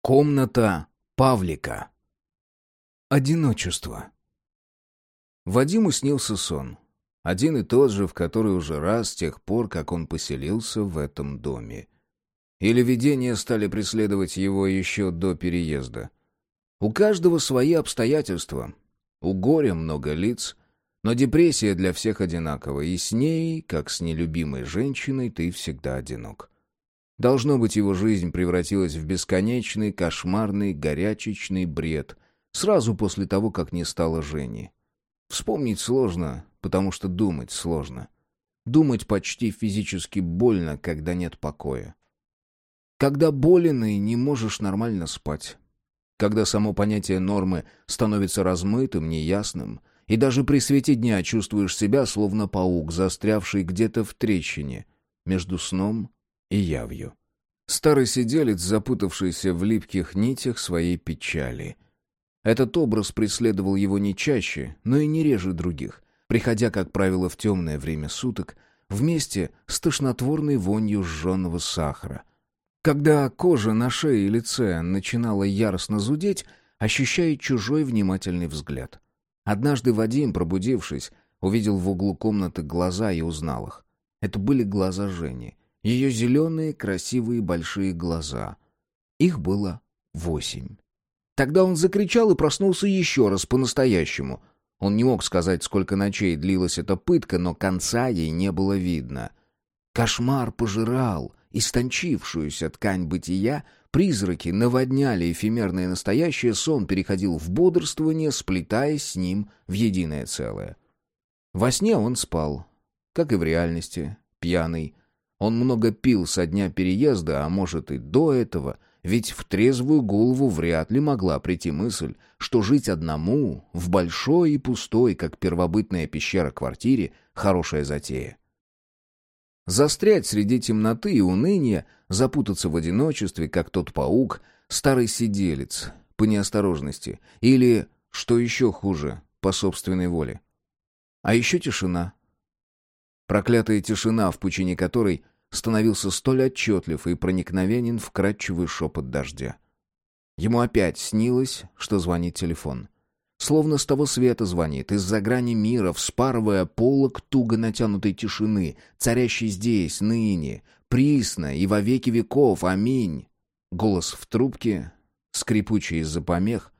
Комната Павлика. Одиночество. Вадиму снился сон. Один и тот же, в который уже раз с тех пор, как он поселился в этом доме. Или видения стали преследовать его еще до переезда. У каждого свои обстоятельства. У горя много лиц, но депрессия для всех одинакова, и с ней, как с нелюбимой женщиной, ты всегда одинок. Должно быть, его жизнь превратилась в бесконечный, кошмарный, горячечный бред сразу после того, как не стало Жени. Вспомнить сложно, потому что думать сложно. Думать почти физически больно, когда нет покоя. Когда болен и не можешь нормально спать. Когда само понятие нормы становится размытым, неясным, и даже при свете дня чувствуешь себя словно паук, застрявший где-то в трещине между сном и явью. Старый сиделец, запутавшийся в липких нитях своей печали. Этот образ преследовал его не чаще, но и не реже других, приходя, как правило, в темное время суток, вместе с тошнотворной вонью сжженного сахара. Когда кожа на шее и лице начинала яростно зудеть, ощущая чужой внимательный взгляд. Однажды Вадим, пробудившись, увидел в углу комнаты глаза и узнал их. Это были глаза Жени. Ее зеленые, красивые, большие глаза. Их было восемь. Тогда он закричал и проснулся еще раз по-настоящему. Он не мог сказать, сколько ночей длилась эта пытка, но конца ей не было видно. Кошмар пожирал истончившуюся ткань бытия, призраки наводняли эфемерное настоящее, сон переходил в бодрствование, сплетаясь с ним в единое целое. Во сне он спал, как и в реальности, пьяный, он много пил со дня переезда, а может и до этого, ведь в трезвую голову вряд ли могла прийти мысль, что жить одному, в большой и пустой, как первобытная пещера квартире, хорошая затея. Застрять среди темноты и уныния, запутаться в одиночестве, как тот паук, старый сиделец, по неосторожности, или, что еще хуже, по собственной воле. А еще тишина, Проклятая тишина, в пучине которой становился столь отчетлив и проникновенен вкрадчивый шепот дождя. Ему опять снилось, что звонит телефон. Словно с того света звонит, из-за грани мира, вспарывая полок туго натянутой тишины, царящей здесь, ныне, присно и во веки веков, аминь. Голос в трубке, скрипучий из-за помех.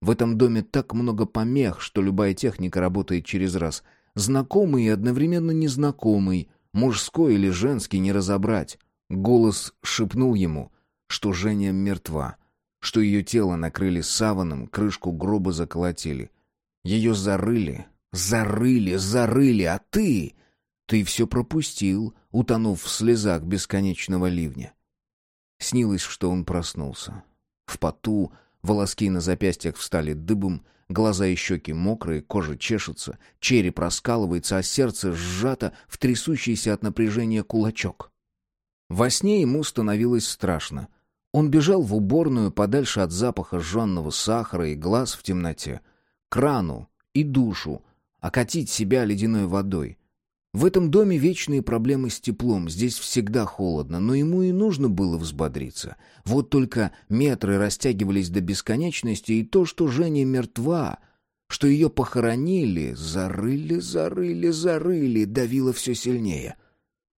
В этом доме так много помех, что любая техника работает через раз — Знакомый и одновременно незнакомый, мужской или женский не разобрать. Голос шепнул ему, что Женя мертва, что ее тело накрыли саваном, крышку гроба заколотили. Ее зарыли, зарыли, зарыли, а ты... Ты все пропустил, утонув в слезах бесконечного ливня. Снилось, что он проснулся. В поту волоски на запястьях встали дыбом, Глаза и щеки мокрые, кожа чешется, череп раскалывается, а сердце сжато в трясущийся от напряжения кулачок. Во сне ему становилось страшно. Он бежал в уборную подальше от запаха жженного сахара и глаз в темноте, крану и душу, окатить себя ледяной водой. В этом доме вечные проблемы с теплом, здесь всегда холодно, но ему и нужно было взбодриться. Вот только метры растягивались до бесконечности, и то, что Женя мертва, что ее похоронили, зарыли, зарыли, зарыли, давило все сильнее.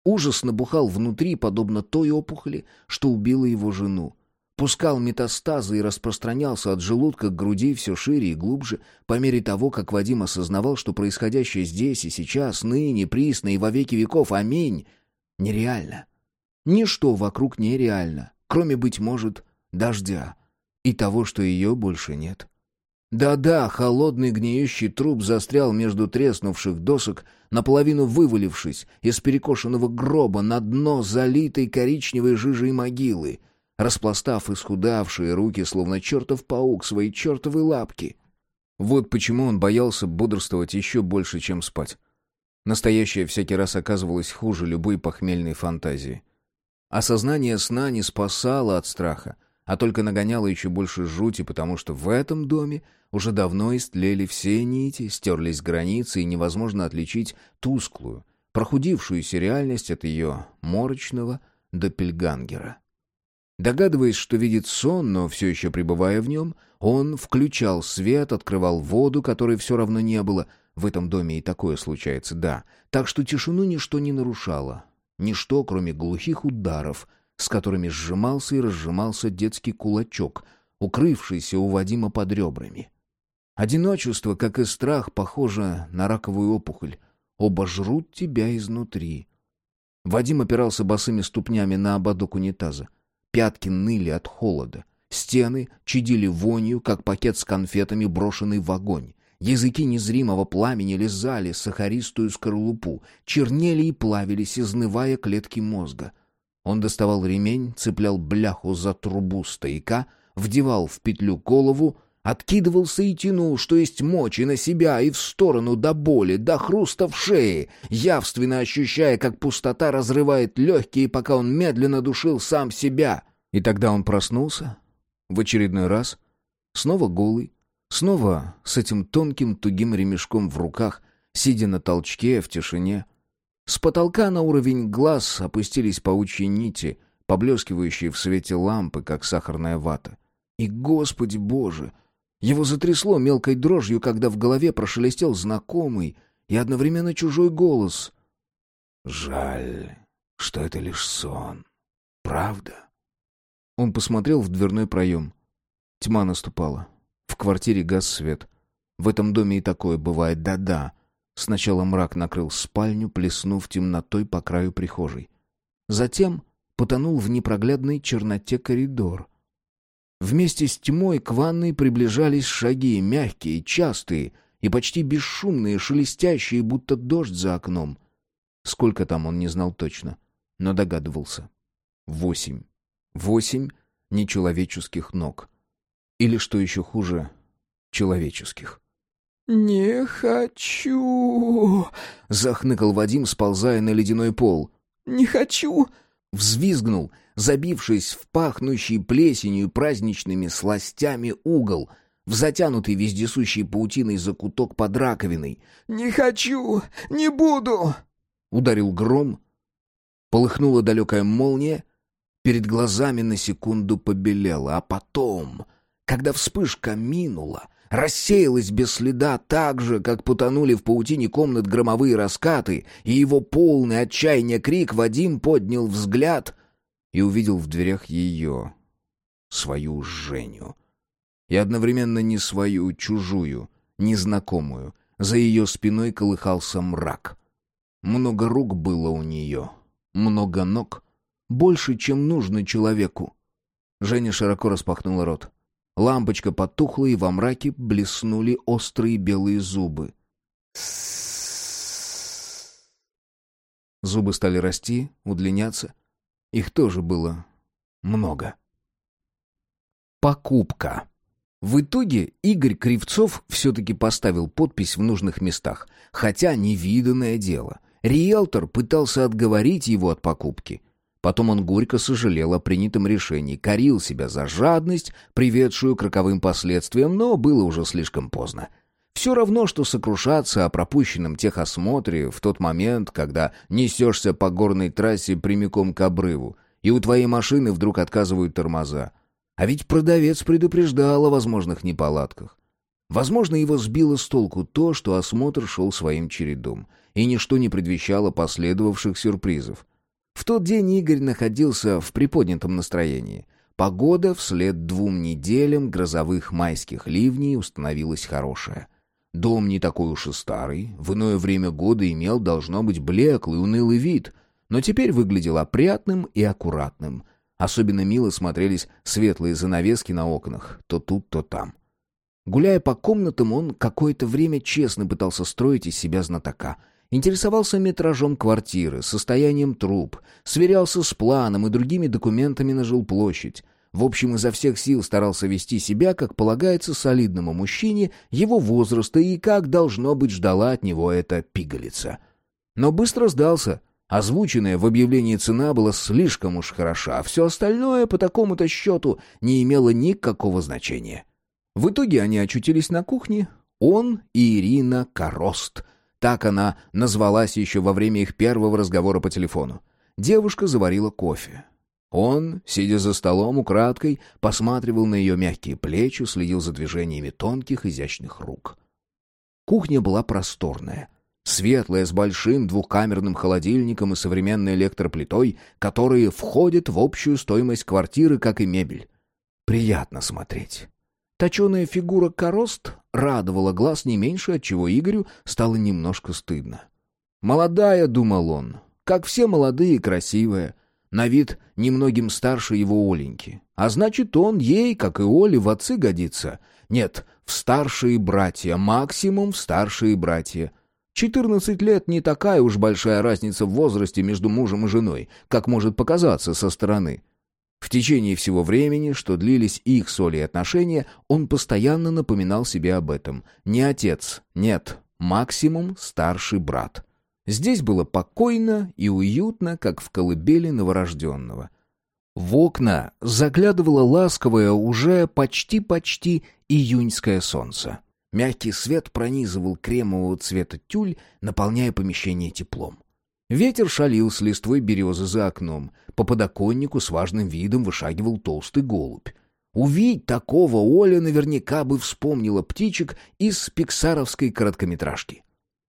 Ужас набухал внутри, подобно той опухоли, что убила его жену пускал метастазы и распространялся от желудка к груди все шире и глубже, по мере того, как Вадим осознавал, что происходящее здесь и сейчас, ныне, присно и во веки веков, аминь, нереально. Ничто вокруг нереально, кроме, быть может, дождя и того, что ее больше нет. Да-да, холодный гниющий труп застрял между треснувших досок, наполовину вывалившись из перекошенного гроба на дно залитой коричневой жижей могилы — распластав исхудавшие руки, словно чертов паук, свои чертовы лапки. Вот почему он боялся бодрствовать еще больше, чем спать. Настоящее всякий раз оказывалось хуже любой похмельной фантазии. Осознание сна не спасало от страха, а только нагоняло еще больше жути, потому что в этом доме уже давно истлели все нити, стерлись границы, и невозможно отличить тусклую, прохудившуюся реальность от ее морочного допельгангера. Догадываясь, что видит сон, но все еще пребывая в нем, он включал свет, открывал воду, которой все равно не было. В этом доме и такое случается, да. Так что тишину ничто не нарушало. Ничто, кроме глухих ударов, с которыми сжимался и разжимался детский кулачок, укрывшийся у Вадима под ребрами. Одиночество, как и страх, похоже на раковую опухоль. Оба жрут тебя изнутри. Вадим опирался босыми ступнями на ободок унитаза. Пятки ныли от холода. Стены чадили вонью, как пакет с конфетами, брошенный в огонь. Языки незримого пламени лизали сахаристую скорлупу, чернели и плавились, изнывая клетки мозга. Он доставал ремень, цеплял бляху за трубу стояка, вдевал в петлю голову, откидывался и тянул, что есть мочи на себя и в сторону до боли, до хруста в шее, явственно ощущая, как пустота разрывает легкие, пока он медленно душил сам себя. И тогда он проснулся, в очередной раз, снова голый, снова с этим тонким тугим ремешком в руках, сидя на толчке в тишине. С потолка на уровень глаз опустились паучьи нити, поблескивающие в свете лампы, как сахарная вата. И, Господи Боже! Его затрясло мелкой дрожью, когда в голове прошелестел знакомый и одновременно чужой голос. «Жаль, что это лишь сон. Правда?» Он посмотрел в дверной проем. Тьма наступала. В квартире гас свет. В этом доме и такое бывает, да-да. Сначала мрак накрыл спальню, плеснув темнотой по краю прихожей. Затем потонул в непроглядной черноте коридор. Вместе с тьмой к ванной приближались шаги, мягкие, частые и почти бесшумные, шелестящие, будто дождь за окном. Сколько там он не знал точно, но догадывался. Восемь. Восемь нечеловеческих ног. Или, что еще хуже, человеческих. «Не хочу!» — захныкал Вадим, сползая на ледяной пол. «Не хочу!» — взвизгнул, забившись в пахнущий плесенью праздничными сластями угол, в затянутый вездесущей паутиной закуток под раковиной. «Не хочу! Не буду!» Ударил гром, полыхнула далекая молния, Перед глазами на секунду побелело, а потом, когда вспышка минула, рассеялась без следа так же, как потонули в паутине комнат громовые раскаты, и его полный отчаяния крик Вадим поднял взгляд и увидел в дверях ее, свою Женю. И одновременно не свою, чужую, незнакомую. За ее спиной колыхался мрак. Много рук было у нее, много ног — больше, чем нужно человеку. Женя широко распахнула рот. Лампочка потухла, и во мраке блеснули острые белые зубы. Зубы стали расти, удлиняться. Их тоже было много. Покупка. В итоге Игорь Кривцов все-таки поставил подпись в нужных местах, хотя невиданное дело. Риэлтор пытался отговорить его от покупки. Потом он горько сожалел о принятом решении, корил себя за жадность, приведшую к роковым последствиям, но было уже слишком поздно. Все равно, что сокрушаться о пропущенном техосмотре в тот момент, когда несешься по горной трассе прямиком к обрыву, и у твоей машины вдруг отказывают тормоза. А ведь продавец предупреждал о возможных неполадках. Возможно, его сбило с толку то, что осмотр шел своим чередом, и ничто не предвещало последовавших сюрпризов. В тот день Игорь находился в приподнятом настроении. Погода вслед двум неделям грозовых майских ливней установилась хорошая. Дом не такой уж и старый, в иное время года имел, должно быть, блеклый, унылый вид, но теперь выглядел опрятным и аккуратным. Особенно мило смотрелись светлые занавески на окнах, то тут, то там. Гуляя по комнатам, он какое-то время честно пытался строить из себя знатока — Интересовался метражом квартиры, состоянием труб, сверялся с планом и другими документами на жилплощадь. В общем, изо всех сил старался вести себя, как полагается солидному мужчине его возраста и как должно быть ждала от него эта пигалица. Но быстро сдался. Озвученная в объявлении цена была слишком уж хороша, а все остальное по такому-то счету не имело никакого значения. В итоге они очутились на кухне, он и Ирина Корост — так она назвалась еще во время их первого разговора по телефону. Девушка заварила кофе. Он, сидя за столом украдкой, посматривал на ее мягкие плечи, следил за движениями тонких изящных рук. Кухня была просторная, светлая, с большим двухкамерным холодильником и современной электроплитой, которые входят в общую стоимость квартиры, как и мебель. Приятно смотреть. Точеная фигура корост радовала глаз не меньше, от чего Игорю стало немножко стыдно. «Молодая», — думал он, — «как все молодые и красивая». На вид немногим старше его Оленьки. А значит, он ей, как и Оле, в отцы годится. Нет, в старшие братья, максимум в старшие братья. Четырнадцать лет не такая уж большая разница в возрасте между мужем и женой, как может показаться со стороны. В течение всего времени, что длились их с Олей отношения, он постоянно напоминал себе об этом. Не отец, нет, максимум старший брат. Здесь было покойно и уютно, как в колыбели новорожденного. В окна заглядывало ласковое, уже почти-почти июньское солнце. Мягкий свет пронизывал кремового цвета тюль, наполняя помещение теплом. Ветер шалил с листвой березы за окном. По подоконнику с важным видом вышагивал толстый голубь. Увидеть такого Оля наверняка бы вспомнила птичек из пиксаровской короткометражки.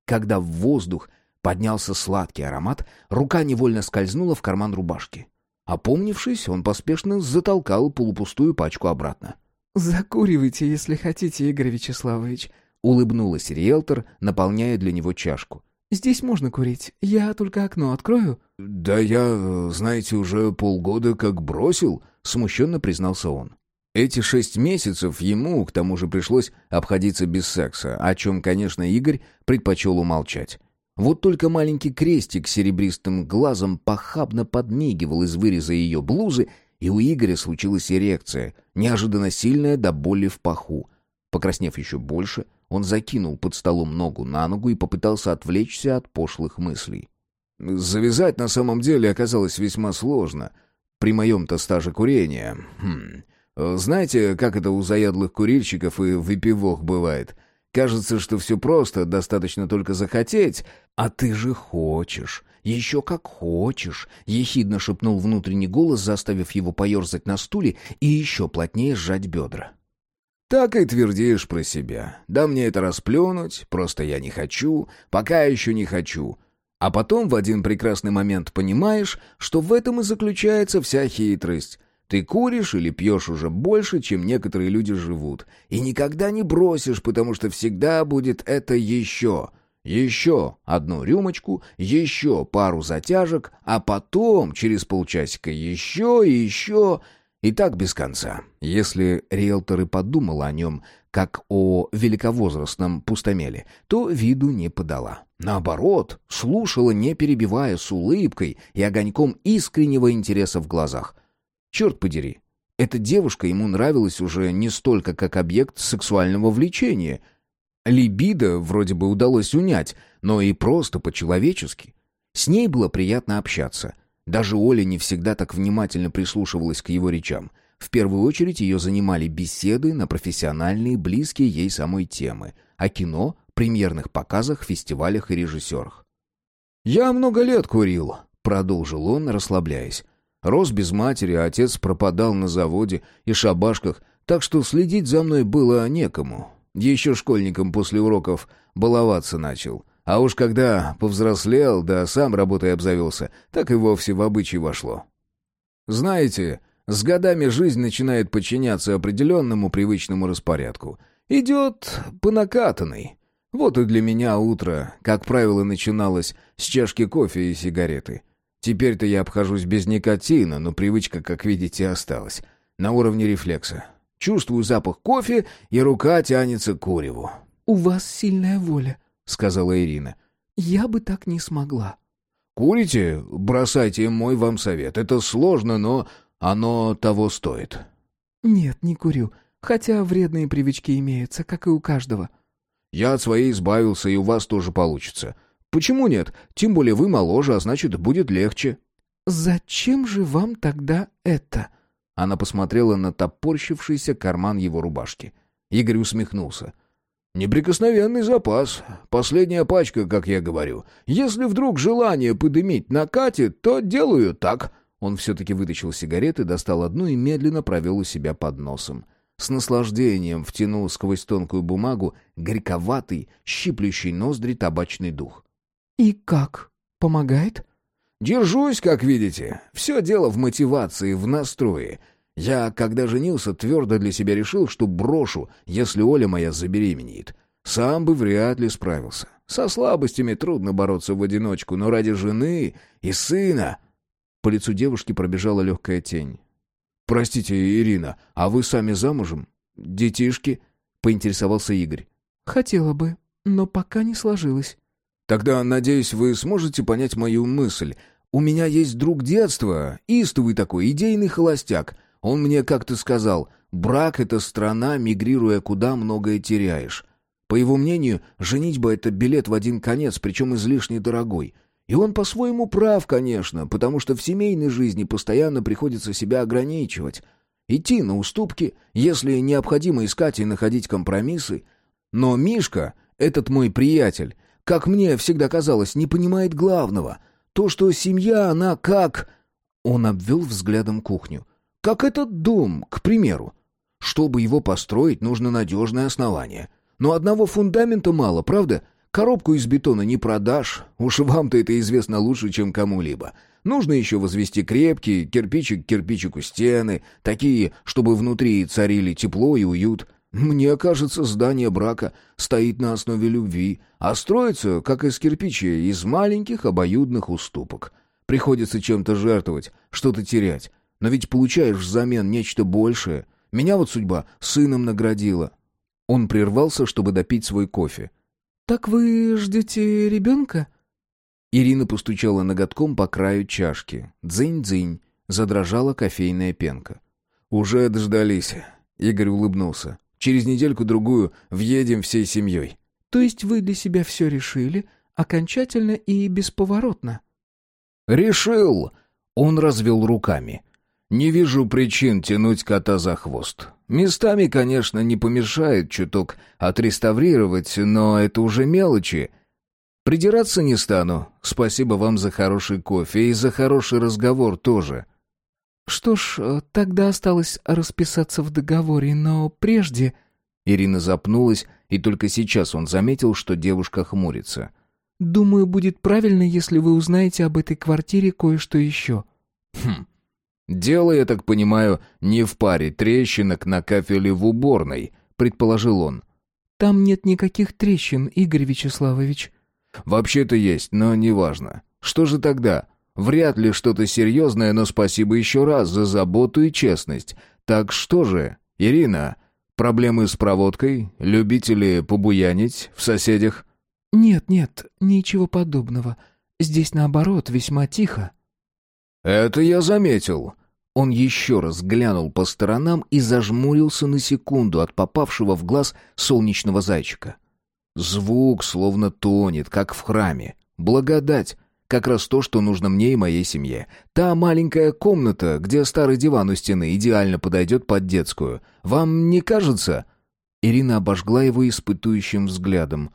Когда в воздух поднялся сладкий аромат, рука невольно скользнула в карман рубашки. Опомнившись, он поспешно затолкал полупустую пачку обратно. «Закуривайте, если хотите, Игорь Вячеславович», — улыбнулась риэлтор, наполняя для него чашку. «Здесь можно курить. Я только окно открою». «Да я, знаете, уже полгода как бросил», — смущенно признался он. Эти шесть месяцев ему, к тому же, пришлось обходиться без секса, о чем, конечно, Игорь предпочел умолчать. Вот только маленький крестик с серебристым глазом похабно подмигивал из выреза ее блузы, и у Игоря случилась эрекция, неожиданно сильная до боли в паху. Покраснев еще больше, он закинул под столом ногу на ногу и попытался отвлечься от пошлых мыслей. Завязать на самом деле оказалось весьма сложно. При моем-то стаже курения. Хм. Знаете, как это у заядлых курильщиков и выпивок бывает? Кажется, что все просто, достаточно только захотеть. А ты же хочешь. Еще как хочешь, — ехидно шепнул внутренний голос, заставив его поерзать на стуле и еще плотнее сжать бедра. Так и твердишь про себя. Да мне это расплюнуть, просто я не хочу, пока еще не хочу. А потом в один прекрасный момент понимаешь, что в этом и заключается вся хитрость. Ты куришь или пьешь уже больше, чем некоторые люди живут. И никогда не бросишь, потому что всегда будет это еще. Еще одну рюмочку, еще пару затяжек, а потом, через полчасика, еще и еще... И так без конца. Если риэлтор и подумал о нем, как о великовозрастном пустомеле, то виду не подала. Наоборот, слушала, не перебивая, с улыбкой и огоньком искреннего интереса в глазах. Черт подери, эта девушка ему нравилась уже не столько как объект сексуального влечения. Либидо вроде бы удалось унять, но и просто по-человечески. С ней было приятно общаться — даже Оля не всегда так внимательно прислушивалась к его речам. В первую очередь ее занимали беседы на профессиональные, близкие ей самой темы. О кино, премьерных показах, фестивалях и режиссерах. «Я много лет курил», — продолжил он, расслабляясь. Рос без матери, а отец пропадал на заводе и шабашках, так что следить за мной было некому. Еще школьником после уроков баловаться начал. А уж когда повзрослел, да сам работой обзавелся, так и вовсе в обычай вошло. Знаете, с годами жизнь начинает подчиняться определенному привычному распорядку. Идет по накатанной. Вот и для меня утро, как правило, начиналось с чашки кофе и сигареты. Теперь-то я обхожусь без никотина, но привычка, как видите, осталась. На уровне рефлекса. Чувствую запах кофе, и рука тянется к куреву. «У вас сильная воля», — сказала Ирина. «Я бы так не смогла». «Курите? Бросайте мой вам совет. Это сложно, но оно того стоит». «Нет, не курю. Хотя вредные привычки имеются, как и у каждого». «Я от своей избавился, и у вас тоже получится. Почему нет? Тем более вы моложе, а значит, будет легче». «Зачем же вам тогда это?» Она посмотрела на топорщившийся карман его рубашки. Игорь усмехнулся. Неприкосновенный запас. Последняя пачка, как я говорю. Если вдруг желание подымить накатит, то делаю так. Он все-таки вытащил сигареты, достал одну и медленно провел у себя под носом. С наслаждением втянул сквозь тонкую бумагу горьковатый, щиплющий ноздри табачный дух. «И как? Помогает?» «Держусь, как видите. Все дело в мотивации, в настрое. Я, когда женился, твердо для себя решил, что брошу, если Оля моя забеременеет. Сам бы вряд ли справился. Со слабостями трудно бороться в одиночку, но ради жены и сына...» По лицу девушки пробежала легкая тень. «Простите, Ирина, а вы сами замужем? Детишки?» — поинтересовался Игорь. «Хотела бы, но пока не сложилось». «Тогда, надеюсь, вы сможете понять мою мысль. У меня есть друг детства, истовый такой, идейный холостяк. Он мне как-то сказал, брак — это страна, мигрируя куда многое теряешь. По его мнению, женитьба — это билет в один конец, причем излишне дорогой. И он по-своему прав, конечно, потому что в семейной жизни постоянно приходится себя ограничивать. Идти на уступки, если необходимо искать и находить компромиссы. Но Мишка, этот мой приятель, как мне всегда казалось, не понимает главного. То, что семья, она как... Он обвел взглядом кухню. Как этот дом, к примеру. Чтобы его построить, нужно надежное основание. Но одного фундамента мало, правда? Коробку из бетона не продашь. Уж вам-то это известно лучше, чем кому-либо. Нужно еще возвести крепкие, кирпичик к кирпичику стены, такие, чтобы внутри царили тепло и уют. Мне кажется, здание брака стоит на основе любви, а строится, как из кирпичей, из маленьких обоюдных уступок. Приходится чем-то жертвовать, что-то терять. Но ведь получаешь взамен нечто большее. Меня вот судьба сыном наградила. Он прервался, чтобы допить свой кофе. «Так вы ждете ребенка?» Ирина постучала ноготком по краю чашки. Дзынь-дзынь. Задрожала кофейная пенка. «Уже дождались». Игорь улыбнулся. «Через недельку-другую въедем всей семьей». «То есть вы для себя все решили, окончательно и бесповоротно?» «Решил!» Он развел руками. «Не вижу причин тянуть кота за хвост. Местами, конечно, не помешает чуток отреставрировать, но это уже мелочи. Придираться не стану. Спасибо вам за хороший кофе и за хороший разговор тоже. Что ж, э, тогда осталось расписаться в договоре, но прежде... Ирина запнулась, и только сейчас он заметил, что девушка хмурится. «Думаю, будет правильно, если вы узнаете об этой квартире кое-что еще». «Хм, «Дело, я так понимаю, не в паре трещинок на кафеле в уборной», — предположил он. «Там нет никаких трещин, Игорь Вячеславович». «Вообще-то есть, но неважно. Что же тогда? Вряд ли что-то серьезное, но спасибо еще раз за заботу и честность. Так что же, Ирина, проблемы с проводкой? Любители побуянить в соседях?» «Нет, нет, ничего подобного. Здесь, наоборот, весьма тихо». «Это я заметил». Он еще раз глянул по сторонам и зажмурился на секунду от попавшего в глаз солнечного зайчика. Звук словно тонет, как в храме. Благодать. Как раз то, что нужно мне и моей семье. Та маленькая комната, где старый диван у стены, идеально подойдет под детскую. Вам не кажется?» Ирина обожгла его испытующим взглядом.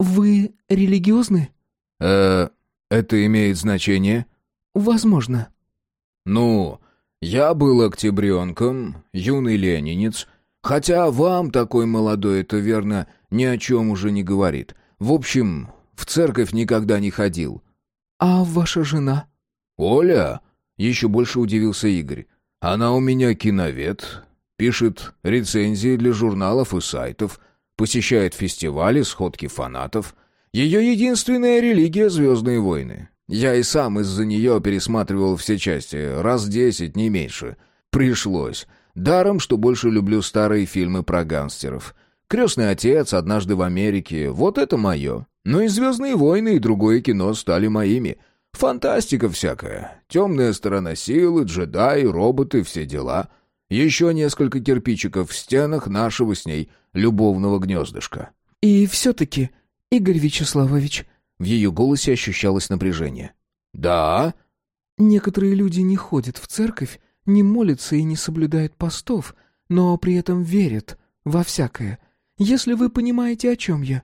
«Вы религиозны?» «Э, это имеет значение?» «Возможно». «Ну, я был октябренком, юный ленинец, хотя вам, такой молодой, это верно, ни о чем уже не говорит. В общем, в церковь никогда не ходил». «А ваша жена?» «Оля?» — еще больше удивился Игорь. «Она у меня киновед, пишет рецензии для журналов и сайтов, посещает фестивали, сходки фанатов. Ее единственная религия — «Звездные войны». Я и сам из-за нее пересматривал все части, раз десять, не меньше. Пришлось. Даром, что больше люблю старые фильмы про гангстеров. «Крестный отец», «Однажды в Америке» — вот это мое. Ну и «Звездные войны» и другое кино стали моими. Фантастика всякая. Темная сторона силы, джедаи, роботы, все дела. Еще несколько кирпичиков в стенах нашего с ней любовного гнездышка. «И все-таки, Игорь Вячеславович...» В ее голосе ощущалось напряжение. «Да?» «Некоторые люди не ходят в церковь, не молятся и не соблюдают постов, но при этом верят во всякое. Если вы понимаете, о чем я».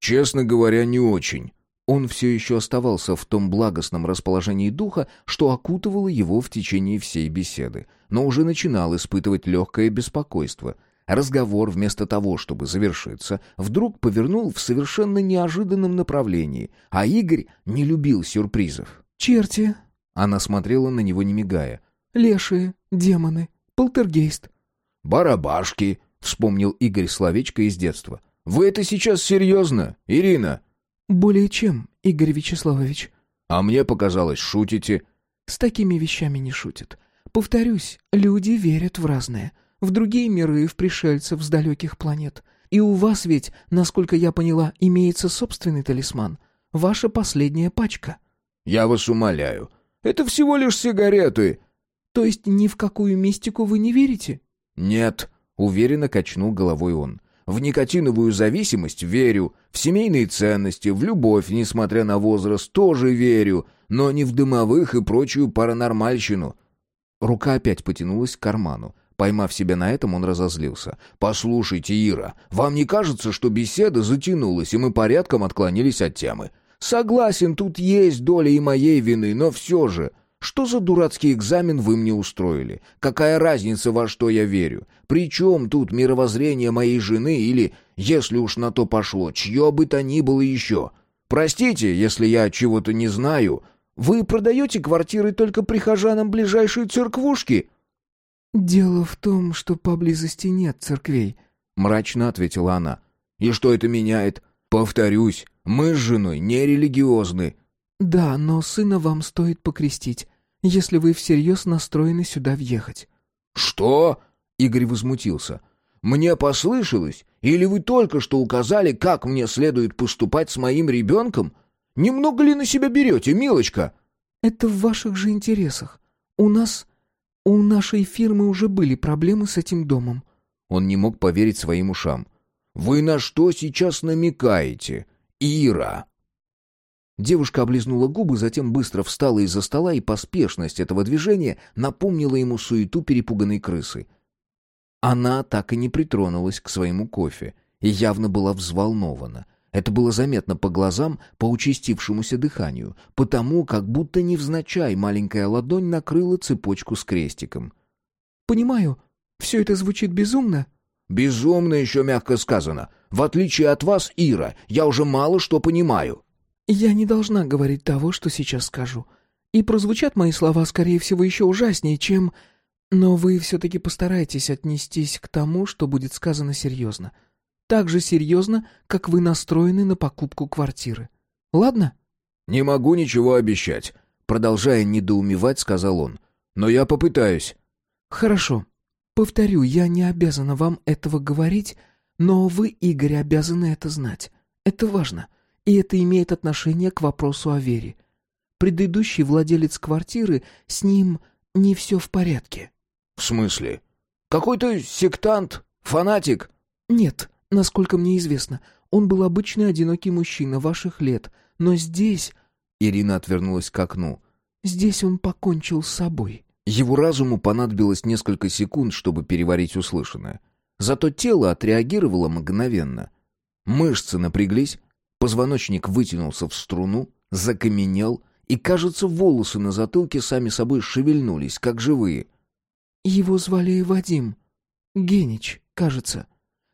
«Честно говоря, не очень». Он все еще оставался в том благостном расположении духа, что окутывало его в течение всей беседы, но уже начинал испытывать легкое беспокойство. Разговор, вместо того, чтобы завершиться, вдруг повернул в совершенно неожиданном направлении, а Игорь не любил сюрпризов. «Черти!» — она смотрела на него, не мигая. «Лешие, демоны, полтергейст». «Барабашки!» — вспомнил Игорь словечко из детства. «Вы это сейчас серьезно, Ирина?» «Более чем, Игорь Вячеславович». «А мне показалось, шутите». «С такими вещами не шутят. Повторюсь, люди верят в разное. В другие миры, в пришельцев с далеких планет. И у вас ведь, насколько я поняла, имеется собственный талисман. Ваша последняя пачка». «Я вас умоляю. Это всего лишь сигареты». «То есть ни в какую мистику вы не верите?» «Нет», — уверенно качнул головой он. В никотиновую зависимость верю, в семейные ценности, в любовь, несмотря на возраст, тоже верю, но не в дымовых и прочую паранормальщину. Рука опять потянулась к карману. Поймав себя на этом, он разозлился. «Послушайте, Ира, вам не кажется, что беседа затянулась, и мы порядком отклонились от темы? Согласен, тут есть доля и моей вины, но все же...» Что за дурацкий экзамен вы мне устроили? Какая разница, во что я верю? Причем тут мировоззрение моей жены или, если уж на то пошло, чье бы то ни было еще? Простите, если я чего-то не знаю. Вы продаете квартиры только прихожанам ближайшей церквушки?» «Дело в том, что поблизости нет церквей», — мрачно ответила она. «И что это меняет? Повторюсь, мы с женой не религиозны». «Да, но сына вам стоит покрестить, если вы всерьез настроены сюда въехать». «Что?» — Игорь возмутился. «Мне послышалось? Или вы только что указали, как мне следует поступать с моим ребенком? Немного ли на себя берете, милочка?» «Это в ваших же интересах. У нас... у нашей фирмы уже были проблемы с этим домом». Он не мог поверить своим ушам. «Вы на что сейчас намекаете, Ира?» Девушка облизнула губы, затем быстро встала из-за стола, и поспешность этого движения напомнила ему суету перепуганной крысы. Она так и не притронулась к своему кофе и явно была взволнована. Это было заметно по глазам, по участившемуся дыханию, потому как будто невзначай маленькая ладонь накрыла цепочку с крестиком. «Понимаю, все это звучит безумно». «Безумно еще мягко сказано. В отличие от вас, Ира, я уже мало что понимаю». «Я не должна говорить того, что сейчас скажу. И прозвучат мои слова, скорее всего, еще ужаснее, чем... Но вы все-таки постарайтесь отнестись к тому, что будет сказано серьезно. Так же серьезно, как вы настроены на покупку квартиры. Ладно?» «Не могу ничего обещать», — продолжая недоумевать, сказал он. «Но я попытаюсь». «Хорошо. Повторю, я не обязана вам этого говорить, но вы, Игорь, обязаны это знать. Это важно. И это имеет отношение к вопросу о вере. Предыдущий владелец квартиры, с ним не все в порядке. В смысле? Какой-то сектант? Фанатик? Нет, насколько мне известно. Он был обычный одинокий мужчина ваших лет. Но здесь... Ирина отвернулась к окну. Здесь он покончил с собой. Его разуму понадобилось несколько секунд, чтобы переварить услышанное. Зато тело отреагировало мгновенно. Мышцы напряглись, Позвоночник вытянулся в струну, закаменел, и, кажется, волосы на затылке сами собой шевельнулись, как живые. Его звали Вадим. Генич, кажется.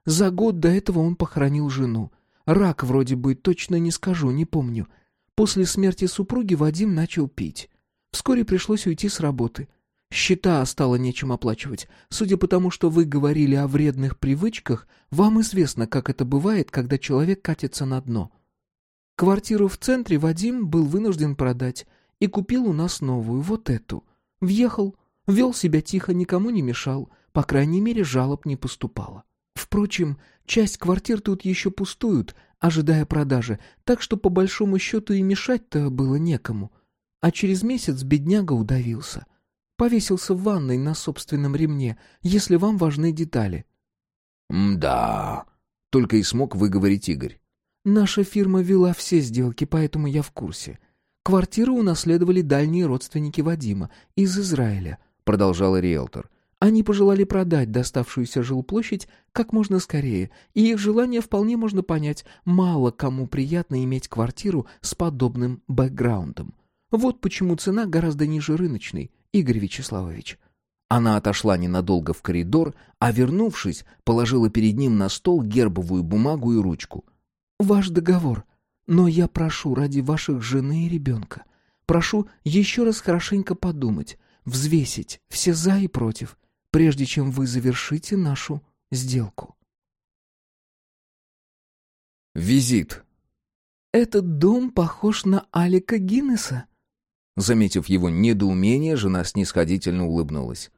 За год до этого он похоронил жену. Рак вроде бы, точно не скажу, не помню. После смерти супруги Вадим начал пить. Вскоре пришлось уйти с работы. Счета стало нечем оплачивать. Судя по тому, что вы говорили о вредных привычках, вам известно, как это бывает, когда человек катится на дно. Квартиру в центре Вадим был вынужден продать и купил у нас новую, вот эту. Въехал, вел себя тихо, никому не мешал, по крайней мере, жалоб не поступало. Впрочем, часть квартир тут еще пустуют, ожидая продажи, так что по большому счету и мешать-то было некому. А через месяц бедняга удавился. Повесился в ванной на собственном ремне, если вам важны детали». «Да», — только и смог выговорить Игорь. «Наша фирма вела все сделки, поэтому я в курсе. Квартиру унаследовали дальние родственники Вадима из Израиля», — продолжала риэлтор. Они пожелали продать доставшуюся жилплощадь как можно скорее, и их желание вполне можно понять. Мало кому приятно иметь квартиру с подобным бэкграундом. Вот почему цена гораздо ниже рыночной, Игорь Вячеславович. Она отошла ненадолго в коридор, а, вернувшись, положила перед ним на стол гербовую бумагу и ручку. «Ваш договор. Но я прошу ради ваших жены и ребенка. Прошу еще раз хорошенько подумать, взвесить все «за» и «против», прежде чем вы завершите нашу сделку. Визит. «Этот дом похож на Алика Гиннеса?» Заметив его недоумение, жена снисходительно улыбнулась.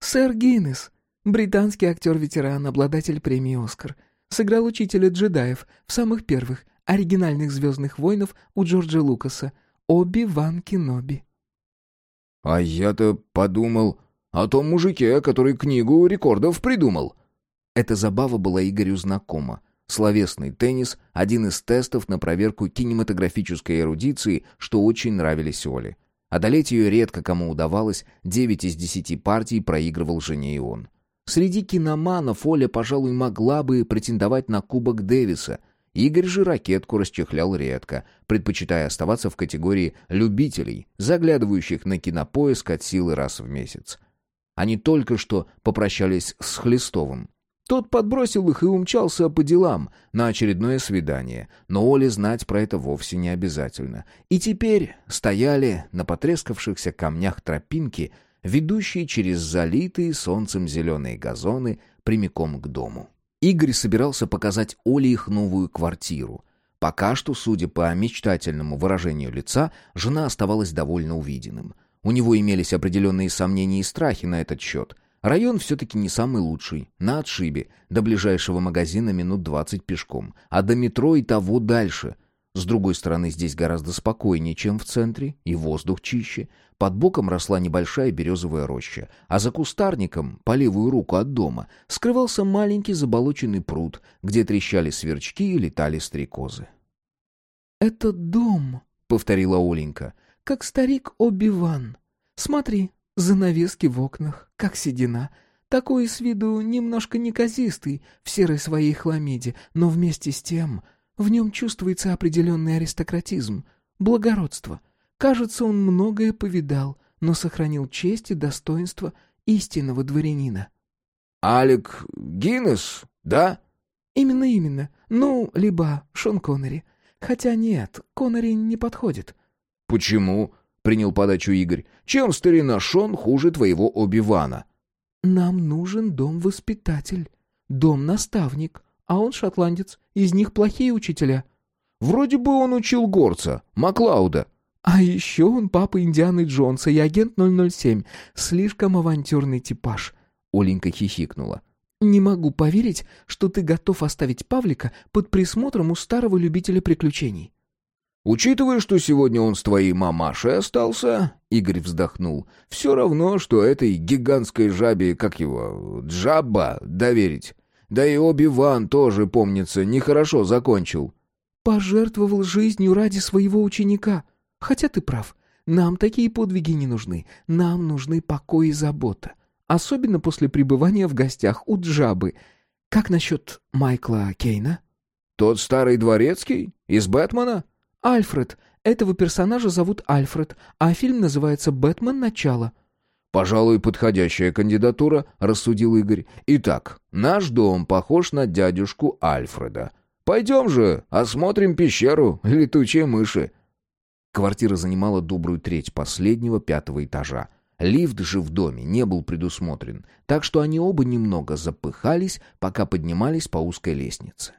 «Сэр Гиннес, британский актер-ветеран, обладатель премии «Оскар», сыграл учителя джедаев в самых первых оригинальных «Звездных войнов» у Джорджа Лукаса, Оби-Ван Кеноби». «А я-то подумал...» О том мужике, который книгу рекордов придумал». Эта забава была Игорю знакома. Словесный теннис — один из тестов на проверку кинематографической эрудиции, что очень нравились Оле. Одолеть ее редко кому удавалось, девять из десяти партий проигрывал жене и он. Среди киноманов Оля, пожалуй, могла бы претендовать на Кубок Дэвиса. Игорь же ракетку расчехлял редко, предпочитая оставаться в категории любителей, заглядывающих на кинопоиск от силы раз в месяц. Они только что попрощались с Хлестовым. Тот подбросил их и умчался по делам на очередное свидание, но Оле знать про это вовсе не обязательно. И теперь стояли на потрескавшихся камнях тропинки, ведущие через залитые солнцем зеленые газоны прямиком к дому. Игорь собирался показать Оле их новую квартиру. Пока что, судя по мечтательному выражению лица, жена оставалась довольно увиденным — у него имелись определенные сомнения и страхи на этот счет. Район все-таки не самый лучший, на отшибе, до ближайшего магазина минут двадцать пешком, а до метро и того дальше. С другой стороны, здесь гораздо спокойнее, чем в центре, и воздух чище. Под боком росла небольшая березовая роща, а за кустарником, по левую руку от дома, скрывался маленький заболоченный пруд, где трещали сверчки и летали стрекозы. «Это дом», — повторила Оленька, — как старик Оби-Ван. Смотри, занавески в окнах, как седина. Такой с виду немножко неказистый, в серой своей хламиде, но вместе с тем в нем чувствуется определенный аристократизм, благородство. Кажется, он многое повидал, но сохранил честь и достоинство истинного дворянина. «Алек Гиннес, да?» «Именно-именно. Ну, либо Шон Коннери. Хотя нет, Коннери не подходит. «Почему?» — принял подачу Игорь. «Чем старина Шон хуже твоего Оби-Вана?» «Нам нужен дом-воспитатель, дом-наставник, а он шотландец, из них плохие учителя». «Вроде бы он учил горца, Маклауда». «А еще он папа Индианы Джонса и агент 007, слишком авантюрный типаж», — Оленька хихикнула. «Не могу поверить, что ты готов оставить Павлика под присмотром у старого любителя приключений». Учитывая, что сегодня он с твоей мамашей остался, Игорь вздохнул. Все равно, что этой гигантской жабе, как его, Джабба, доверить. Да и Оби-Ван тоже, помнится, нехорошо закончил. Пожертвовал жизнью ради своего ученика. Хотя ты прав. Нам такие подвиги не нужны. Нам нужны покой и забота. Особенно после пребывания в гостях у Джабы. Как насчет Майкла Кейна? Тот старый дворецкий? Из Бэтмена? Альфред. Этого персонажа зовут Альфред, а фильм называется «Бэтмен. Начало». «Пожалуй, подходящая кандидатура», — рассудил Игорь. «Итак, наш дом похож на дядюшку Альфреда. Пойдем же, осмотрим пещеру летучей мыши». Квартира занимала добрую треть последнего пятого этажа. Лифт же в доме не был предусмотрен, так что они оба немного запыхались, пока поднимались по узкой лестнице.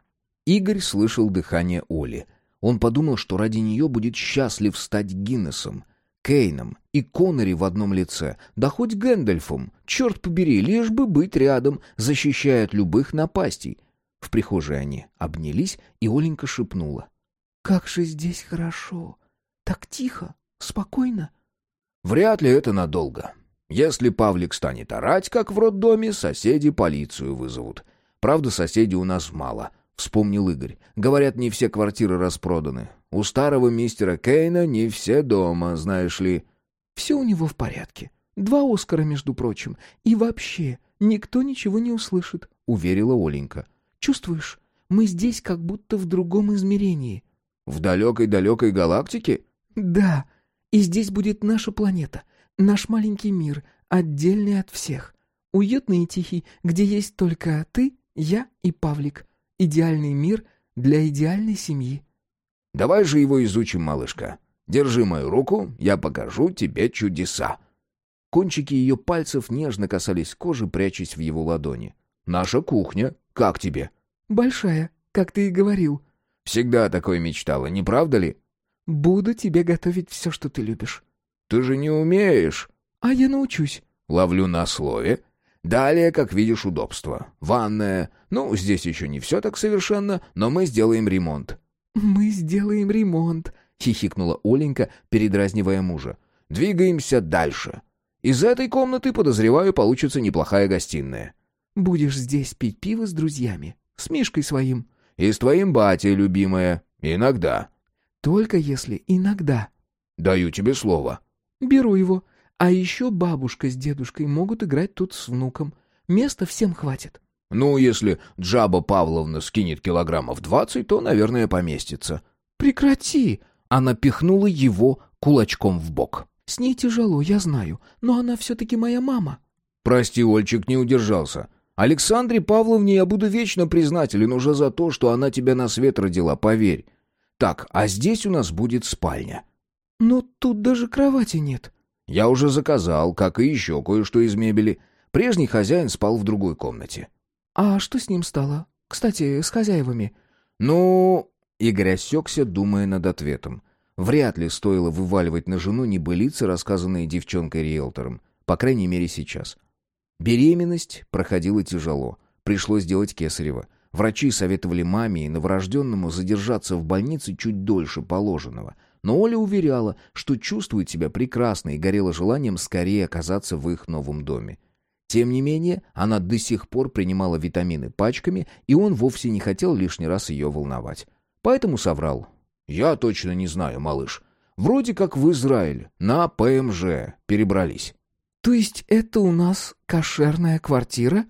Игорь слышал дыхание Оли — он подумал, что ради нее будет счастлив стать Гиннесом, Кейном и Коннери в одном лице, да хоть Гэндальфом, черт побери, лишь бы быть рядом, защищая от любых напастей. В прихожей они обнялись, и Оленька шепнула. «Как же здесь хорошо! Так тихо, спокойно!» «Вряд ли это надолго. Если Павлик станет орать, как в роддоме, соседи полицию вызовут. Правда, соседей у нас мало. Вспомнил Игорь. Говорят, не все квартиры распроданы. У старого мистера Кейна не все дома, знаешь ли. Все у него в порядке. Два Оскара, между прочим. И вообще, никто ничего не услышит», — уверила Оленька. «Чувствуешь, мы здесь как будто в другом измерении». «В далекой-далекой галактике?» «Да, и здесь будет наша планета, наш маленький мир, отдельный от всех. Уютный и тихий, где есть только ты, я и Павлик. Идеальный мир для идеальной семьи». «Давай же его изучим, малышка. Держи мою руку, я покажу тебе чудеса». Кончики ее пальцев нежно касались кожи, прячась в его ладони. «Наша кухня. Как тебе?» «Большая, как ты и говорил». «Всегда такое мечтала, не правда ли?» «Буду тебе готовить все, что ты любишь». «Ты же не умеешь». «А я научусь». «Ловлю на слове. Далее, как видишь, удобство. Ванная. Ну, здесь еще не все так совершенно, но мы сделаем ремонт». «Мы сделаем ремонт», — хихикнула Оленька, передразнивая мужа. «Двигаемся дальше. Из этой комнаты, подозреваю, получится неплохая гостиная». «Будешь здесь пить пиво с друзьями, с Мишкой своим». «И с твоим батей, любимая. Иногда». Только если иногда. Даю тебе слово. Беру его. А еще бабушка с дедушкой могут играть тут с внуком. Места всем хватит. Ну, если Джаба Павловна скинет килограммов двадцать, то, наверное, поместится. Прекрати! Она пихнула его кулачком в бок. С ней тяжело, я знаю, но она все-таки моя мама. Прости, Ольчик не удержался. Александре Павловне я буду вечно признателен уже за то, что она тебя на свет родила, поверь. Так, а здесь у нас будет спальня. Но тут даже кровати нет. Я уже заказал, как и еще кое-что из мебели. Прежний хозяин спал в другой комнате. А что с ним стало? Кстати, с хозяевами. Ну... Игорь осекся, думая над ответом. Вряд ли стоило вываливать на жену небылицы, рассказанные девчонкой-риэлтором. По крайней мере, сейчас. Беременность проходила тяжело. Пришлось делать кесарево. Врачи советовали маме и новорожденному задержаться в больнице чуть дольше положенного. Но Оля уверяла, что чувствует себя прекрасно и горела желанием скорее оказаться в их новом доме. Тем не менее, она до сих пор принимала витамины пачками, и он вовсе не хотел лишний раз ее волновать. Поэтому соврал. «Я точно не знаю, малыш. Вроде как в Израиль, на ПМЖ перебрались». «То есть это у нас кошерная квартира?»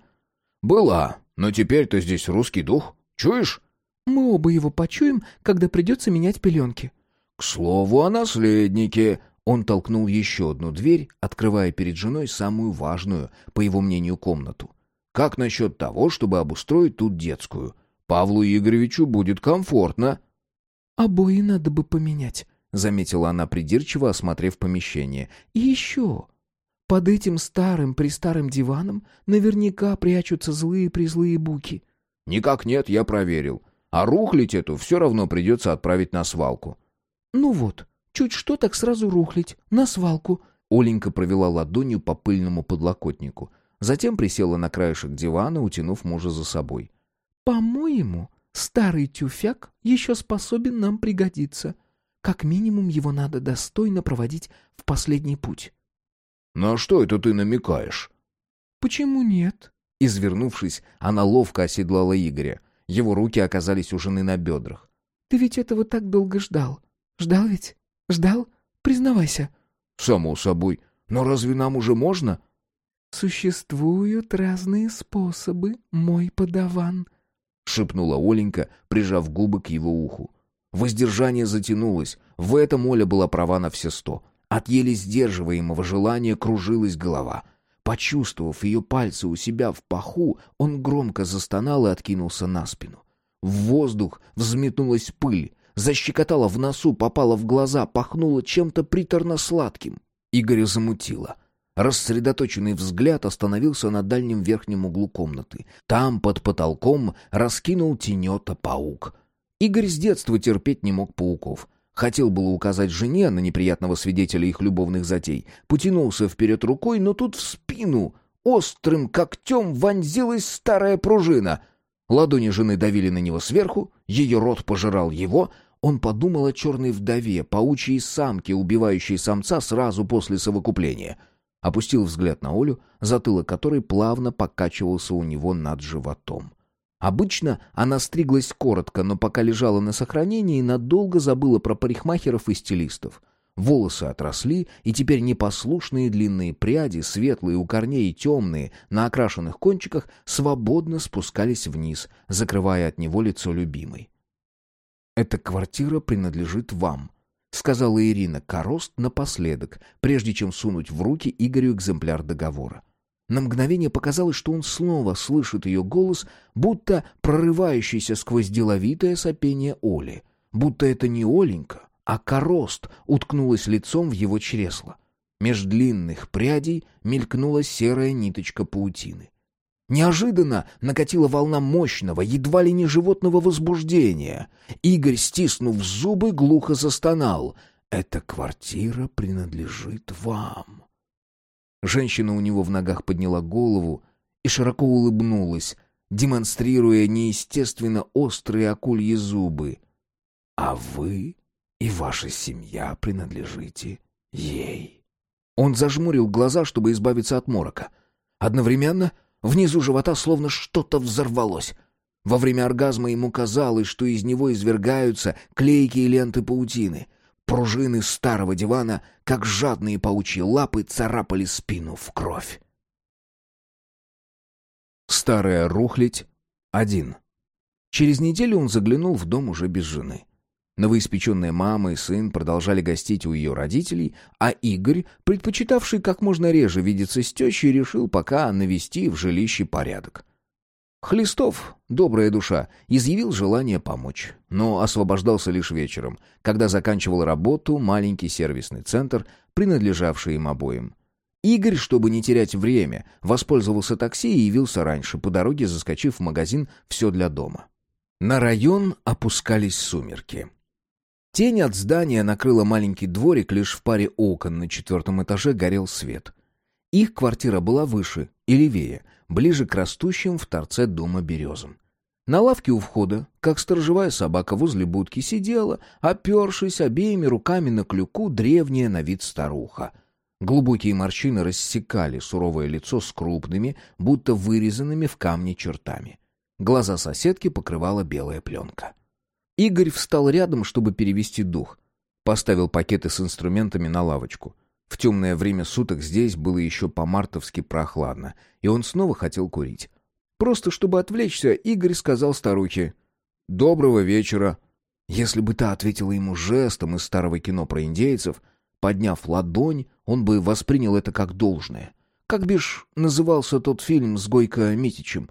«Была, но теперь-то здесь русский дух. Чуешь? Мы оба его почуем, когда придется менять пеленки. К слову о наследнике. Он толкнул еще одну дверь, открывая перед женой самую важную, по его мнению, комнату. Как насчет того, чтобы обустроить тут детскую? Павлу Игоревичу будет комфортно. Обои надо бы поменять, заметила она придирчиво, осмотрев помещение. И еще. Под этим старым-престарым диваном наверняка прячутся злые-призлые буки. Никак нет, я проверил. А рухлить эту все равно придется отправить на свалку. Ну вот, чуть что так сразу рухлить, на свалку. Оленька провела ладонью по пыльному подлокотнику. Затем присела на краешек дивана, утянув мужа за собой. «По-моему, старый тюфяк еще способен нам пригодиться. Как минимум его надо достойно проводить в последний путь». «На что это ты намекаешь?» «Почему нет?» Извернувшись, она ловко оседлала Игоря. Его руки оказались у жены на бедрах. «Ты ведь этого так долго ждал. Ждал ведь? Ждал? Признавайся». «Само собой. Но разве нам уже можно?» «Существуют разные способы, мой подаван», — шепнула Оленька, прижав губы к его уху. Воздержание затянулось. В этом Оля была права на все сто. От еле сдерживаемого желания кружилась голова. Почувствовав ее пальцы у себя в паху, он громко застонал и откинулся на спину. В воздух взметнулась пыль, защекотала в носу, попала в глаза, пахнула чем-то приторно-сладким. Игоря замутило. Рассредоточенный взгляд остановился на дальнем верхнем углу комнаты. Там, под потолком, раскинул тенета паук. Игорь с детства терпеть не мог пауков — Хотел было указать жене на неприятного свидетеля их любовных затей. Потянулся вперед рукой, но тут в спину острым когтем вонзилась старая пружина. Ладони жены давили на него сверху, ее рот пожирал его. Он подумал о черной вдове, паучьей самке, убивающей самца сразу после совокупления. Опустил взгляд на Олю, затылок которой плавно покачивался у него над животом. Обычно она стриглась коротко, но пока лежала на сохранении, надолго забыла про парикмахеров и стилистов. Волосы отросли, и теперь непослушные длинные пряди, светлые у корней и темные, на окрашенных кончиках, свободно спускались вниз, закрывая от него лицо любимой. «Эта квартира принадлежит вам», — сказала Ирина Корост напоследок, прежде чем сунуть в руки Игорю экземпляр договора. На мгновение показалось, что он снова слышит ее голос, будто прорывающийся сквозь деловитое сопение Оли. Будто это не Оленька, а корост уткнулась лицом в его чресло. Меж длинных прядей мелькнула серая ниточка паутины. Неожиданно накатила волна мощного, едва ли не животного возбуждения. Игорь, стиснув зубы, глухо застонал. «Эта квартира принадлежит вам». Женщина у него в ногах подняла голову и широко улыбнулась, демонстрируя неестественно острые акульи зубы. «А вы и ваша семья принадлежите ей». Он зажмурил глаза, чтобы избавиться от морока. Одновременно внизу живота словно что-то взорвалось. Во время оргазма ему казалось, что из него извергаются клейкие ленты паутины. Пружины старого дивана, как жадные паучьи лапы, царапали спину в кровь. Старая рухлядь. Один. Через неделю он заглянул в дом уже без жены. Новоиспеченная мама и сын продолжали гостить у ее родителей, а Игорь, предпочитавший как можно реже видеться с тещей, решил пока навести в жилище порядок. Хлистов, добрая душа, изъявил желание помочь, но освобождался лишь вечером, когда заканчивал работу маленький сервисный центр, принадлежавший им обоим. Игорь, чтобы не терять время, воспользовался такси и явился раньше, по дороге заскочив в магазин «Все для дома». На район опускались сумерки. Тень от здания накрыла маленький дворик, лишь в паре окон на четвертом этаже горел свет. Их квартира была выше и левее, ближе к растущим в торце дома березам. На лавке у входа, как сторожевая собака возле будки, сидела, опершись обеими руками на клюку, древняя на вид старуха. Глубокие морщины рассекали суровое лицо с крупными, будто вырезанными в камне чертами. Глаза соседки покрывала белая пленка. Игорь встал рядом, чтобы перевести дух. Поставил пакеты с инструментами на лавочку. В темное время суток здесь было еще по-мартовски прохладно, и он снова хотел курить. Просто чтобы отвлечься, Игорь сказал старухе «Доброго вечера». Если бы та ответила ему жестом из старого кино про индейцев, подняв ладонь, он бы воспринял это как должное. Как бишь назывался тот фильм с Гойко Митичем?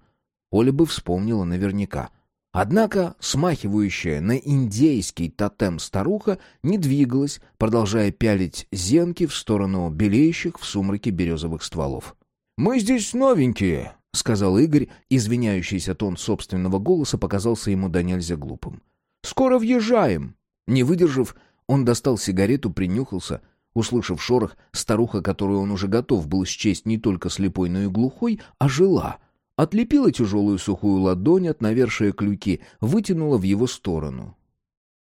Оля бы вспомнила наверняка — Однако смахивающая на индейский тотем старуха не двигалась, продолжая пялить зенки в сторону белеющих в сумраке березовых стволов. «Мы здесь новенькие», — сказал Игорь, извиняющийся тон собственного голоса показался ему до нельзя глупым. «Скоро въезжаем». Не выдержав, он достал сигарету, принюхался. Услышав шорох, старуха, которую он уже готов был счесть не только слепой, но и глухой, ожила — Отлепила тяжелую сухую ладонь от навершия клюки, вытянула в его сторону.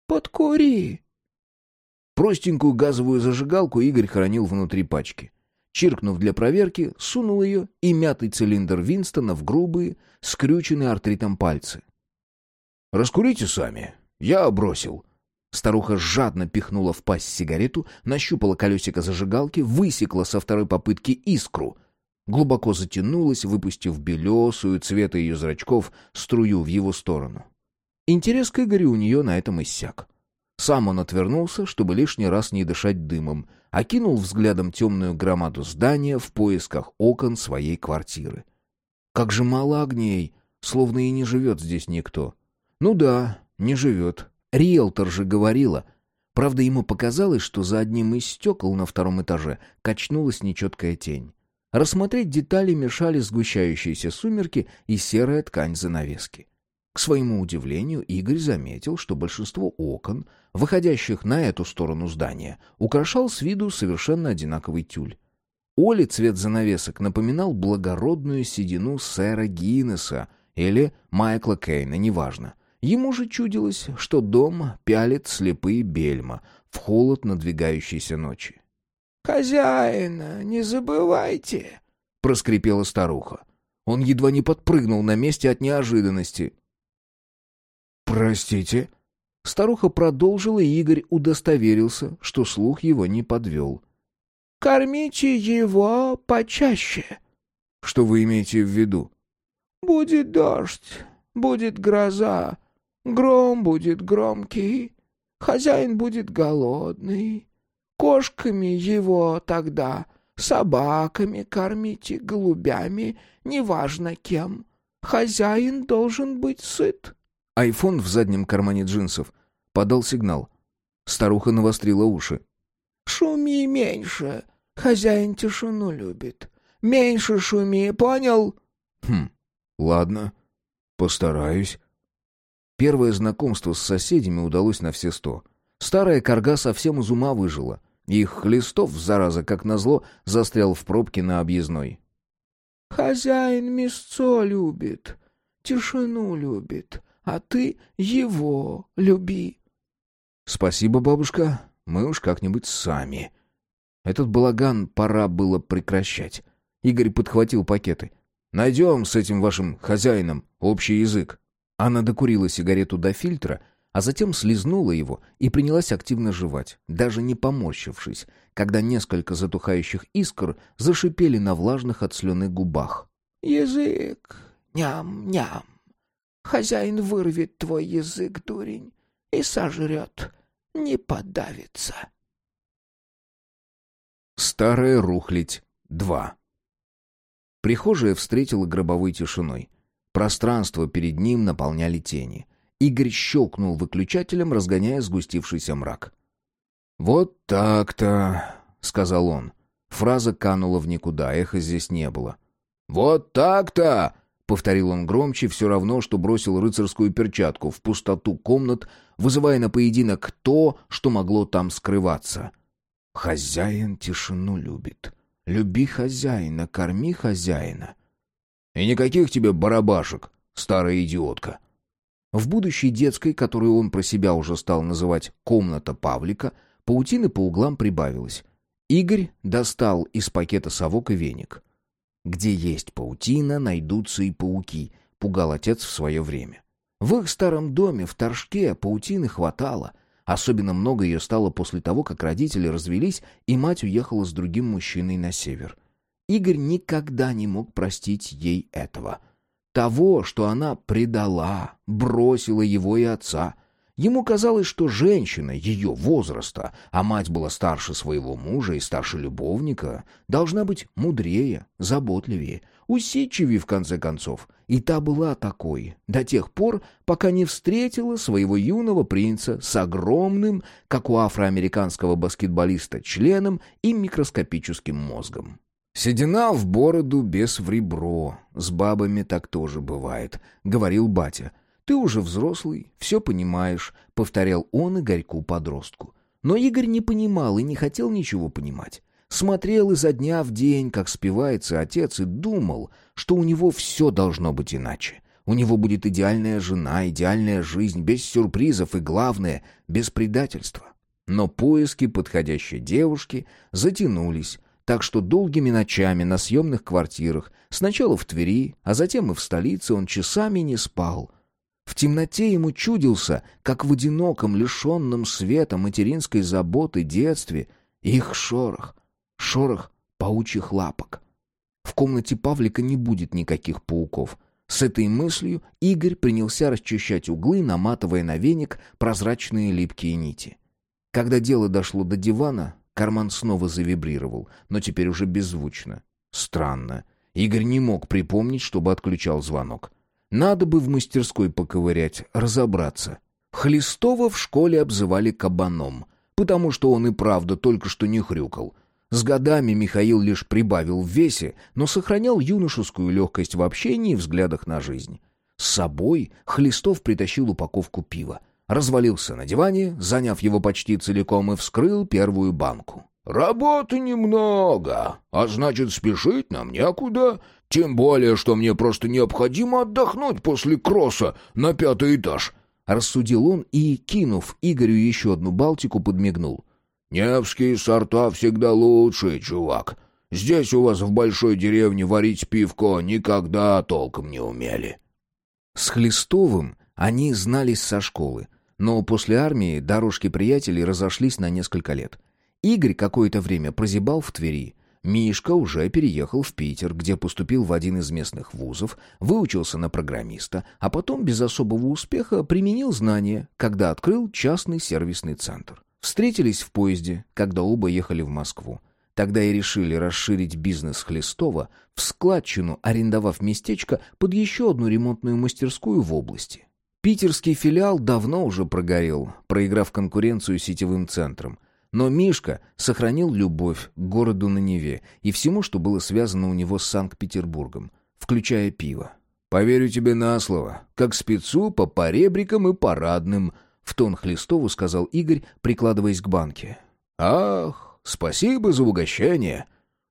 «Подкури!» Простенькую газовую зажигалку Игорь хранил внутри пачки. Чиркнув для проверки, сунул ее и мятый цилиндр Винстона в грубые, скрюченные артритом пальцы. «Раскурите сами. Я бросил». Старуха жадно пихнула в пасть сигарету, нащупала колесико зажигалки, высекла со второй попытки искру — глубоко затянулась, выпустив белесую цвета ее зрачков струю в его сторону. Интерес к Игорю у нее на этом иссяк. Сам он отвернулся, чтобы лишний раз не дышать дымом, окинул взглядом темную громаду здания в поисках окон своей квартиры. Как же мало огней, словно и не живет здесь никто. Ну да, не живет. Риэлтор же говорила. Правда, ему показалось, что за одним из стекол на втором этаже качнулась нечеткая тень. Рассмотреть детали мешали сгущающиеся сумерки и серая ткань занавески. К своему удивлению, Игорь заметил, что большинство окон, выходящих на эту сторону здания, украшал с виду совершенно одинаковый тюль. Оле цвет занавесок напоминал благородную седину сэра Гиннеса или Майкла Кейна, неважно. Ему же чудилось, что дом пялит слепые бельма в холод надвигающейся ночи. «Хозяина, не забывайте!» — проскрипела старуха. Он едва не подпрыгнул на месте от неожиданности. «Простите?» Старуха продолжила, и Игорь удостоверился, что слух его не подвел. «Кормите его почаще». «Что вы имеете в виду?» «Будет дождь, будет гроза, гром будет громкий, хозяин будет голодный. Кошками его тогда, собаками кормите, голубями, неважно кем. Хозяин должен быть сыт». Айфон в заднем кармане джинсов подал сигнал. Старуха навострила уши. «Шуми меньше. Хозяин тишину любит. Меньше шуми, понял?» «Хм, ладно. Постараюсь». Первое знакомство с соседями удалось на все сто. Старая корга совсем из ума выжила. Их хлестов, зараза, как назло, застрял в пробке на объездной. «Хозяин мясцо любит, тишину любит, а ты его люби». «Спасибо, бабушка, мы уж как-нибудь сами». Этот балаган пора было прекращать. Игорь подхватил пакеты. «Найдем с этим вашим хозяином общий язык». Она докурила сигарету до фильтра, а затем слезнула его и принялась активно жевать, даже не поморщившись, когда несколько затухающих искр зашипели на влажных от слюны губах. «Язык! Ням-ням! Хозяин вырвет твой язык, дурень, и сожрет, не подавится!» Старая рухлядь 2 Прихожая встретила гробовой тишиной. Пространство перед ним наполняли тени. Игорь щелкнул выключателем, разгоняя сгустившийся мрак. «Вот так-то», — сказал он. Фраза канула в никуда, эха здесь не было. «Вот так-то!» — повторил он громче, все равно, что бросил рыцарскую перчатку в пустоту комнат, вызывая на поединок то, что могло там скрываться. «Хозяин тишину любит. Люби хозяина, корми хозяина». «И никаких тебе барабашек, старая идиотка!» В будущей детской, которую он про себя уже стал называть «комната Павлика», паутины по углам прибавилось. Игорь достал из пакета совок и веник. «Где есть паутина, найдутся и пауки», — пугал отец в свое время. В их старом доме в Торжке паутины хватало. Особенно много ее стало после того, как родители развелись, и мать уехала с другим мужчиной на север. Игорь никогда не мог простить ей этого — того, что она предала, бросила его и отца. Ему казалось, что женщина ее возраста, а мать была старше своего мужа и старше любовника, должна быть мудрее, заботливее, усидчивее в конце концов. И та была такой до тех пор, пока не встретила своего юного принца с огромным, как у афроамериканского баскетболиста, членом и микроскопическим мозгом. «Седина в бороду, без в ребро. С бабами так тоже бывает», — говорил батя. «Ты уже взрослый, все понимаешь», — повторял он и горьку подростку. Но Игорь не понимал и не хотел ничего понимать. Смотрел изо дня в день, как спивается отец, и думал, что у него все должно быть иначе. У него будет идеальная жена, идеальная жизнь, без сюрпризов и, главное, без предательства. Но поиски подходящей девушки затянулись, так что долгими ночами на съемных квартирах, сначала в Твери, а затем и в столице, он часами не спал. В темноте ему чудился, как в одиноком, лишенном света материнской заботы детстве, их шорох, шорох паучьих лапок. В комнате Павлика не будет никаких пауков. С этой мыслью Игорь принялся расчищать углы, наматывая на веник прозрачные липкие нити. Когда дело дошло до дивана, Карман снова завибрировал, но теперь уже беззвучно. Странно. Игорь не мог припомнить, чтобы отключал звонок. Надо бы в мастерской поковырять, разобраться. Хлестова в школе обзывали кабаном, потому что он и правда только что не хрюкал. С годами Михаил лишь прибавил в весе, но сохранял юношескую легкость в общении и взглядах на жизнь. С собой Хлестов притащил упаковку пива — развалился на диване, заняв его почти целиком, и вскрыл первую банку. «Работы немного, а значит, спешить нам некуда. Тем более, что мне просто необходимо отдохнуть после кросса на пятый этаж», — рассудил он и, кинув Игорю еще одну балтику, подмигнул. «Невские сорта всегда лучшие, чувак. Здесь у вас в большой деревне варить пивко никогда толком не умели». С Хлестовым они знались со школы, Но после армии дорожки приятелей разошлись на несколько лет. Игорь какое-то время прозябал в Твери. Мишка уже переехал в Питер, где поступил в один из местных вузов, выучился на программиста, а потом без особого успеха применил знания, когда открыл частный сервисный центр. Встретились в поезде, когда оба ехали в Москву. Тогда и решили расширить бизнес Хлестова в складчину, арендовав местечко под еще одну ремонтную мастерскую в области. Питерский филиал давно уже прогорел, проиграв конкуренцию сетевым центрам. Но Мишка сохранил любовь к городу на Неве и всему, что было связано у него с Санкт-Петербургом, включая пиво. «Поверю тебе на слово, как спецу по поребрикам и парадным», — в тон Хлестову сказал Игорь, прикладываясь к банке. «Ах, спасибо за угощение.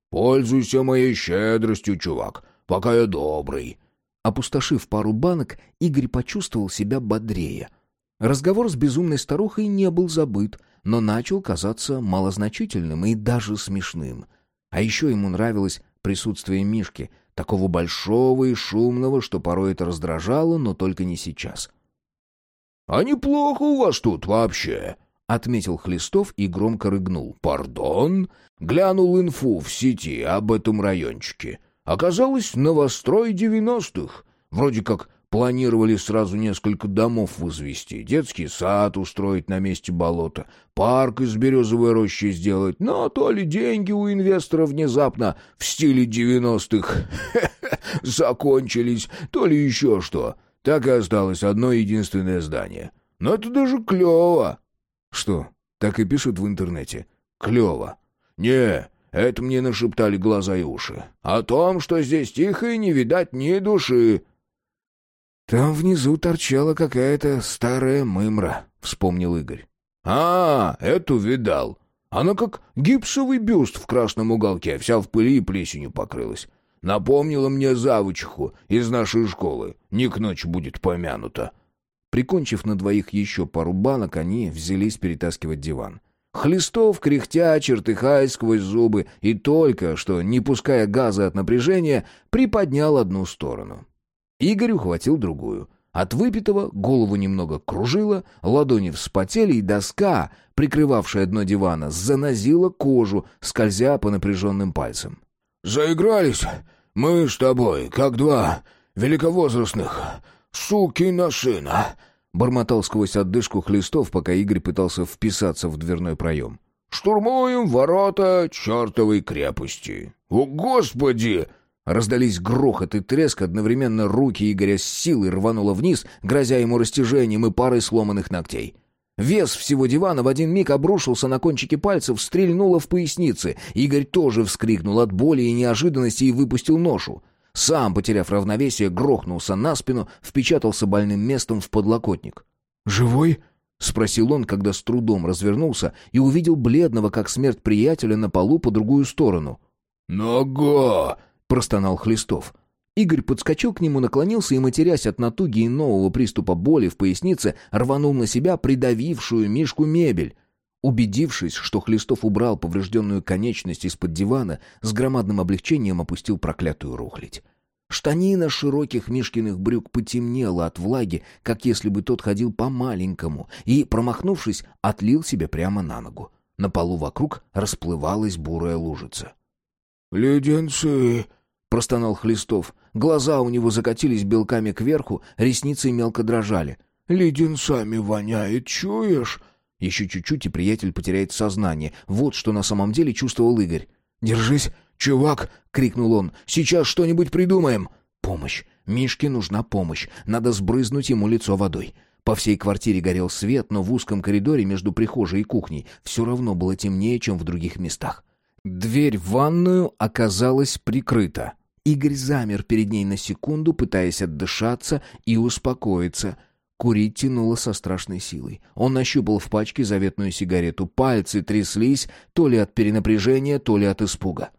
Пользуйся моей щедростью, чувак, пока я добрый». Опустошив пару банок, Игорь почувствовал себя бодрее. Разговор с безумной старухой не был забыт — но начал казаться малозначительным и даже смешным. А еще ему нравилось присутствие Мишки, такого большого и шумного, что порой это раздражало, но только не сейчас. «А неплохо у вас тут вообще», — отметил Хлестов и громко рыгнул. «Пардон?» Глянул инфу в сети об этом райончике. Оказалось, новострой девяностых. Вроде как Планировали сразу несколько домов возвести, детский сад устроить на месте болота, парк из березовой рощи сделать, но то ли деньги у инвестора внезапно в стиле девяностых закончились, то ли еще что. Так и осталось одно единственное здание. Но это даже клево. Что, так и пишут в интернете? Клево. Не, это мне нашептали глаза и уши. О том, что здесь тихо и не видать ни души. «Там внизу торчала какая-то старая мымра», — вспомнил Игорь. «А, эту видал. Она как гипсовый бюст в красном уголке, вся в пыли и плесенью покрылась. Напомнила мне завучиху из нашей школы. Не к ночи будет помянута». Прикончив на двоих еще пару банок, они взялись перетаскивать диван. Хлестов, кряхтя, чертыхаясь сквозь зубы и только что, не пуская газа от напряжения, приподнял одну сторону. Игорь ухватил другую. От выпитого голову немного кружило, ладони вспотели, и доска, прикрывавшая дно дивана, занозила кожу, скользя по напряженным пальцам. «Заигрались мы с тобой, как два великовозрастных сукина сына», бормотал сквозь отдышку Хлестов, пока Игорь пытался вписаться в дверной проем. «Штурмуем ворота чертовой крепости». «О, Господи!» Раздались грохот и треск, одновременно руки Игоря с силой рвануло вниз, грозя ему растяжением и парой сломанных ногтей. Вес всего дивана в один миг обрушился на кончики пальцев, стрельнуло в пояснице. Игорь тоже вскрикнул от боли и неожиданности и выпустил ношу. Сам, потеряв равновесие, грохнулся на спину, впечатался больным местом в подлокотник. «Живой?» — спросил он, когда с трудом развернулся и увидел бледного, как смерть приятеля, на полу по другую сторону. «Нога!» простонал Хлестов. Игорь подскочил к нему, наклонился и, матерясь от натуги и нового приступа боли в пояснице, рванул на себя придавившую Мишку мебель. Убедившись, что Хлестов убрал поврежденную конечность из-под дивана, с громадным облегчением опустил проклятую рухлядь. Штанина широких Мишкиных брюк потемнела от влаги, как если бы тот ходил по-маленькому, и, промахнувшись, отлил себе прямо на ногу. На полу вокруг расплывалась бурая лужица. «Леденцы!» простонал Хлестов. Глаза у него закатились белками кверху, ресницы мелко дрожали. «Леденцами воняет, чуешь?» Еще чуть-чуть, и приятель потеряет сознание. Вот что на самом деле чувствовал Игорь. «Держись, чувак!» — крикнул он. «Сейчас что-нибудь придумаем!» «Помощь! Мишке нужна помощь! Надо сбрызнуть ему лицо водой!» По всей квартире горел свет, но в узком коридоре между прихожей и кухней все равно было темнее, чем в других местах. Дверь в ванную оказалась прикрыта. Игорь замер перед ней на секунду, пытаясь отдышаться и успокоиться. Курить тянуло со страшной силой. Он нащупал в пачке заветную сигарету. Пальцы тряслись то ли от перенапряжения, то ли от испуга.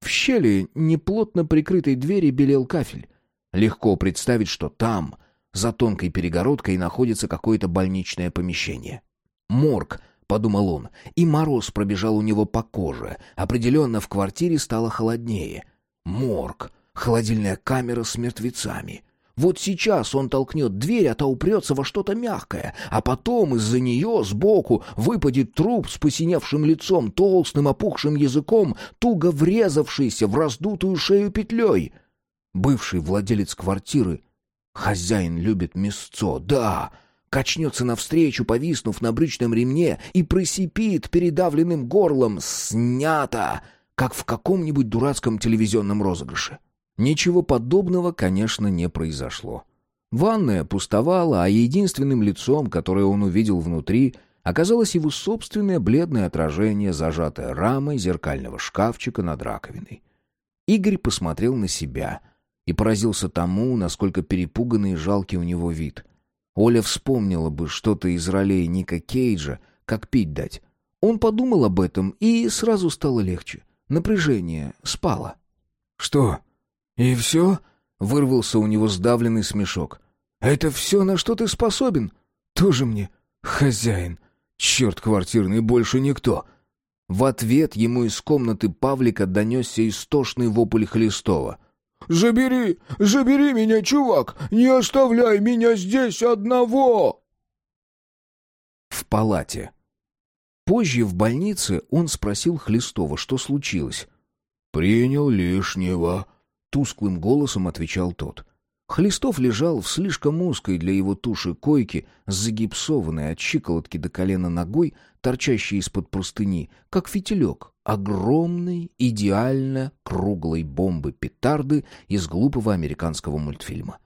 В щели неплотно прикрытой двери белел кафель. Легко представить, что там, за тонкой перегородкой, находится какое-то больничное помещение. Морг, подумал он, и мороз пробежал у него по коже. Определенно в квартире стало холоднее. Морг, холодильная камера с мертвецами. Вот сейчас он толкнет дверь, а та упрется во что-то мягкое, а потом из-за нее сбоку выпадет труп с посиневшим лицом, толстым опухшим языком, туго врезавшийся в раздутую шею петлей. Бывший владелец квартиры. Хозяин любит мясцо, да, качнется навстречу, повиснув на брючном ремне, и просипит передавленным горлом «Снято!», как в каком-нибудь дурацком телевизионном розыгрыше. Ничего подобного, конечно, не произошло. Ванная пустовала, а единственным лицом, которое он увидел внутри, оказалось его собственное бледное отражение, зажатое рамой зеркального шкафчика над раковиной. Игорь посмотрел на себя и поразился тому, насколько перепуганный и жалкий у него вид. Оля вспомнила бы что-то из ролей Ника Кейджа, как пить дать. Он подумал об этом, и сразу стало легче. Напряжение спало. «Что?» «И все?» — вырвался у него сдавленный смешок. «Это все, на что ты способен? Тоже мне хозяин. Черт квартирный, больше никто». В ответ ему из комнаты Павлика донесся истошный вопль Хлестова. «Забери! Забери меня, чувак! Не оставляй меня здесь одного!» В палате. Позже в больнице он спросил Хлестова, что случилось. «Принял лишнего», Тусклым голосом отвечал тот. Хлестов лежал в слишком узкой для его туши койке с загипсованной от щиколотки до колена ногой, торчащей из-под простыни, как фитилек огромной, идеально круглой бомбы-петарды из глупого американского мультфильма.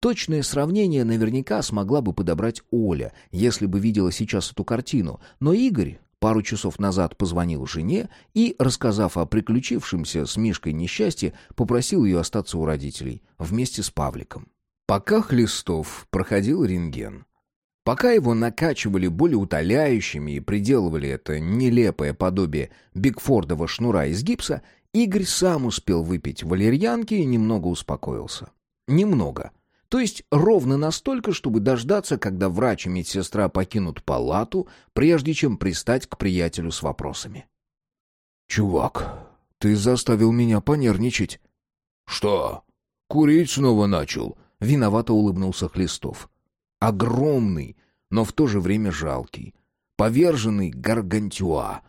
Точное сравнение наверняка смогла бы подобрать Оля, если бы видела сейчас эту картину, но Игорь Пару часов назад позвонил жене и, рассказав о приключившемся с Мишкой несчастье, попросил ее остаться у родителей вместе с Павликом. Пока Хлестов проходил рентген, пока его накачивали более утоляющими и приделывали это нелепое подобие Бигфордова шнура из гипса, Игорь сам успел выпить валерьянки и немного успокоился. Немного — то есть ровно настолько, чтобы дождаться, когда врач и медсестра покинут палату, прежде чем пристать к приятелю с вопросами. «Чувак, ты заставил меня понервничать». «Что? Курить снова начал?» — виновато улыбнулся Хлестов. «Огромный, но в то же время жалкий. Поверженный гаргантюа.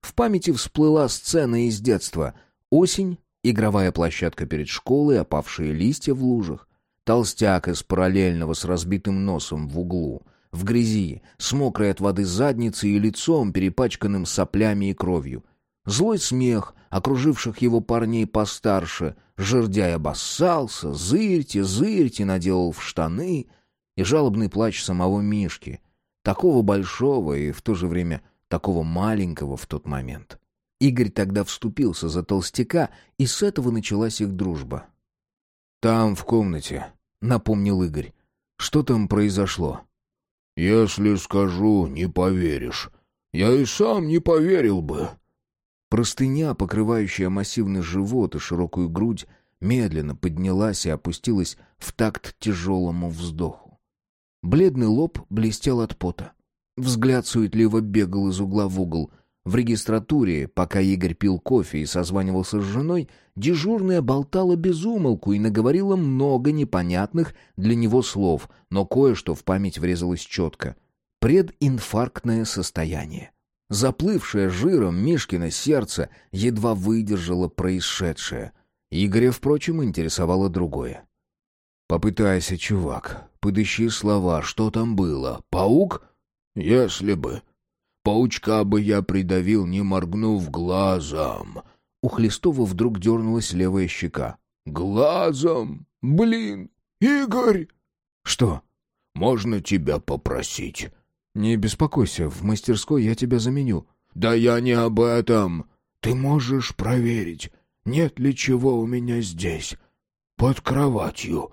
В памяти всплыла сцена из детства. Осень, игровая площадка перед школой, опавшие листья в лужах. Толстяк из параллельного с разбитым носом в углу, в грязи, с мокрой от воды задницей и лицом, перепачканным соплями и кровью. Злой смех окруживших его парней постарше, жердяй обоссался, зырьте, зырьте наделал в штаны, и жалобный плач самого Мишки, такого большого и в то же время такого маленького в тот момент. Игорь тогда вступился за толстяка, и с этого началась их дружба. «Там, в комнате», — напомнил Игорь. «Что там произошло?» «Если скажу, не поверишь. Я и сам не поверил бы». Простыня, покрывающая массивный живот и широкую грудь, медленно поднялась и опустилась в такт тяжелому вздоху. Бледный лоб блестел от пота. Взгляд суетливо бегал из угла в угол, в регистратуре, пока Игорь пил кофе и созванивался с женой, дежурная болтала без умолку и наговорила много непонятных для него слов, но кое-что в память врезалось четко. Прединфарктное состояние. Заплывшее жиром Мишкино сердце едва выдержало происшедшее. Игоря, впрочем, интересовало другое. «Попытайся, чувак, подыщи слова, что там было. Паук?» «Если бы», Паучка бы я придавил, не моргнув глазом. У Хлестова вдруг дернулась левая щека. «Глазом? Блин! Игорь!» «Что?» «Можно тебя попросить?» «Не беспокойся, в мастерской я тебя заменю». «Да я не об этом. Ты можешь проверить, нет ли чего у меня здесь, под кроватью?»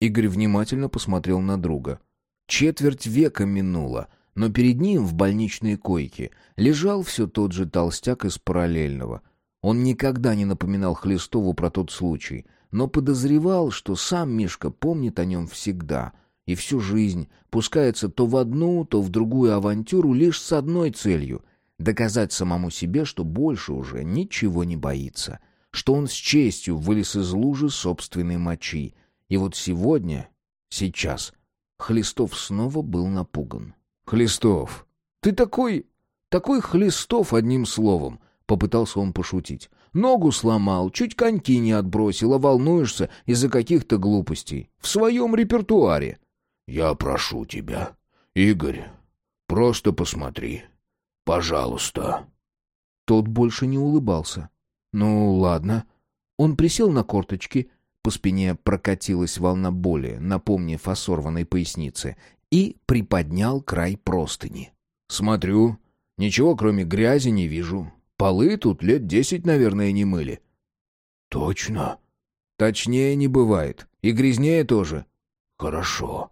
Игорь внимательно посмотрел на друга. Четверть века минула — но перед ним в больничной койке лежал все тот же толстяк из параллельного. Он никогда не напоминал Хлестову про тот случай, но подозревал, что сам Мишка помнит о нем всегда и всю жизнь пускается то в одну, то в другую авантюру лишь с одной целью — доказать самому себе, что больше уже ничего не боится, что он с честью вылез из лужи собственной мочи, И вот сегодня, сейчас, Хлестов снова был напуган. «Хлестов, ты такой... такой Хлестов, одним словом!» — попытался он пошутить. «Ногу сломал, чуть коньки не отбросил, а волнуешься из-за каких-то глупостей. В своем репертуаре». «Я прошу тебя, Игорь, просто посмотри. Пожалуйста». Тот больше не улыбался. «Ну, ладно». Он присел на корточки, по спине прокатилась волна боли, напомнив о сорванной пояснице, и приподнял край простыни. «Смотрю, ничего кроме грязи не вижу. Полы тут лет десять, наверное, не мыли». «Точно?» «Точнее не бывает. И грязнее тоже». «Хорошо».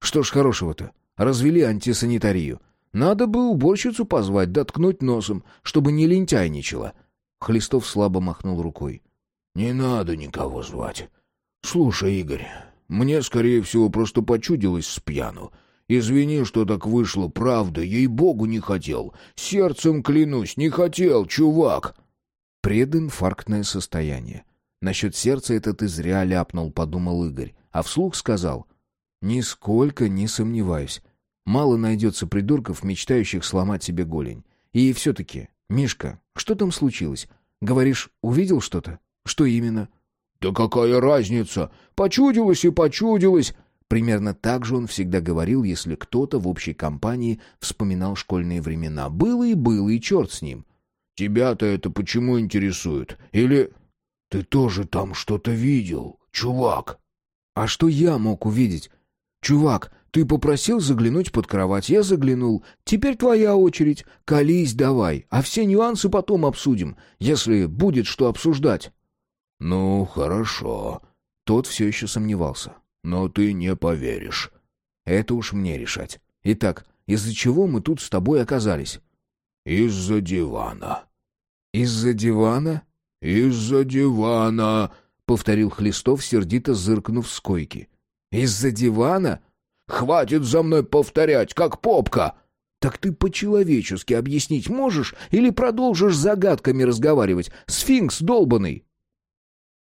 «Что ж хорошего-то? Развели антисанитарию. Надо бы уборщицу позвать, доткнуть носом, чтобы не лентяйничала». Хлестов слабо махнул рукой. «Не надо никого звать. Слушай, Игорь, мне, скорее всего, просто почудилось с пьяну. Извини, что так вышло, правда, ей-богу не хотел. Сердцем клянусь, не хотел, чувак!» Прединфарктное состояние. Насчет сердца это ты зря ляпнул, подумал Игорь, а вслух сказал. «Нисколько не сомневаюсь. Мало найдется придурков, мечтающих сломать себе голень. И все-таки, Мишка, что там случилось? Говоришь, увидел что-то?» Что именно? Да какая разница? Почудилось и почудилось. Примерно так же он всегда говорил, если кто-то в общей компании вспоминал школьные времена. Было и было, и черт с ним. Тебя-то это почему интересует? Или ты тоже там что-то видел, чувак? А что я мог увидеть? Чувак, ты попросил заглянуть под кровать, я заглянул. Теперь твоя очередь. Колись давай, а все нюансы потом обсудим, если будет что обсуждать. «Ну, хорошо». Тот все еще сомневался. «Но ты не поверишь». «Это уж мне решать. Итак, из-за чего мы тут с тобой оказались?» «Из-за дивана». «Из-за дивана?» «Из-за дивана», — повторил Хлестов, сердито зыркнув с койки. «Из-за дивана?» «Хватит за мной повторять, как попка!» «Так ты по-человечески объяснить можешь или продолжишь загадками разговаривать? Сфинкс долбанный!»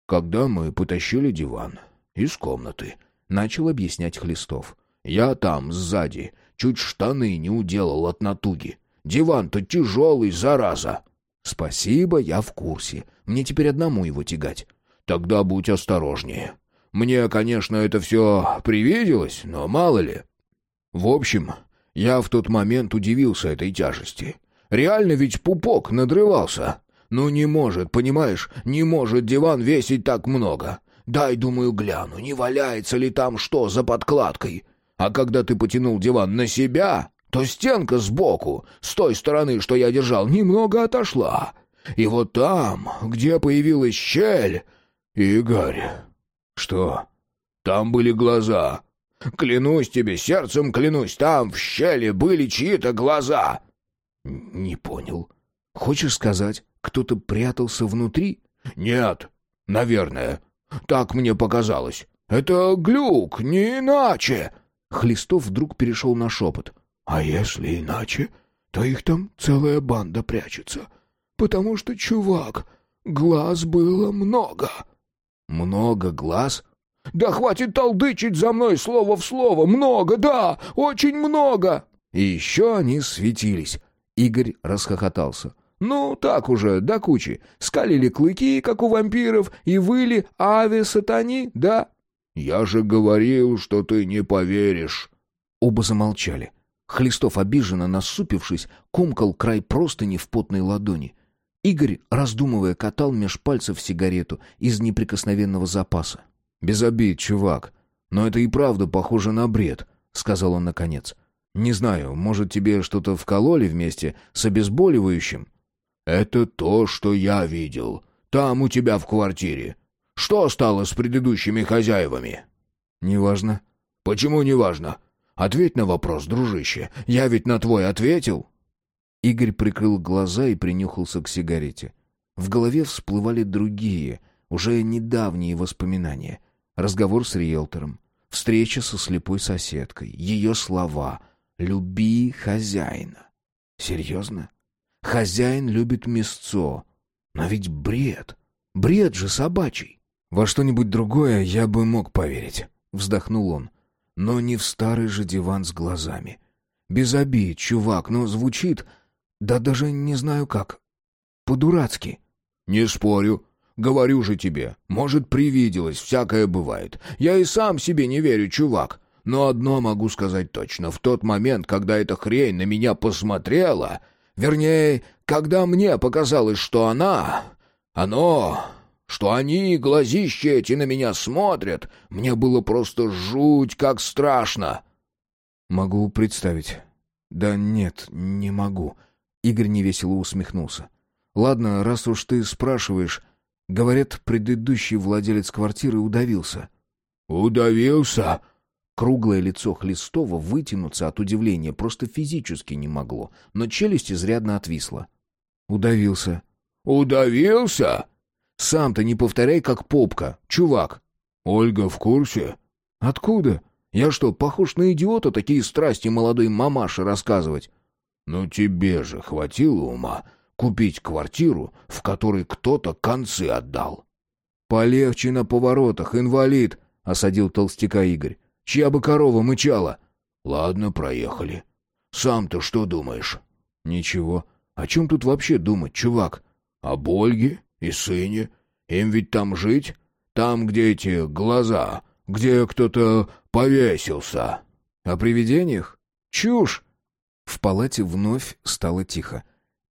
Когда мы потащили диван из комнаты, начал объяснять Хлестов. Я там, сзади, чуть штаны не уделал от натуги. Диван-то тяжелый, зараза. Спасибо, я в курсе. Мне теперь одному его тягать. Тогда будь осторожнее. Мне, конечно, это все привиделось, но мало ли. В общем, я в тот момент удивился этой тяжести. Реально ведь пупок надрывался. Ну не может, понимаешь, не может диван весить так много. Дай, думаю, гляну, не валяется ли там что за подкладкой. А когда ты потянул диван на себя, то стенка сбоку, с той стороны, что я держал, немного отошла. И вот там, где появилась щель... Игорь... Что? Там были глаза. Клянусь тебе, сердцем клянусь, там в щели были чьи-то глаза. Не понял. Хочешь сказать, кто-то прятался внутри? Нет, наверное. Так мне показалось. Это глюк, не иначе. Хлестов вдруг перешел на шепот. А если иначе, то их там целая банда прячется. Потому что, чувак, глаз было много. Много глаз? Да хватит толдычить за мной слово в слово. Много, да, очень много. И еще они светились. Игорь расхохотался. Ну, так уже, до кучи. Скалили клыки, как у вампиров, и выли «Аве сатани», да? Я же говорил, что ты не поверишь. Оба замолчали. Хлестов, обиженно насупившись, комкал край простыни в потной ладони. Игорь, раздумывая, катал меж пальцев сигарету из неприкосновенного запаса. «Без обид, чувак, но это и правда похоже на бред», — сказал он наконец. «Не знаю, может, тебе что-то вкололи вместе с обезболивающим?» «Это то, что я видел. Там у тебя в квартире. Что стало с предыдущими хозяевами?» «Неважно». «Почему неважно? Ответь на вопрос, дружище. Я ведь на твой ответил». Игорь прикрыл глаза и принюхался к сигарете. В голове всплывали другие, уже недавние воспоминания. Разговор с риэлтором, встреча со слепой соседкой, ее слова «люби хозяина». Серьезно? Хозяин любит мясцо. Но ведь бред. Бред же собачий. «Во что-нибудь другое я бы мог поверить», — вздохнул он. «Но не в старый же диван с глазами. Без обид, чувак, но звучит... Да даже не знаю как. По-дурацки». «Не спорю. Говорю же тебе, может, привиделось, всякое бывает. Я и сам себе не верю, чувак. Но одно могу сказать точно. В тот момент, когда эта хрень на меня посмотрела... Вернее, когда мне показалось, что она... Оно... Что они, глазищи эти, на меня смотрят, мне было просто жуть как страшно. Могу представить. Да нет, не могу. Игорь невесело усмехнулся. Ладно, раз уж ты спрашиваешь, говорят, предыдущий владелец квартиры удавился. Удавился? Круглое лицо Хлестова вытянуться от удивления просто физически не могло, но челюсть изрядно отвисла. Удавился. Удавился? Сам-то не повторяй, как попка, чувак. Ольга в курсе? Откуда? Я что, похож на идиота такие страсти молодой мамаши рассказывать? Ну тебе же хватило ума купить квартиру, в которой кто-то концы отдал. Полегче на поворотах, инвалид, осадил толстяка Игорь. Чья бы корова мычала? Ладно, проехали. Сам-то что думаешь? Ничего. О чем тут вообще думать, чувак? Об Ольге? И сыне? Им ведь там жить? Там, где эти глаза, где кто-то повесился. О привидениях? Чушь! В палате вновь стало тихо.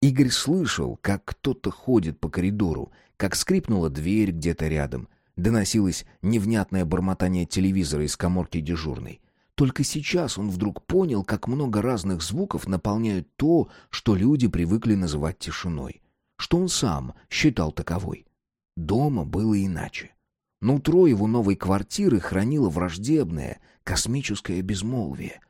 Игорь слышал, как кто-то ходит по коридору, как скрипнула дверь где-то рядом. Доносилось невнятное бормотание телевизора из коморки дежурной. Только сейчас он вдруг понял, как много разных звуков наполняют то, что люди привыкли называть тишиной что он сам считал таковой. Дома было иначе. Нутро его новой квартиры хранило враждебное, космическое безмолвие.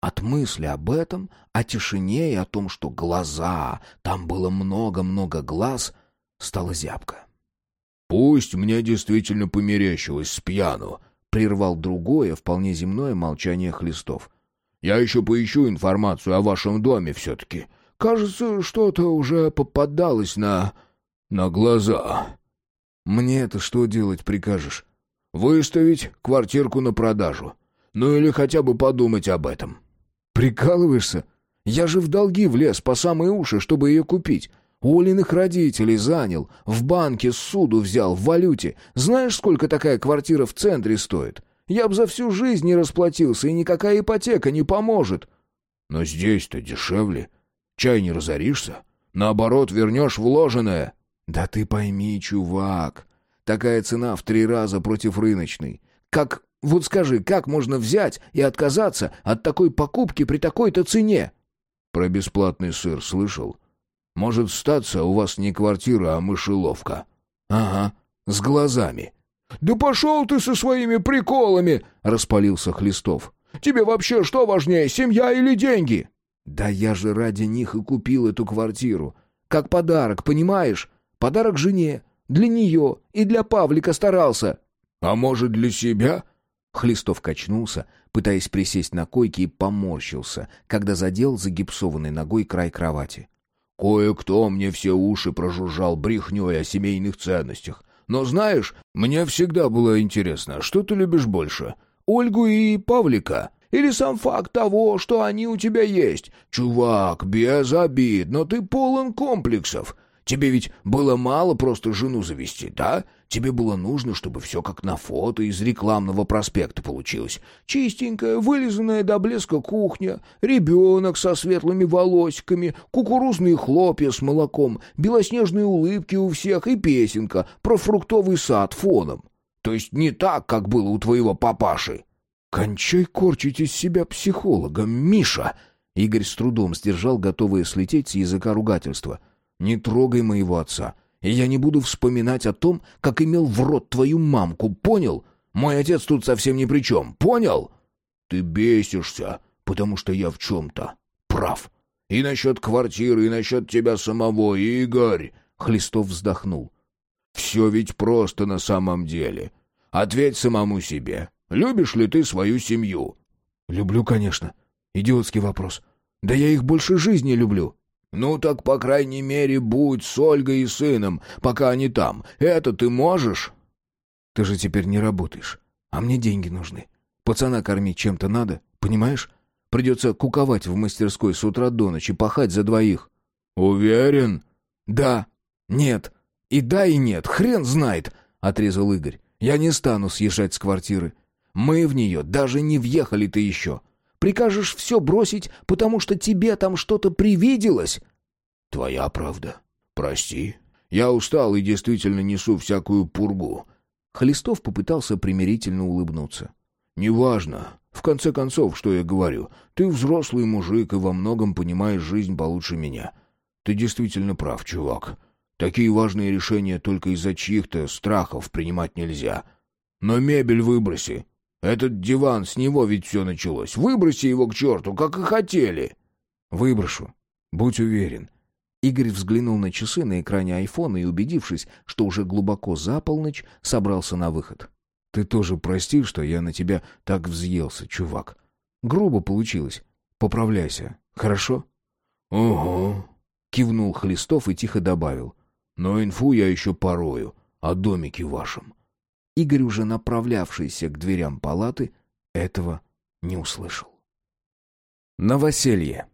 От мысли об этом, о тишине и о том, что глаза, там было много-много глаз, стало зябко. «Пусть мне действительно померещилось с пьяну», — прервал другое, вполне земное молчание Хлистов. «Я еще поищу информацию о вашем доме все-таки. Кажется, что-то уже попадалось на... на глаза. Мне это что делать прикажешь? Выставить квартирку на продажу. Ну или хотя бы подумать об этом. Прикалываешься? Я же в долги влез по самые уши, чтобы ее купить. У Олиных родителей занял, в банке суду взял, в валюте. Знаешь, сколько такая квартира в центре стоит? Я б за всю жизнь не расплатился, и никакая ипотека не поможет. Но здесь-то дешевле. Чай не разоришься? Наоборот, вернешь вложенное». «Да ты пойми, чувак, такая цена в три раза против рыночной. Как, вот скажи, как можно взять и отказаться от такой покупки при такой-то цене?» «Про бесплатный сыр слышал? Может, статься у вас не квартира, а мышеловка». «Ага, с глазами». «Да пошел ты со своими приколами!» — распалился Хлистов. «Тебе вообще что важнее, семья или деньги?» Да я же ради них и купил эту квартиру. Как подарок, понимаешь? Подарок жене. Для нее и для Павлика старался. А может, для себя? Хлистов качнулся, пытаясь присесть на койке и поморщился, когда задел загипсованной ногой край кровати. Кое-кто мне все уши прожужжал брехней о семейных ценностях. Но знаешь, мне всегда было интересно, что ты любишь больше, Ольгу и Павлика? Или сам факт того, что они у тебя есть. Чувак, без обид, но ты полон комплексов. Тебе ведь было мало просто жену завести, да? Тебе было нужно, чтобы все как на фото из рекламного проспекта получилось. Чистенькая, вылизанная до блеска кухня, ребенок со светлыми волосиками, кукурузные хлопья с молоком, белоснежные улыбки у всех и песенка про фруктовый сад фоном. То есть не так, как было у твоего папаши. «Кончай корчить из себя психолога, Миша!» Игорь с трудом сдержал готовое слететь с языка ругательства. «Не трогай моего отца, и я не буду вспоминать о том, как имел в рот твою мамку, понял? Мой отец тут совсем ни при чем, понял?» «Ты бесишься, потому что я в чем-то прав. И насчет квартиры, и насчет тебя самого, Игорь!» Хлистов вздохнул. «Все ведь просто на самом деле. Ответь самому себе. Любишь ли ты свою семью?» «Люблю, конечно. Идиотский вопрос. Да я их больше жизни люблю». «Ну так, по крайней мере, будь с Ольгой и сыном, пока они там. Это ты можешь?» Ты же теперь не работаешь, а мне деньги нужны. Пацана кормить чем-то надо, понимаешь? Придется куковать в мастерской с утра до ночи, пахать за двоих». «Уверен?» «Да. Нет. И да, и нет. Хрен знает», — отрезал Игорь. «Я не стану съезжать с квартиры. Мы в нее даже не въехали-то еще. Прикажешь все бросить, потому что тебе там что-то привиделось?» «Твоя правда. Прости. Я устал и действительно несу всякую пургу». Холестов попытался примирительно улыбнуться. «Неважно. В конце концов, что я говорю, ты взрослый мужик и во многом понимаешь жизнь получше меня. Ты действительно прав, чувак. Такие важные решения только из-за чьих-то страхов принимать нельзя. Но мебель выброси. Этот диван, с него ведь все началось. Выброси его к черту, как и хотели. Выброшу. Будь уверен. Игорь взглянул на часы на экране айфона и, убедившись, что уже глубоко за полночь, собрался на выход. Ты тоже прости, что я на тебя так взъелся, чувак. Грубо получилось. Поправляйся, хорошо? Угу. Кивнул Хлестов и тихо добавил. Но инфу я еще порою о домике вашем. Игорь, уже направлявшийся к дверям палаты, этого не услышал. Новоселье.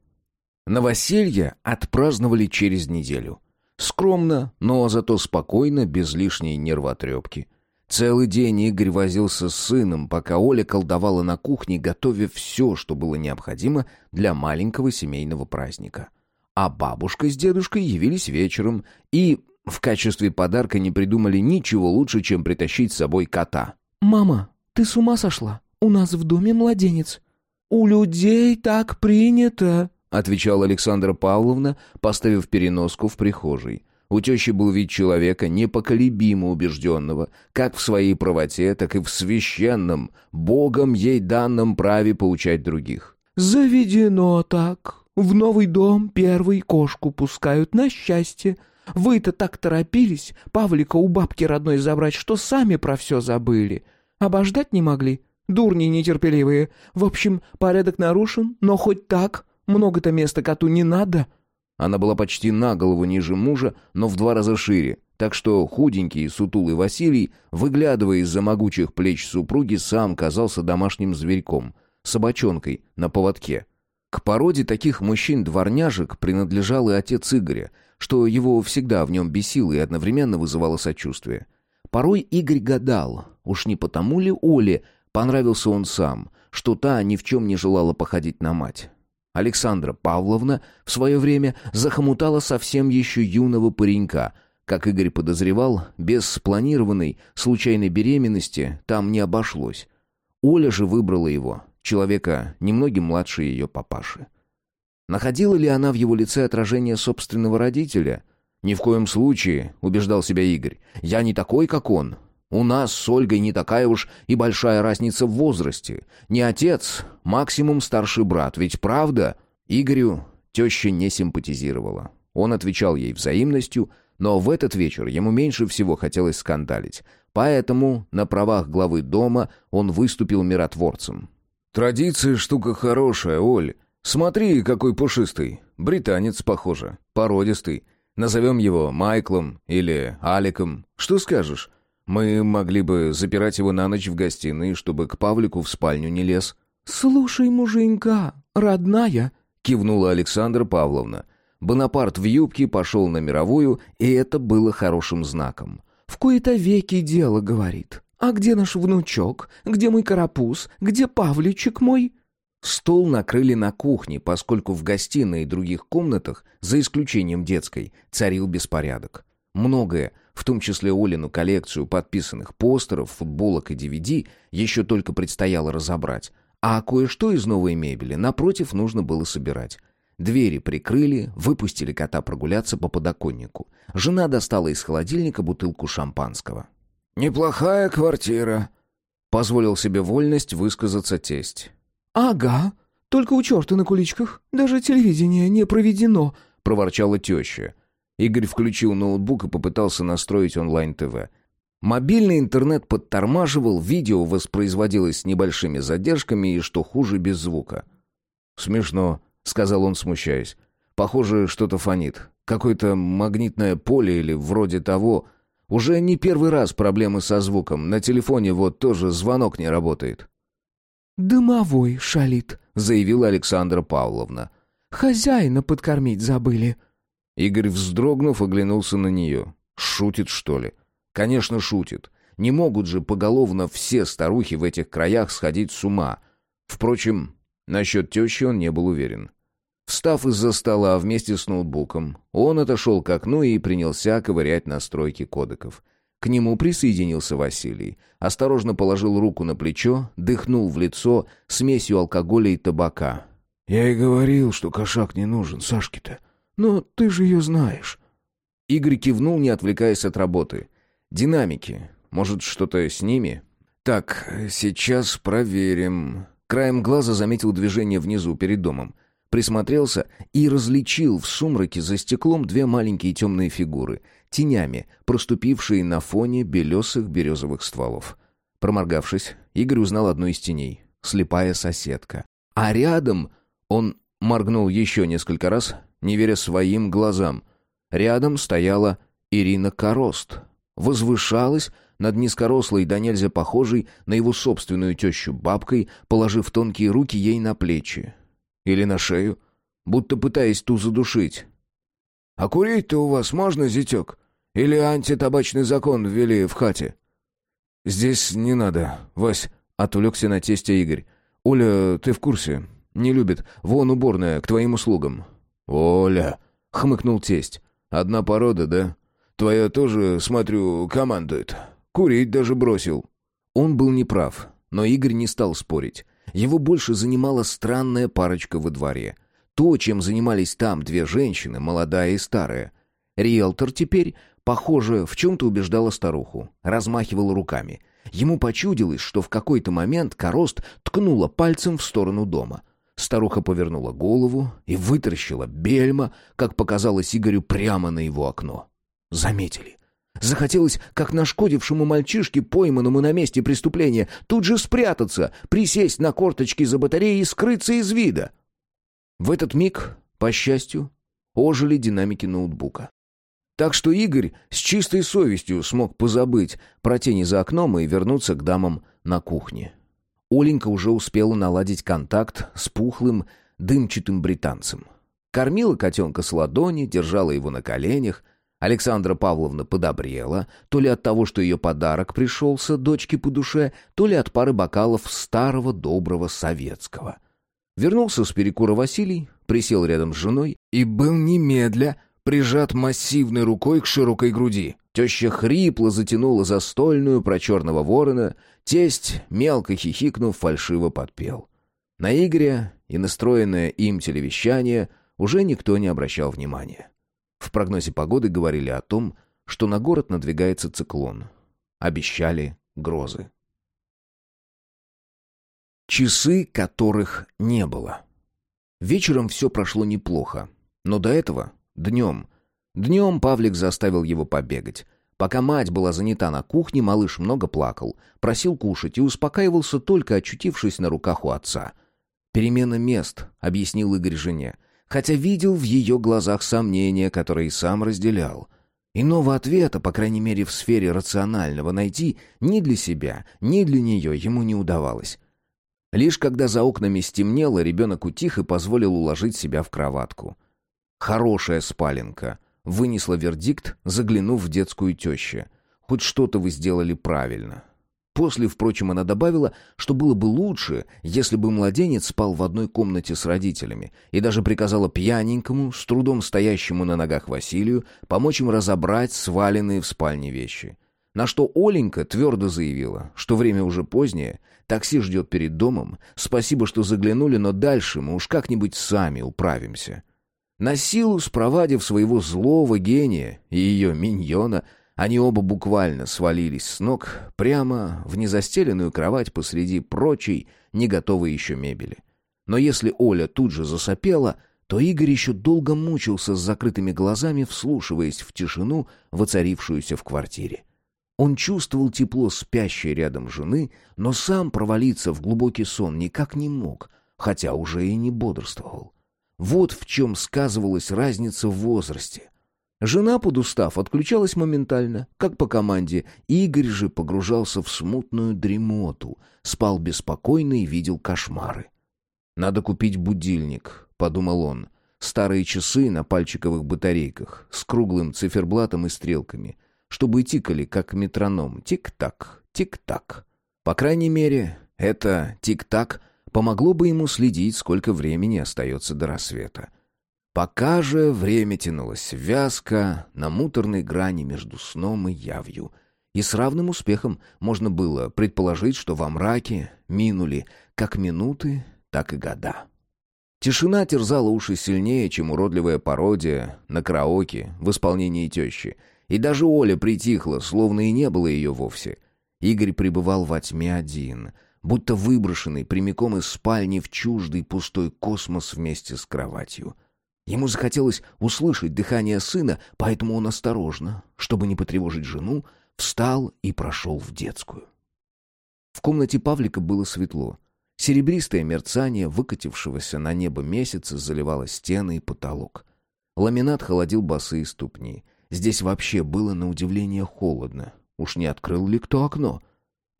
Новоселье отпраздновали через неделю. Скромно, но зато спокойно, без лишней нервотрепки. Целый день Игорь возился с сыном, пока Оля колдовала на кухне, готовя все, что было необходимо для маленького семейного праздника. А бабушка с дедушкой явились вечером и в качестве подарка не придумали ничего лучше, чем притащить с собой кота. «Мама, ты с ума сошла? У нас в доме младенец». «У людей так принято», — отвечала Александра Павловна, поставив переноску в прихожей. У тещи был вид человека, непоколебимо убежденного, как в своей правоте, так и в священном, Богом ей данном праве поучать других. «Заведено так. В новый дом первый кошку пускают на счастье. Вы-то так торопились Павлика у бабки родной забрать, что сами про все забыли. Обождать не могли. Дурни нетерпеливые. В общем, порядок нарушен, но хоть так. Много-то места коту не надо». Она была почти на голову ниже мужа, но в два раза шире, так что худенький сутулый Василий, выглядывая из-за могучих плеч супруги, сам казался домашним зверьком, собачонкой на поводке. К породе таких мужчин-дворняжек принадлежал и отец Игоря, что его всегда в нем бесило и одновременно вызывало сочувствие. Порой Игорь гадал, уж не потому ли Оле понравился он сам, что та ни в чем не желала походить на мать. Александра Павловна в свое время захомутала совсем еще юного паренька. Как Игорь подозревал, без спланированной случайной беременности там не обошлось. Оля же выбрала его, человека немногим младше ее папаши. Находила ли она в его лице отражение собственного родителя? Ни в коем случае, убеждал себя Игорь. Я не такой, как он. У нас с Ольгой не такая уж и большая разница в возрасте. Не отец, максимум старший брат, ведь правда? Игорю теща не симпатизировала. Он отвечал ей взаимностью, но в этот вечер ему меньше всего хотелось скандалить. Поэтому на правах главы дома он выступил миротворцем. «Традиция штука хорошая, Оль. Смотри, какой пушистый. Британец, похоже. Породистый. Назовем его Майклом или Аликом. Что скажешь?» Мы могли бы запирать его на ночь в гостиной, чтобы к Павлику в спальню не лез». «Слушай, муженька, родная», — кивнула Александра Павловна. Бонапарт в юбке пошел на мировую, и это было хорошим знаком. «В кои-то веки дело, — говорит. А где наш внучок? Где мой карапуз? Где Павличек мой?» Стол накрыли на кухне, поскольку в гостиной и других комнатах, за исключением детской, царил беспорядок. Многое, в том числе Олину коллекцию подписанных постеров, футболок и DVD, еще только предстояло разобрать. А кое-что из новой мебели, напротив, нужно было собирать. Двери прикрыли, выпустили кота прогуляться по подоконнику. Жена достала из холодильника бутылку шампанского. «Неплохая квартира», — позволил себе вольность высказаться тесть. «Ага, только у черта на куличках. Даже телевидение не проведено», — проворчала теща. Игорь включил ноутбук и попытался настроить онлайн-ТВ. Мобильный интернет подтормаживал, видео воспроизводилось с небольшими задержками и, что хуже, без звука. «Смешно», — сказал он, смущаясь. «Похоже, что-то фонит. Какое-то магнитное поле или вроде того. Уже не первый раз проблемы со звуком. На телефоне вот тоже звонок не работает. «Дымовой шалит», — заявила Александра Павловна. «Хозяина подкормить забыли». Игорь, вздрогнув, оглянулся на нее. Шутит, что ли? Конечно, шутит. Не могут же поголовно все старухи в этих краях сходить с ума. Впрочем, насчет тещи он не был уверен. Встав из-за стола вместе с ноутбуком, он отошел к окну и принялся ковырять настройки кодеков. К нему присоединился Василий. Осторожно положил руку на плечо, дыхнул в лицо смесью алкоголя и табака. «Я и говорил, что кошак не нужен, Сашке-то. Но ты же ее знаешь». Игорь кивнул, не отвлекаясь от работы. «Динамики. Может, что-то с ними?» «Так, сейчас проверим». Краем глаза заметил движение внизу, перед домом. Присмотрелся и различил в сумраке за стеклом две маленькие темные фигуры, тенями, проступившие на фоне белесых березовых стволов. Проморгавшись, Игорь узнал одну из теней — слепая соседка. А рядом он моргнул еще несколько раз, не веря своим глазам. Рядом стояла Ирина Корост. Возвышалась над низкорослой да нельзя похожей на его собственную тещу бабкой, положив тонкие руки ей на плечи. Или на шею, будто пытаясь ту задушить. «А курить-то у вас можно, зятек? Или антитабачный закон ввели в хате?» «Здесь не надо, Вась», — отвлекся на тестя Игорь. «Оля, ты в курсе? Не любит. Вон уборная, к твоим услугам». «Оля», — хмыкнул тесть. «Одна порода, да? Твоя тоже, смотрю, командует. Курить даже бросил». Он был неправ, но Игорь не стал спорить. Его больше занимала странная парочка во дворе. То, чем занимались там две женщины, молодая и старая. Риэлтор теперь, похоже, в чем-то убеждала старуху, размахивала руками. Ему почудилось, что в какой-то момент Корост ткнула пальцем в сторону дома. Старуха повернула голову и вытаращила бельма, как показалось Игорю прямо на его окно. Заметили. Захотелось, как нашкодившему мальчишке, пойманному на месте преступления, тут же спрятаться, присесть на корточки за батареей и скрыться из вида. В этот миг, по счастью, ожили динамики ноутбука. Так что Игорь с чистой совестью смог позабыть про тени за окном и вернуться к дамам на кухне. Оленька уже успела наладить контакт с пухлым, дымчатым британцем. Кормила котенка с ладони, держала его на коленях, Александра Павловна подобрела, то ли от того, что ее подарок пришелся дочке по душе, то ли от пары бокалов старого доброго советского. Вернулся с перекура Василий, присел рядом с женой и был немедля прижат массивной рукой к широкой груди. Теща хрипло затянула застольную про черного ворона, тесть, мелко хихикнув, фальшиво подпел. На Игоря и настроенное им телевещание уже никто не обращал внимания. В прогнозе погоды говорили о том, что на город надвигается циклон. Обещали грозы. Часы, которых не было. Вечером все прошло неплохо. Но до этого, днем. Днем Павлик заставил его побегать. Пока мать была занята на кухне, малыш много плакал, просил кушать и успокаивался, только очутившись на руках у отца. «Перемена мест», — объяснил Игорь жене хотя видел в ее глазах сомнения, которые и сам разделял. Иного ответа, по крайней мере в сфере рационального, найти ни для себя, ни для нее ему не удавалось. Лишь когда за окнами стемнело, ребенок утих и позволил уложить себя в кроватку. «Хорошая спаленка», — вынесла вердикт, заглянув в детскую тещу. «Хоть что-то вы сделали правильно». После, впрочем, она добавила, что было бы лучше, если бы младенец спал в одной комнате с родителями, и даже приказала пьяненькому, с трудом стоящему на ногах Василию, помочь им разобрать сваленные в спальне вещи. На что Оленька твердо заявила, что время уже позднее, такси ждет перед домом, спасибо, что заглянули, но дальше мы уж как-нибудь сами управимся. На силу спровадив своего злого гения и ее миньона, они оба буквально свалились с ног прямо в незастеленную кровать посреди прочей, не готовой еще мебели. Но если Оля тут же засопела, то Игорь еще долго мучился с закрытыми глазами, вслушиваясь в тишину, воцарившуюся в квартире. Он чувствовал тепло спящей рядом жены, но сам провалиться в глубокий сон никак не мог, хотя уже и не бодрствовал. Вот в чем сказывалась разница в возрасте. Жена, подустав, отключалась моментально, как по команде. Игорь же погружался в смутную дремоту, спал беспокойно и видел кошмары. «Надо купить будильник», — подумал он. «Старые часы на пальчиковых батарейках, с круглым циферблатом и стрелками, чтобы тикали, как метроном. Тик-так, тик-так. По крайней мере, это тик-так помогло бы ему следить, сколько времени остается до рассвета. Пока же время тянулось вязко, на муторной грани между сном и явью. И с равным успехом можно было предположить, что во мраке минули как минуты, так и года. Тишина терзала уши сильнее, чем уродливая пародия на караоке в исполнении тещи. И даже Оля притихла, словно и не было ее вовсе. Игорь пребывал во тьме один, будто выброшенный прямиком из спальни в чуждый пустой космос вместе с кроватью — Ему захотелось услышать дыхание сына, поэтому он осторожно, чтобы не потревожить жену, встал и прошел в детскую. В комнате Павлика было светло. Серебристое мерцание выкатившегося на небо месяца заливало стены и потолок. Ламинат холодил босые ступни. Здесь вообще было на удивление холодно. Уж не открыл ли кто окно?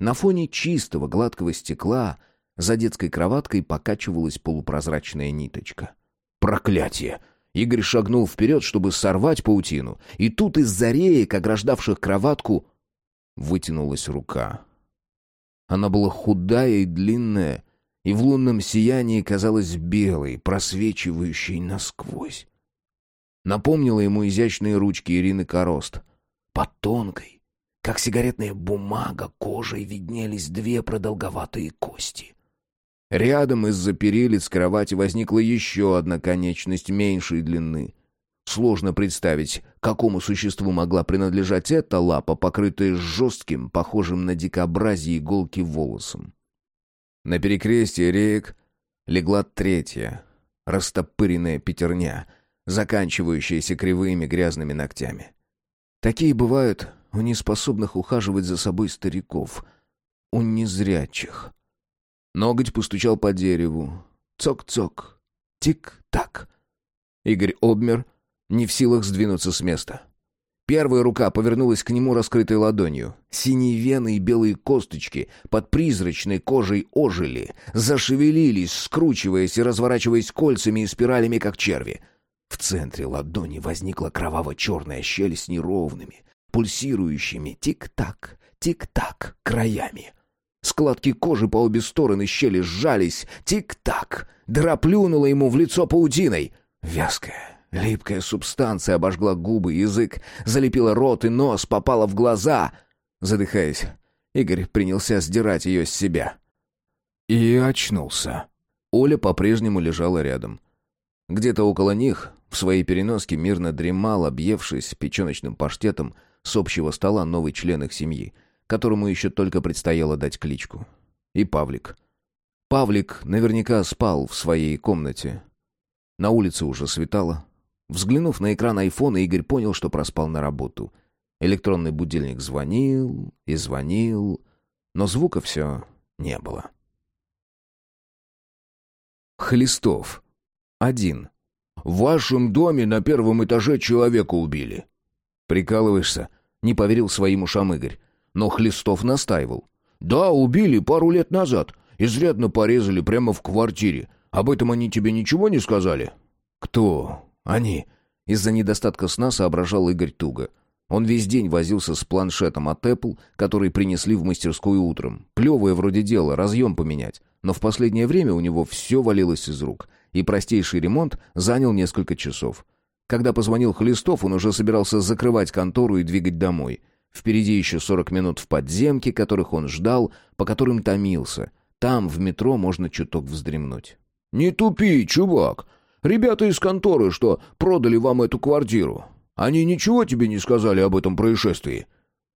На фоне чистого гладкого стекла за детской кроваткой покачивалась полупрозрачная ниточка. Проклятие! Игорь шагнул вперед, чтобы сорвать паутину, и тут из-за реек, ограждавших кроватку, вытянулась рука. Она была худая и длинная, и в лунном сиянии казалась белой, просвечивающей насквозь. Напомнила ему изящные ручки Ирины Корост. Под тонкой, как сигаретная бумага, кожей виднелись две продолговатые кости. Рядом из-за перилец кровати возникла еще одна конечность меньшей длины. Сложно представить, какому существу могла принадлежать эта лапа, покрытая жестким, похожим на дикобразие иголки волосом. На перекрестие реек легла третья, растопыренная пятерня, заканчивающаяся кривыми грязными ногтями. Такие бывают у неспособных ухаживать за собой стариков, у незрячих. Ноготь постучал по дереву. Цок-цок. Тик-так. Игорь обмер, не в силах сдвинуться с места. Первая рука повернулась к нему раскрытой ладонью. Синие вены и белые косточки под призрачной кожей ожили, зашевелились, скручиваясь и разворачиваясь кольцами и спиралями, как черви. В центре ладони возникла кроваво-черная щель с неровными, пульсирующими тик-так, тик-так краями. Складки кожи по обе стороны щели сжались. Тик-так! Дыра плюнула ему в лицо паутиной. Вязкая, липкая субстанция обожгла губы, язык, залепила рот и нос, попала в глаза. Задыхаясь, Игорь принялся сдирать ее с себя. И очнулся. Оля по-прежнему лежала рядом. Где-то около них, в своей переноске, мирно дремал, объевшись печеночным паштетом с общего стола новый член их семьи — которому еще только предстояло дать кличку. И Павлик. Павлик наверняка спал в своей комнате. На улице уже светало. Взглянув на экран айфона, Игорь понял, что проспал на работу. Электронный будильник звонил и звонил, но звука все не было. Хлистов. Один. «В вашем доме на первом этаже человека убили». «Прикалываешься?» — не поверил своим ушам Игорь. Но Хлестов настаивал. «Да, убили пару лет назад. Изрядно порезали прямо в квартире. Об этом они тебе ничего не сказали?» «Кто? Они?» Из-за недостатка сна соображал Игорь туго. Он весь день возился с планшетом от Apple, который принесли в мастерскую утром. Плевое вроде дело, разъем поменять. Но в последнее время у него все валилось из рук. И простейший ремонт занял несколько часов. Когда позвонил Хлестов, он уже собирался закрывать контору и двигать домой. Впереди еще сорок минут в подземке, которых он ждал, по которым томился. Там, в метро, можно чуток вздремнуть. «Не тупи, чувак! Ребята из конторы, что продали вам эту квартиру, они ничего тебе не сказали об этом происшествии?»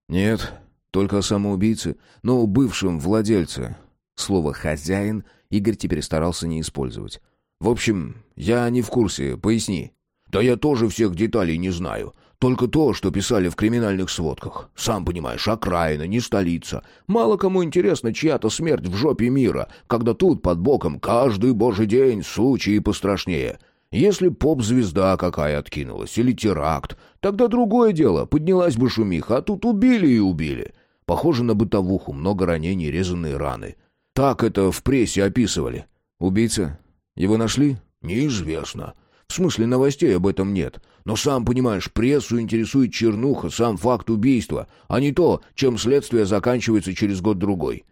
«Нет, только о самоубийце, но бывшем владельце». Слово «хозяин» Игорь теперь старался не использовать. «В общем, я не в курсе, поясни». «Да я тоже всех деталей не знаю. Только то, что писали в криминальных сводках. Сам понимаешь, окраина, не столица. Мало кому интересно чья-то смерть в жопе мира, когда тут под боком каждый божий день случаи пострашнее. Если поп-звезда какая откинулась или теракт, Тогда другое дело, поднялась бы шумиха, а тут убили и убили. Похоже на бытовуху, много ранений, резанные раны. Так это в прессе описывали. Убийца? Его нашли? Неизвестно. В смысле новостей об этом нет. Но сам понимаешь, прессу интересует чернуха, сам факт убийства, а не то, чем следствие заканчивается через год-другой.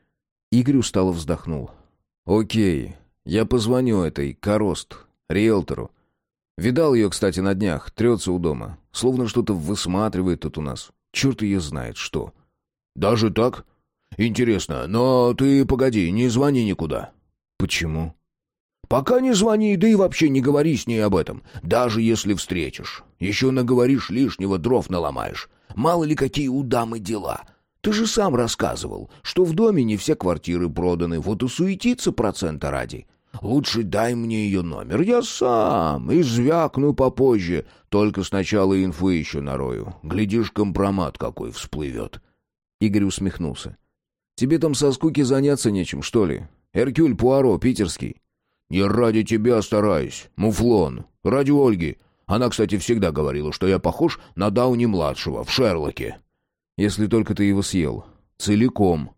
Игорь устало вздохнул. «Окей, я позвоню этой, Корост, риэлтору. Видал ее, кстати, на днях, трется у дома. Словно что-то высматривает тут у нас. Черт ее знает что». «Даже так? Интересно, но ты погоди, не звони никуда». «Почему?» «Пока не звони, да и вообще не говори с ней об этом, даже если встретишь. Еще наговоришь лишнего, дров наломаешь. Мало ли какие у дамы дела. Ты же сам рассказывал, что в доме не все квартиры проданы, вот и суетиться процента ради. Лучше дай мне ее номер, я сам, и звякну попозже, только сначала инфу еще нарою. Глядишь, компромат какой всплывет». Игорь усмехнулся. «Тебе там со скуки заняться нечем, что ли? Эркюль Пуаро, питерский». «Не ради тебя стараюсь, муфлон. Ради Ольги. Она, кстати, всегда говорила, что я похож на Дауни-младшего в Шерлоке». «Если только ты его съел. Целиком».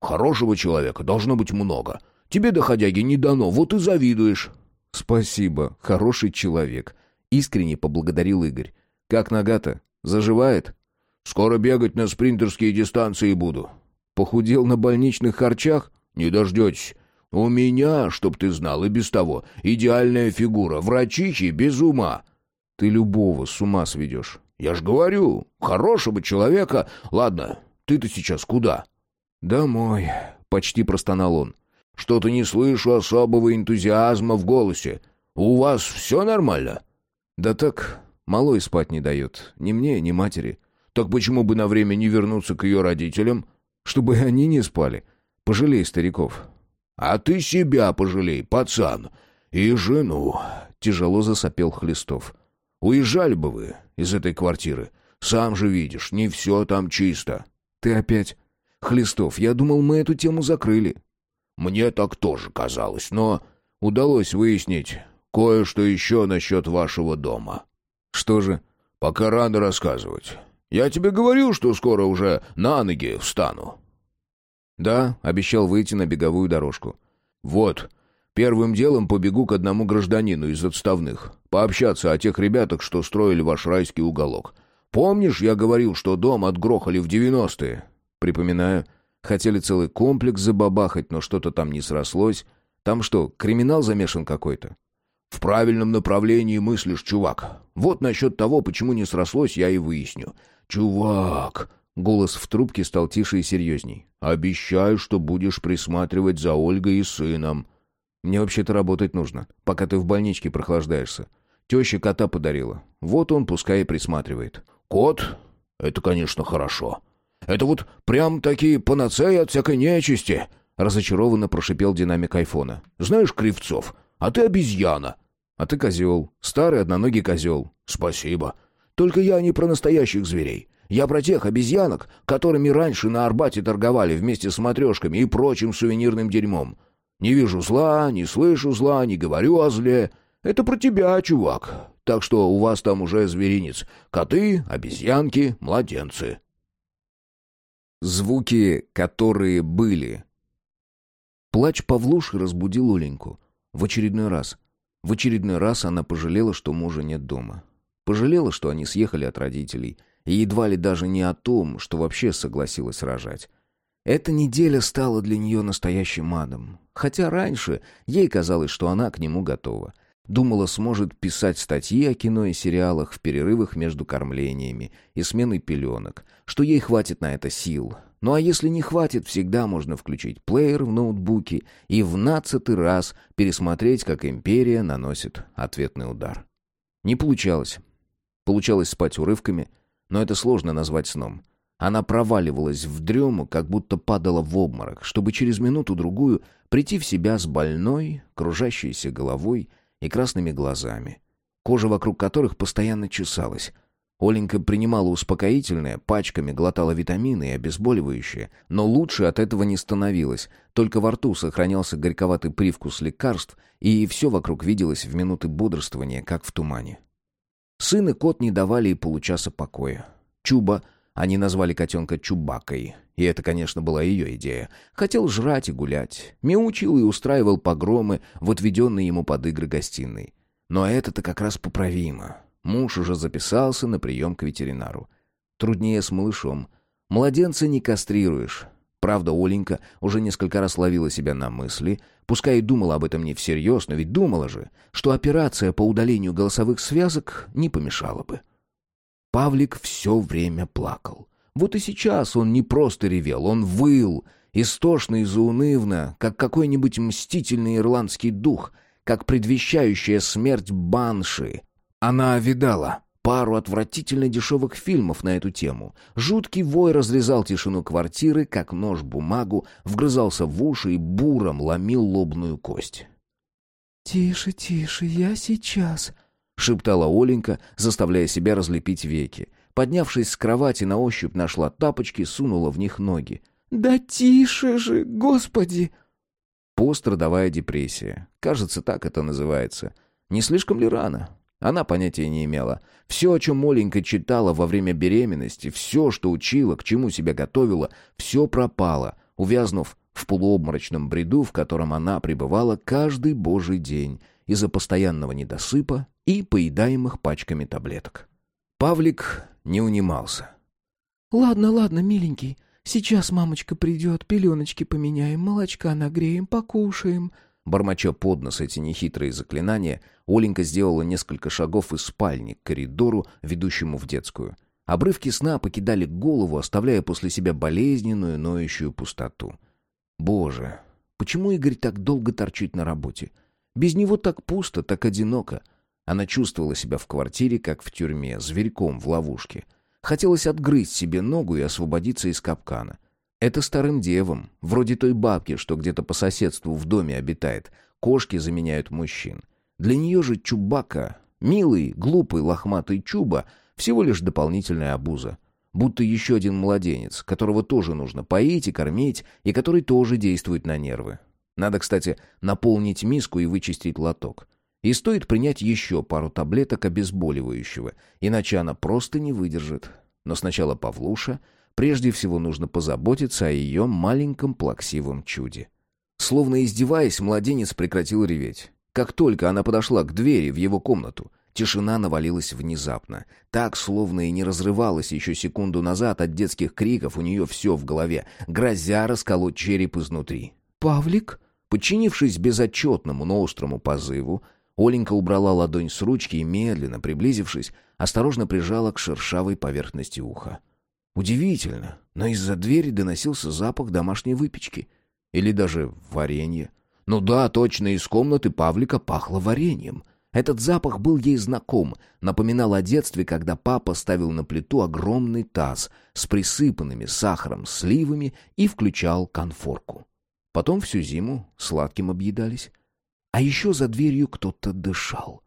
«Хорошего человека должно быть много. Тебе, доходяги, не дано, вот и завидуешь». «Спасибо, хороший человек», — искренне поблагодарил Игорь. «Как нога-то? Заживает?» «Скоро бегать на спринтерские дистанции буду». «Похудел на больничных харчах?» «Не дождетесь. «У меня, чтоб ты знал, и без того, идеальная фигура, врачихи без ума». «Ты любого с ума сведешь». «Я ж говорю, хорошего человека... Ладно, ты-то сейчас куда?» «Домой», — почти простонал он. «Что-то не слышу особого энтузиазма в голосе. У вас все нормально?» «Да так, малой спать не дает. Ни мне, ни матери». «Так почему бы на время не вернуться к ее родителям?» «Чтобы они не спали. Пожалей стариков. «А ты себя пожалей, пацан, и жену», — тяжело засопел Хлестов. «Уезжали бы вы из этой квартиры. Сам же видишь, не все там чисто». «Ты опять...» «Хлестов, я думал, мы эту тему закрыли». «Мне так тоже казалось, но удалось выяснить кое-что еще насчет вашего дома». «Что же?» «Пока рано рассказывать. Я тебе говорил, что скоро уже на ноги встану». «Да», — обещал выйти на беговую дорожку. «Вот, первым делом побегу к одному гражданину из отставных, пообщаться о тех ребятах, что строили ваш райский уголок. Помнишь, я говорил, что дом отгрохали в девяностые?» «Припоминаю. Хотели целый комплекс забабахать, но что-то там не срослось. Там что, криминал замешан какой-то?» «В правильном направлении мыслишь, чувак. Вот насчет того, почему не срослось, я и выясню. Чувак!» Голос в трубке стал тише и серьезней. «Обещаю, что будешь присматривать за Ольгой и сыном». «Мне вообще-то работать нужно, пока ты в больничке прохлаждаешься. Теща кота подарила. Вот он пускай и присматривает». «Кот? Это, конечно, хорошо. Это вот прям такие панацеи от всякой нечисти», — разочарованно прошипел динамик айфона. «Знаешь, Кривцов, а ты обезьяна». «А ты козел. Старый одноногий козел». «Спасибо. Только я не про настоящих зверей. Я про тех обезьянок, которыми раньше на Арбате торговали вместе с матрешками и прочим сувенирным дерьмом. Не вижу зла, не слышу зла, не говорю о зле. Это про тебя, чувак. Так что у вас там уже зверинец. Коты, обезьянки, младенцы. Звуки, которые были. Плач Павлуши разбудил Оленьку. В очередной раз. В очередной раз она пожалела, что мужа нет дома. Пожалела, что они съехали от родителей — и едва ли даже не о том, что вообще согласилась рожать. Эта неделя стала для нее настоящим адом. Хотя раньше ей казалось, что она к нему готова. Думала, сможет писать статьи о кино и сериалах в перерывах между кормлениями и сменой пеленок, что ей хватит на это сил. Ну а если не хватит, всегда можно включить плеер в ноутбуке и в нацатый раз пересмотреть, как империя наносит ответный удар. Не получалось. Получалось спать урывками – но это сложно назвать сном. Она проваливалась в дрему, как будто падала в обморок, чтобы через минуту-другую прийти в себя с больной, кружащейся головой и красными глазами, кожа вокруг которых постоянно чесалась. Оленька принимала успокоительное, пачками глотала витамины и обезболивающие, но лучше от этого не становилось, только во рту сохранялся горьковатый привкус лекарств, и все вокруг виделось в минуты бодрствования, как в тумане. Сын и кот не давали и получаса покоя. Чуба, они назвали котенка Чубакой, и это, конечно, была ее идея, хотел жрать и гулять, мяучил и устраивал погромы в отведенной ему под игры гостиной. Но это-то как раз поправимо. Муж уже записался на прием к ветеринару. Труднее с малышом. Младенца не кастрируешь. Правда, Оленька уже несколько раз ловила себя на мысли, пускай и думала об этом не всерьез, но ведь думала же, что операция по удалению голосовых связок не помешала бы. Павлик все время плакал. Вот и сейчас он не просто ревел, он выл, истошно и заунывно, как какой-нибудь мстительный ирландский дух, как предвещающая смерть банши. Она видала пару отвратительно дешевых фильмов на эту тему. Жуткий вой разрезал тишину квартиры, как нож бумагу, вгрызался в уши и буром ломил лобную кость. «Тише, тише, я сейчас», — шептала Оленька, заставляя себя разлепить веки. Поднявшись с кровати, на ощупь нашла тапочки, сунула в них ноги. «Да тише же, господи!» Пострадовая депрессия. Кажется, так это называется. Не слишком ли рано? Она понятия не имела. Все, о чем Оленька читала во время беременности, все, что учила, к чему себя готовила, все пропало, увязнув в полуобморочном бреду, в котором она пребывала каждый божий день из-за постоянного недосыпа и поедаемых пачками таблеток. Павлик не унимался. «Ладно, ладно, миленький, сейчас мамочка придет, пеленочки поменяем, молочка нагреем, покушаем», Бормоча под нос эти нехитрые заклинания, Оленька сделала несколько шагов из спальни к коридору, ведущему в детскую. Обрывки сна покидали голову, оставляя после себя болезненную, ноющую пустоту. Боже, почему Игорь так долго торчит на работе? Без него так пусто, так одиноко. Она чувствовала себя в квартире, как в тюрьме, зверьком в ловушке. Хотелось отгрызть себе ногу и освободиться из капкана. Это старым девам, вроде той бабки, что где-то по соседству в доме обитает. Кошки заменяют мужчин. Для нее же Чубака, милый, глупый, лохматый Чуба, всего лишь дополнительная обуза. Будто еще один младенец, которого тоже нужно поить и кормить, и который тоже действует на нервы. Надо, кстати, наполнить миску и вычистить лоток. И стоит принять еще пару таблеток обезболивающего, иначе она просто не выдержит. Но сначала Павлуша, Прежде всего нужно позаботиться о ее маленьком плаксивом чуде. Словно издеваясь, младенец прекратил реветь. Как только она подошла к двери в его комнату, тишина навалилась внезапно. Так, словно и не разрывалась еще секунду назад от детских криков, у нее все в голове, грозя расколоть череп изнутри. «Павлик?» Подчинившись безотчетному, но острому позыву, Оленька убрала ладонь с ручки и, медленно приблизившись, осторожно прижала к шершавой поверхности уха. Удивительно, но из-за двери доносился запах домашней выпечки. Или даже варенья. Ну да, точно из комнаты Павлика пахло вареньем. Этот запах был ей знаком, напоминал о детстве, когда папа ставил на плиту огромный таз с присыпанными сахаром сливами и включал конфорку. Потом всю зиму сладким объедались. А еще за дверью кто-то дышал.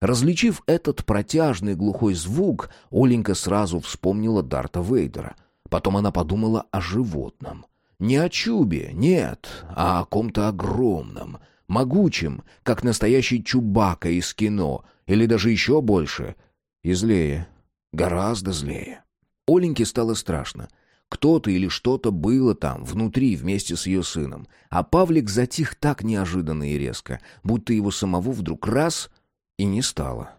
Различив этот протяжный глухой звук, Оленька сразу вспомнила Дарта Вейдера. Потом она подумала о животном. Не о чубе, нет, а о ком-то огромном, могучем, как настоящий чубака из кино, или даже еще больше. И злее, гораздо злее. Оленьке стало страшно. Кто-то или что-то было там, внутри, вместе с ее сыном. А Павлик затих так неожиданно и резко, будто его самого вдруг раз — и не стало.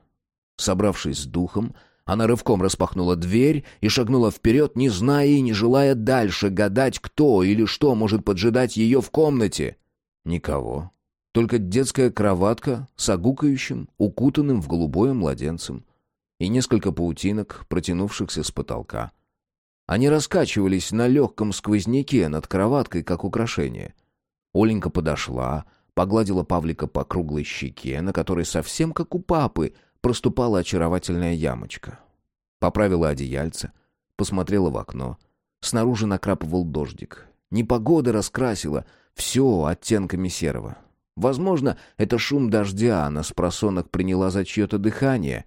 Собравшись с духом, она рывком распахнула дверь и шагнула вперед, не зная и не желая дальше гадать, кто или что может поджидать ее в комнате. Никого. Только детская кроватка с огукающим, укутанным в голубое младенцем. И несколько паутинок, протянувшихся с потолка. Они раскачивались на легком сквозняке над кроваткой, как украшение. Оленька подошла, Погладила Павлика по круглой щеке, на которой совсем как у папы проступала очаровательная ямочка. Поправила одеяльце, посмотрела в окно. Снаружи накрапывал дождик. Непогода раскрасила все оттенками серого. Возможно, это шум дождя, она с просонок приняла за чье-то дыхание.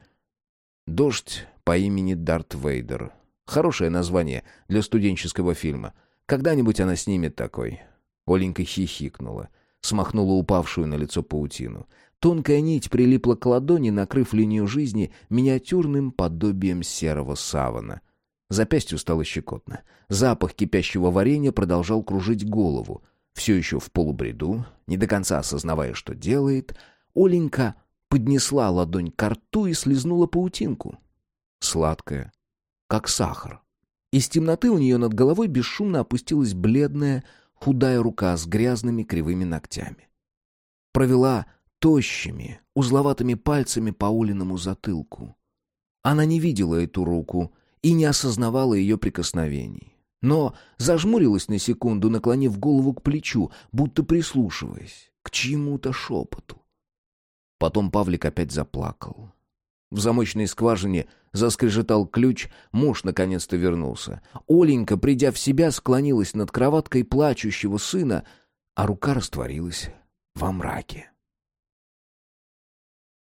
«Дождь» по имени Дарт Вейдер. Хорошее название для студенческого фильма. Когда-нибудь она снимет такой. Оленька хихикнула смахнула упавшую на лицо паутину. Тонкая нить прилипла к ладони, накрыв линию жизни миниатюрным подобием серого савана. Запястью стало щекотно. Запах кипящего варенья продолжал кружить голову. Все еще в полубреду, не до конца осознавая, что делает, Оленька поднесла ладонь к рту и слезнула паутинку. Сладкая, как сахар. Из темноты у нее над головой бесшумно опустилась бледная, худая рука с грязными кривыми ногтями. Провела тощими, узловатыми пальцами по Улиному затылку. Она не видела эту руку и не осознавала ее прикосновений. Но зажмурилась на секунду, наклонив голову к плечу, будто прислушиваясь к чьему-то шепоту. Потом Павлик опять заплакал. В замочной скважине заскрежетал ключ, муж наконец-то вернулся. Оленька, придя в себя, склонилась над кроваткой плачущего сына, а рука растворилась во мраке.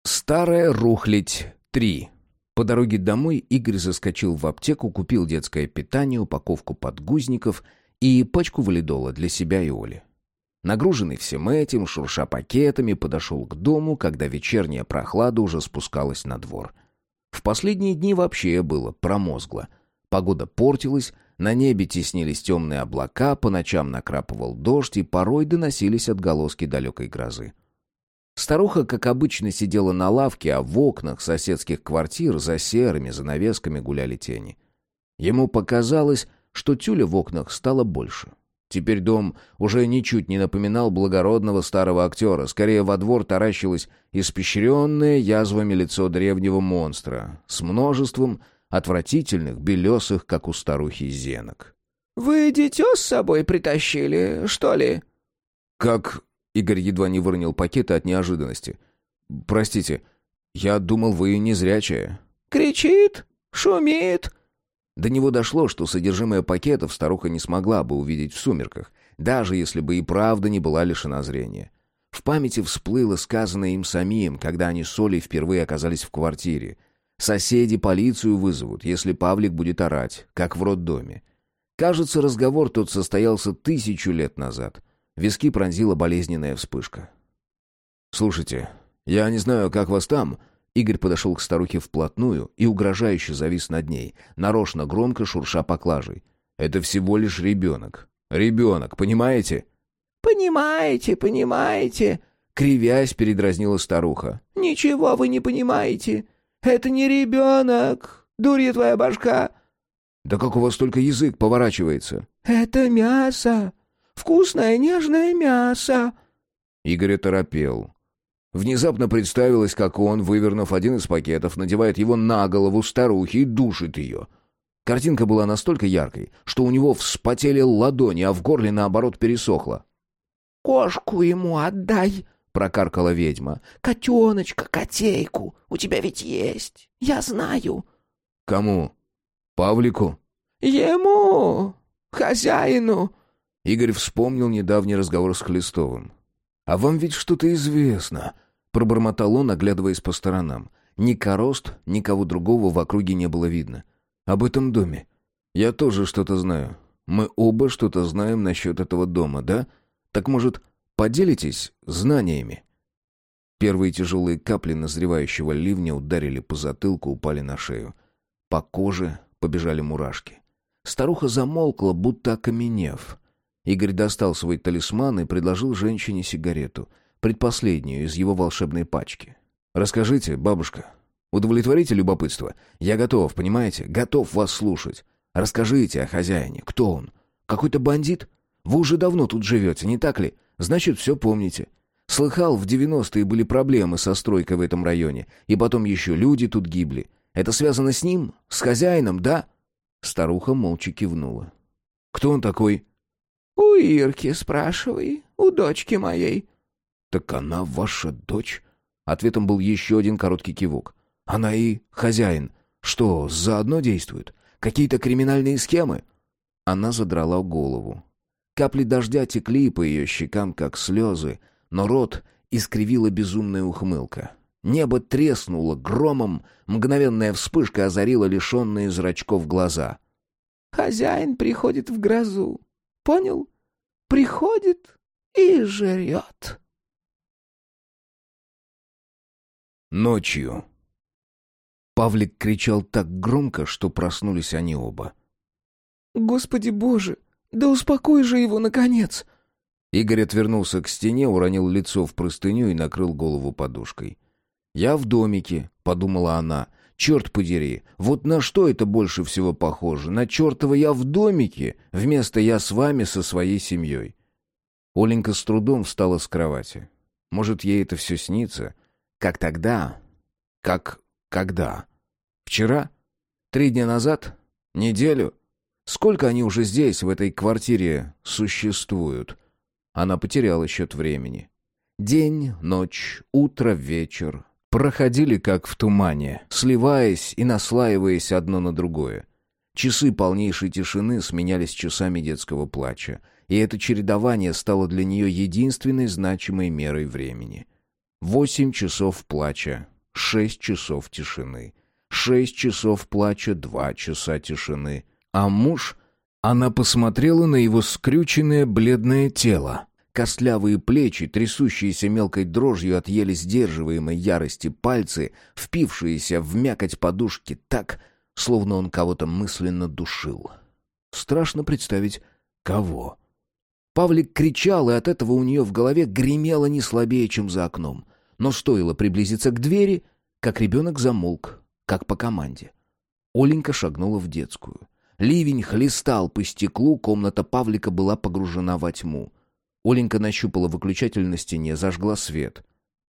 Старая рухлядь 3. По дороге домой Игорь заскочил в аптеку, купил детское питание, упаковку подгузников и пачку валидола для себя и Оли. Нагруженный всем этим, шурша пакетами, подошел к дому, когда вечерняя прохлада уже спускалась на двор. В последние дни вообще было промозгло. Погода портилась, на небе теснились темные облака, по ночам накрапывал дождь, и порой доносились отголоски далекой грозы. Старуха, как обычно, сидела на лавке, а в окнах соседских квартир за серыми занавесками гуляли тени. Ему показалось, что тюля в окнах стало больше. Теперь дом уже ничуть не напоминал благородного старого актера. Скорее, во двор таращилось испещренное язвами лицо древнего монстра с множеством отвратительных, белесых, как у старухи, зенок. «Вы дитё с собой притащили, что ли?» «Как...» — Игорь едва не выронил пакеты от неожиданности. «Простите, я думал, вы незрячая». «Кричит? Шумит?» До него дошло, что содержимое пакетов старуха не смогла бы увидеть в сумерках, даже если бы и правда не была лишена зрения. В памяти всплыло сказанное им самим, когда они с Олей впервые оказались в квартире. Соседи полицию вызовут, если Павлик будет орать, как в роддоме. Кажется, разговор тот состоялся тысячу лет назад. Виски пронзила болезненная вспышка. «Слушайте, я не знаю, как вас там», Игорь подошел к старухе вплотную и угрожающе завис над ней, нарочно громко шурша поклажей. «Это всего лишь ребенок. Ребенок, понимаете?» «Понимаете, понимаете», — кривясь, передразнила старуха. «Ничего вы не понимаете. Это не ребенок, дурья твоя башка». «Да как у вас только язык поворачивается?» «Это мясо. Вкусное нежное мясо». Игорь торопел. Внезапно представилось, как он, вывернув один из пакетов, надевает его на голову старухи и душит ее. Картинка была настолько яркой, что у него вспотели ладони, а в горле, наоборот, пересохло. «Кошку ему отдай!» — прокаркала ведьма. «Котеночка, котейку! У тебя ведь есть! Я знаю!» «Кому? Павлику?» «Ему! Хозяину!» Игорь вспомнил недавний разговор с Хлестовым. «А вам ведь что-то известно», Пробормотал он, оглядываясь по сторонам. Ни корост, никого другого в округе не было видно. Об этом доме. Я тоже что-то знаю. Мы оба что-то знаем насчет этого дома, да? Так, может, поделитесь знаниями?» Первые тяжелые капли назревающего ливня ударили по затылку, упали на шею. По коже побежали мурашки. Старуха замолкла, будто окаменев. Игорь достал свой талисман и предложил женщине сигарету — предпоследнюю из его волшебной пачки. «Расскажите, бабушка. Удовлетворите любопытство. Я готов, понимаете? Готов вас слушать. Расскажите о хозяине. Кто он? Какой-то бандит? Вы уже давно тут живете, не так ли? Значит, все помните. Слыхал, в девяностые были проблемы со стройкой в этом районе, и потом еще люди тут гибли. Это связано с ним? С хозяином, да?» Старуха молча кивнула. «Кто он такой?» «У Ирки спрашивай, у дочки моей. «Так она ваша дочь?» Ответом был еще один короткий кивок. «Она и хозяин. Что, заодно действуют? Какие-то криминальные схемы?» Она задрала голову. Капли дождя текли по ее щекам, как слезы, но рот искривила безумная ухмылка. Небо треснуло громом, мгновенная вспышка озарила лишенные зрачков глаза. «Хозяин приходит в грозу. Понял? Приходит и жрет». Ночью. Павлик кричал так громко, что проснулись они оба. «Господи боже, да успокой же его, наконец!» Игорь отвернулся к стене, уронил лицо в простыню и накрыл голову подушкой. «Я в домике», — подумала она. «Черт подери, вот на что это больше всего похоже? На чертова я в домике, вместо я с вами со своей семьей». Оленька с трудом встала с кровати. Может, ей это все снится? Как тогда? Как когда? Вчера? Три дня назад? Неделю? Сколько они уже здесь, в этой квартире, существуют? Она потеряла счет времени. День, ночь, утро, вечер. Проходили как в тумане, сливаясь и наслаиваясь одно на другое. Часы полнейшей тишины сменялись часами детского плача, и это чередование стало для нее единственной значимой мерой времени. Восемь часов плача, шесть часов тишины. Шесть часов плача, два часа тишины. А муж... Она посмотрела на его скрюченное бледное тело. Костлявые плечи, трясущиеся мелкой дрожью от еле сдерживаемой ярости пальцы, впившиеся в мякоть подушки так, словно он кого-то мысленно душил. Страшно представить, кого. Павлик кричал, и от этого у нее в голове гремело не слабее, чем за окном. Но стоило приблизиться к двери, как ребенок замолк, как по команде. Оленька шагнула в детскую. Ливень хлестал по стеклу, комната Павлика была погружена во тьму. Оленька нащупала выключатель на стене, зажгла свет.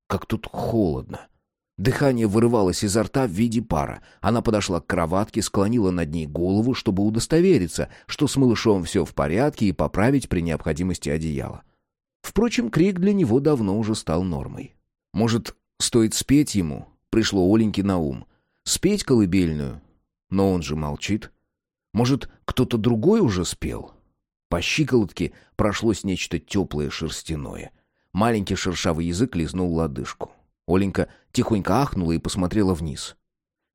Как тут холодно. Дыхание вырывалось изо рта в виде пара. Она подошла к кроватке, склонила над ней голову, чтобы удостовериться, что с малышом все в порядке и поправить при необходимости одеяло. Впрочем, крик для него давно уже стал нормой. Может, стоит спеть ему? Пришло Оленьке на ум. Спеть колыбельную? Но он же молчит. Может, кто-то другой уже спел? По щиколотке прошлось нечто теплое шерстяное. Маленький шершавый язык лизнул лодыжку. Оленька тихонько ахнула и посмотрела вниз.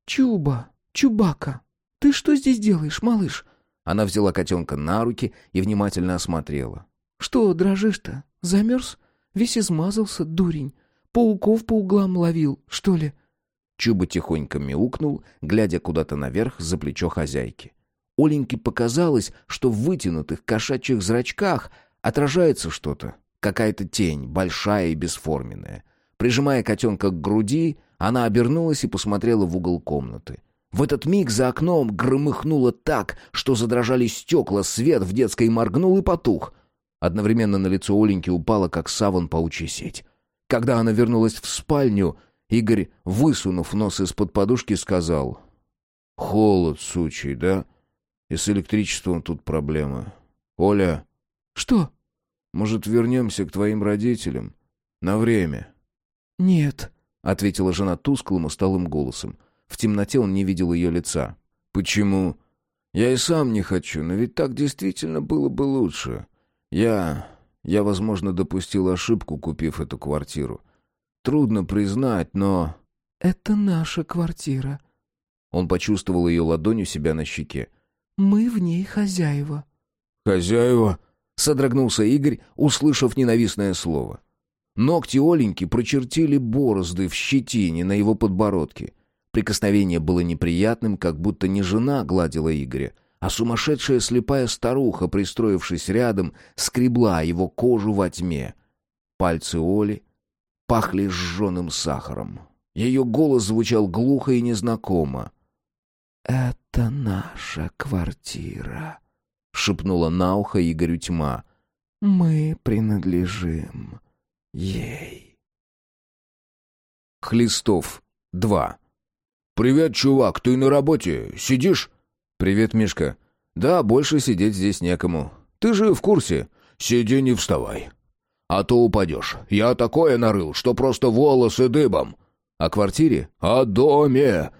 «Чуба, Чубака, ты что здесь делаешь, малыш?» Она взяла котенка на руки и внимательно осмотрела. «Что дрожишь-то? Замерз? Весь измазался, дурень. Пауков по углам ловил, что ли?» Чуба тихонько мяукнул, глядя куда-то наверх за плечо хозяйки. Оленьке показалось, что в вытянутых кошачьих зрачках отражается что-то, какая-то тень, большая и бесформенная. Прижимая котенка к груди, она обернулась и посмотрела в угол комнаты. В этот миг за окном громыхнуло так, что задрожали стекла, свет в детской моргнул и потух. Одновременно на лицо Оленьки упала, как саван паучья сеть. Когда она вернулась в спальню, Игорь, высунув нос из-под подушки, сказал... «Холод, сучий, да?» И с электричеством тут проблема. Оля. Что? Может, вернемся к твоим родителям? На время. Нет, ответила жена тусклым, усталым голосом. В темноте он не видел ее лица. Почему? Я и сам не хочу, но ведь так действительно было бы лучше. Я... Я, возможно, допустил ошибку, купив эту квартиру. Трудно признать, но... Это наша квартира. Он почувствовал ее ладонь у себя на щеке. Мы в ней хозяева». «Хозяева?» — содрогнулся Игорь, услышав ненавистное слово. Ногти Оленьки прочертили борозды в щетине на его подбородке. Прикосновение было неприятным, как будто не жена гладила Игоря, а сумасшедшая слепая старуха, пристроившись рядом, скребла его кожу во тьме. Пальцы Оли пахли сжженным сахаром. Ее голос звучал глухо и незнакомо. «Это наша квартира», — шепнула на ухо Игорю тьма. «Мы принадлежим ей». Хлистов, два. «Привет, чувак, ты на работе? Сидишь?» «Привет, Мишка. Да, больше сидеть здесь некому. Ты же в курсе. Сиди, не вставай. А то упадешь. Я такое нарыл, что просто волосы дыбом». «О квартире?» «О доме!»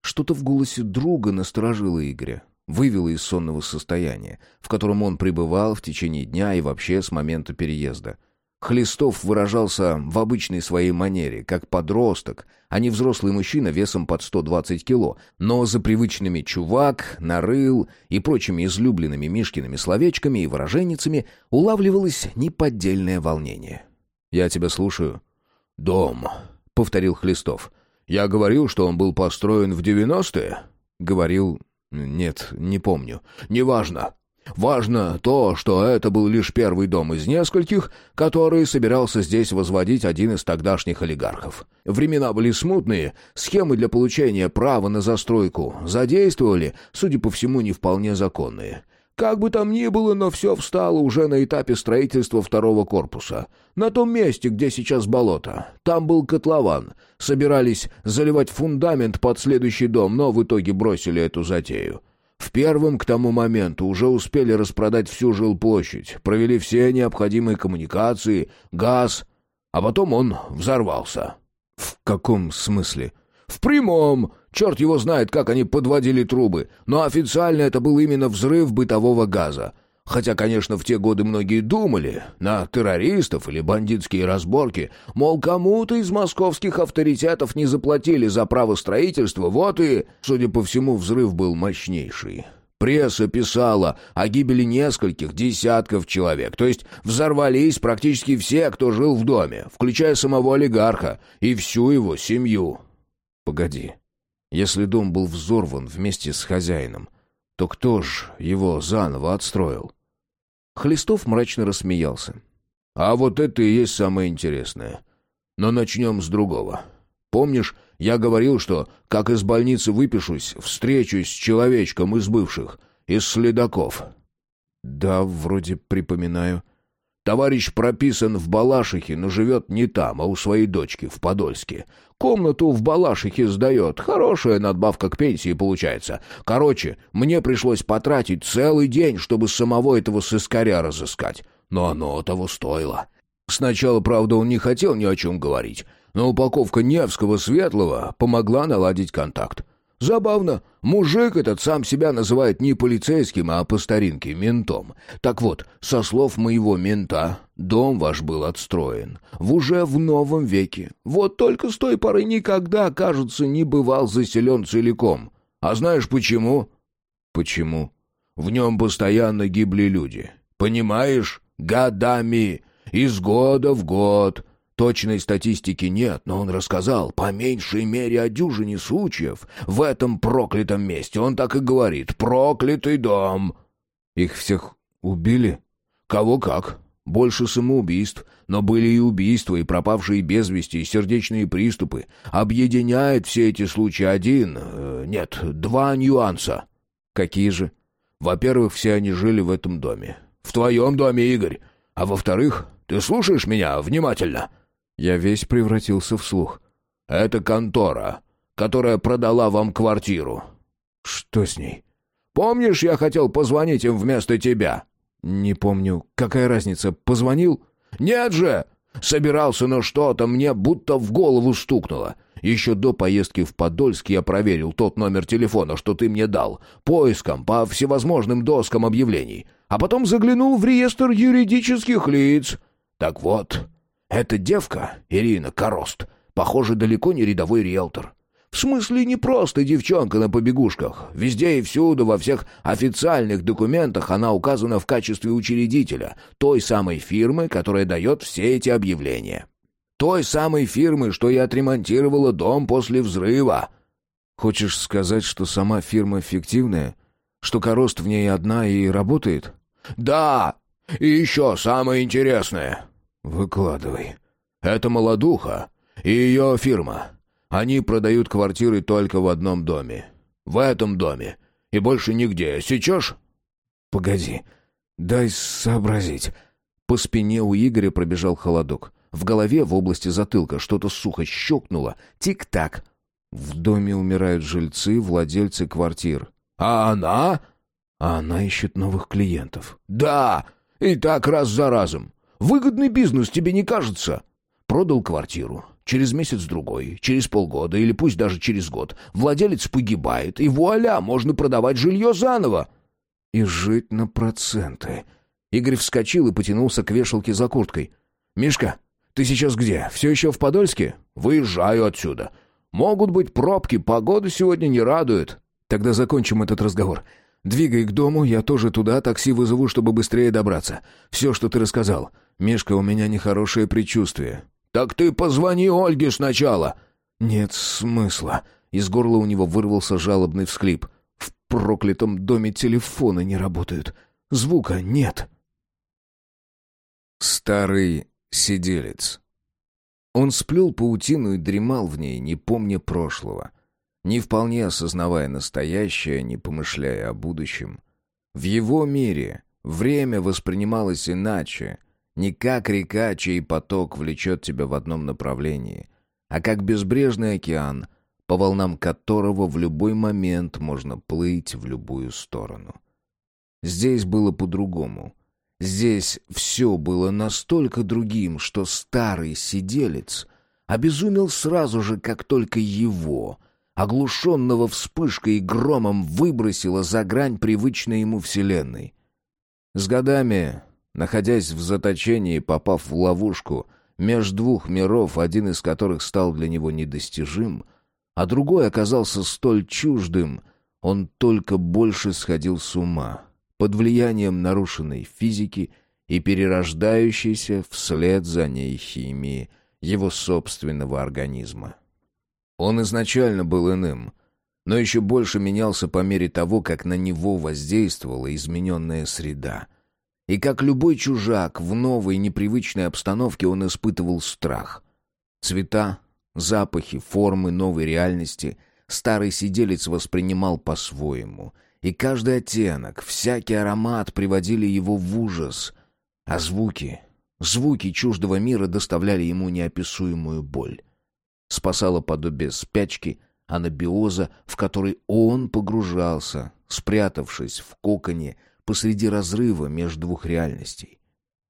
Что-то в голосе друга насторожило Игоря, вывело из сонного состояния, в котором он пребывал в течение дня и вообще с момента переезда. Хлистов выражался в обычной своей манере, как подросток, а не взрослый мужчина весом под 120 кило, но за привычными «чувак», «нарыл» и прочими излюбленными Мишкиными словечками и выраженницами улавливалось неподдельное волнение. «Я тебя слушаю». «Дом», — повторил Хлистов. Я говорил, что он был построен в девяностые?» Говорил... Нет, не помню. «Неважно. Важно то, что это был лишь первый дом из нескольких, который собирался здесь возводить один из тогдашних олигархов. Времена были смутные, схемы для получения права на застройку задействовали, судя по всему, не вполне законные. Как бы там ни было, но все встало уже на этапе строительства второго корпуса. На том месте, где сейчас болото. Там был котлован. Собирались заливать фундамент под следующий дом, но в итоге бросили эту затею. В первом к тому моменту уже успели распродать всю жилплощадь, провели все необходимые коммуникации, газ, а потом он взорвался. В каком смысле? В прямом. Черт его знает, как они подводили трубы, но официально это был именно взрыв бытового газа. Хотя, конечно, в те годы многие думали на террористов или бандитские разборки, мол, кому-то из московских авторитетов не заплатили за право строительства, вот и, судя по всему, взрыв был мощнейший. Пресса писала о гибели нескольких десятков человек, то есть взорвались практически все, кто жил в доме, включая самого олигарха и всю его семью. Погоди. Если дом был взорван вместе с хозяином, то кто ж его заново отстроил? Хлестов мрачно рассмеялся. А вот это и есть самое интересное. Но начнем с другого. Помнишь, я говорил, что, как из больницы выпишусь, встречусь с человечком из бывших, из следаков? Да, вроде припоминаю. Товарищ прописан в Балашихе, но живет не там, а у своей дочки, в Подольске. Комнату в Балашихе сдает. Хорошая надбавка к пенсии получается. Короче, мне пришлось потратить целый день, чтобы самого этого сыскаря разыскать. Но оно того стоило. Сначала, правда, он не хотел ни о чем говорить, но упаковка Невского Светлого помогла наладить контакт. Забавно, мужик этот сам себя называет не полицейским, а по старинке ментом. Так вот, со слов моего мента, дом ваш был отстроен. В уже в новом веке. Вот только с той поры никогда, кажется, не бывал заселен целиком. А знаешь почему? Почему? В нем постоянно гибли люди. Понимаешь? Годами. Из года в год. Точной статистики нет, но он рассказал, по меньшей мере, о дюжине случаев в этом проклятом месте. Он так и говорит «проклятый дом». Их всех убили? Кого как. Больше самоубийств, но были и убийства, и пропавшие без вести, и сердечные приступы. Объединяет все эти случаи один, э, нет, два нюанса. Какие же? Во-первых, все они жили в этом доме. В твоем доме, Игорь. А во-вторых, ты слушаешь меня внимательно?» Я весь превратился в слух. «Это контора, которая продала вам квартиру». «Что с ней?» «Помнишь, я хотел позвонить им вместо тебя?» «Не помню. Какая разница? Позвонил?» «Нет же! Собирался, но что-то мне будто в голову стукнуло. Еще до поездки в Подольск я проверил тот номер телефона, что ты мне дал, поиском по всевозможным доскам объявлений, а потом заглянул в реестр юридических лиц. Так вот, эта девка, Ирина Корост, похоже, далеко не рядовой риэлтор. В смысле, не просто девчонка на побегушках. Везде и всюду, во всех официальных документах она указана в качестве учредителя той самой фирмы, которая дает все эти объявления. Той самой фирмы, что и отремонтировала дом после взрыва. Хочешь сказать, что сама фирма фиктивная? Что Корост в ней одна и работает? Да! И еще самое интересное. «Выкладывай». «Это молодуха и ее фирма. Они продают квартиры только в одном доме. В этом доме. И больше нигде. Сечешь?» «Погоди. Дай сообразить». По спине у Игоря пробежал холодок. В голове, в области затылка, что-то сухо щелкнуло. Тик-так. В доме умирают жильцы, владельцы квартир. «А она?» «А она ищет новых клиентов». «Да! И так раз за разом. Выгодный бизнес, тебе не кажется? Продал квартиру. Через месяц-другой, через полгода или пусть даже через год владелец погибает, и вуаля, можно продавать жилье заново. И жить на проценты. Игорь вскочил и потянулся к вешалке за курткой. «Мишка, ты сейчас где? Все еще в Подольске?» «Выезжаю отсюда. Могут быть пробки, погода сегодня не радует». «Тогда закончим этот разговор. Двигай к дому, я тоже туда, такси вызову, чтобы быстрее добраться. Все, что ты рассказал. Мишка, у меня нехорошее предчувствие». «Так ты позвони Ольге сначала». Нет смысла. Из горла у него вырвался жалобный всклип. В проклятом доме телефоны не работают. Звука нет. Старый сиделец. Он сплел паутину и дремал в ней, не помня прошлого, не вполне осознавая настоящее, не помышляя о будущем. В его мире время воспринималось иначе, не как река, чей поток влечет тебя в одном направлении, а как безбрежный океан, по волнам которого в любой момент можно плыть в любую сторону. Здесь было по-другому. Здесь все было настолько другим, что старый сиделец обезумел сразу же, как только его, оглушенного вспышкой и громом, выбросило за грань привычной ему вселенной. С годами, находясь в заточении, попав в ловушку между двух миров, один из которых стал для него недостижим, а другой оказался столь чуждым, он только больше сходил с ума под влиянием нарушенной физики и перерождающейся вслед за ней химии его собственного организма. Он изначально был иным, но еще больше менялся по мере того, как на него воздействовала измененная среда. И как любой чужак в новой непривычной обстановке он испытывал страх. Цвета, запахи, формы новой реальности старый сиделец воспринимал по-своему — и каждый оттенок, всякий аромат приводили его в ужас, а звуки, звуки чуждого мира доставляли ему неописуемую боль. Спасало подобие спячки, анабиоза, в который он погружался, спрятавшись в коконе посреди разрыва между двух реальностей.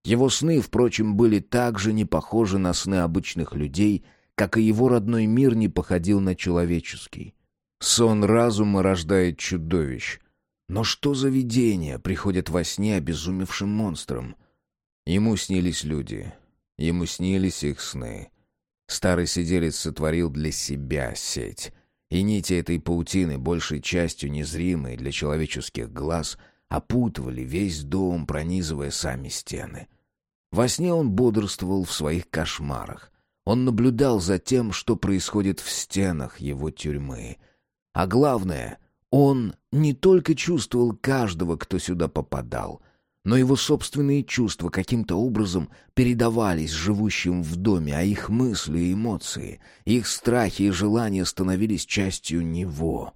Его сны, впрочем, были так же не похожи на сны обычных людей, как и его родной мир не походил на человеческий. Сон разума рождает чудовищ, но что за видения приходят во сне обезумевшим монстрам? Ему снились люди. Ему снились их сны. Старый сиделец сотворил для себя сеть. И нити этой паутины, большей частью незримые для человеческих глаз, опутывали весь дом, пронизывая сами стены. Во сне он бодрствовал в своих кошмарах. Он наблюдал за тем, что происходит в стенах его тюрьмы. А главное, он не только чувствовал каждого, кто сюда попадал, но его собственные чувства каким-то образом передавались живущим в доме, а их мысли и эмоции, их страхи и желания становились частью него.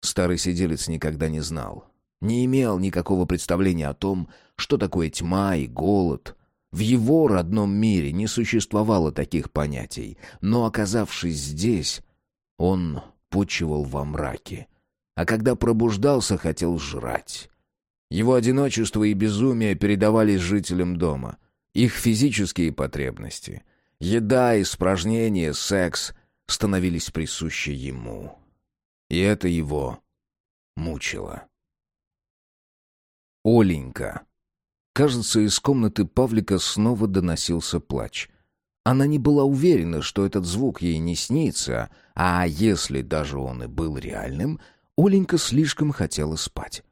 Старый сиделец никогда не знал, не имел никакого представления о том, что такое тьма и голод. В его родном мире не существовало таких понятий, но, оказавшись здесь, он почивал во мраке — а когда пробуждался, хотел жрать. Его одиночество и безумие передавались жителям дома. Их физические потребности, еда, испражнения, секс становились присущи ему. И это его мучило. Оленька. Кажется, из комнаты Павлика снова доносился плач. Она не была уверена, что этот звук ей не снится, а если даже он и был реальным — Оленька слишком хотела спать.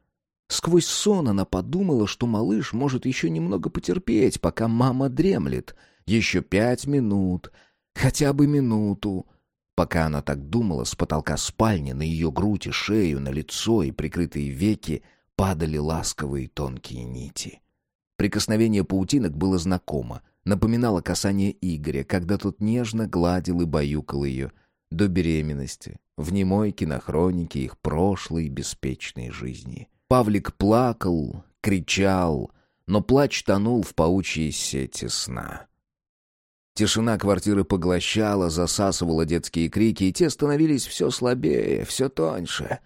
Сквозь сон она подумала, что малыш может еще немного потерпеть, пока мама дремлет. Еще пять минут, хотя бы минуту. Пока она так думала, с потолка спальни на ее грудь и шею, на лицо и прикрытые веки падали ласковые тонкие нити. Прикосновение паутинок было знакомо, напоминало касание Игоря, когда тот нежно гладил и баюкал ее — до беременности, в немой кинохронике их прошлой беспечной жизни. Павлик плакал, кричал, но плач тонул в паучьей сети сна. Тишина квартиры поглощала, засасывала детские крики, и те становились все слабее, все тоньше.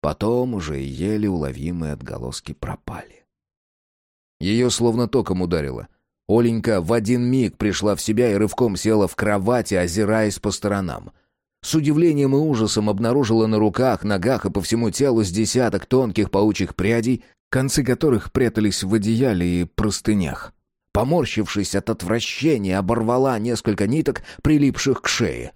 Потом уже еле уловимые отголоски пропали. Ее словно током ударило. Оленька в один миг пришла в себя и рывком села в кровати, озираясь по сторонам. С удивлением и ужасом обнаружила на руках, ногах и по всему телу с десяток тонких паучьих прядей, концы которых прятались в одеяле и простынях. Поморщившись от отвращения, оборвала несколько ниток, прилипших к шее.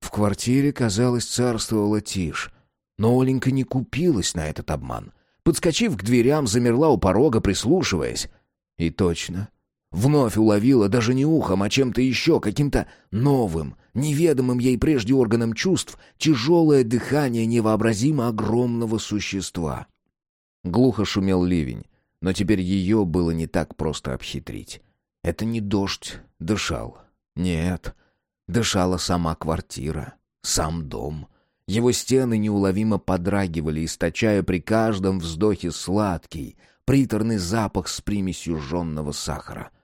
В квартире, казалось, царствовала тишь. Но Оленька не купилась на этот обман. Подскочив к дверям, замерла у порога, прислушиваясь. И точно. Вновь уловила даже не ухом, а чем-то еще, каким-то новым, неведомым ей прежде органом чувств, тяжелое дыхание невообразимо огромного существа. Глухо шумел ливень, но теперь ее было не так просто обхитрить. Это не дождь дышал. Нет, дышала сама квартира, сам дом. Его стены неуловимо подрагивали, источая при каждом вздохе сладкий, приторный запах с примесью жженного сахара —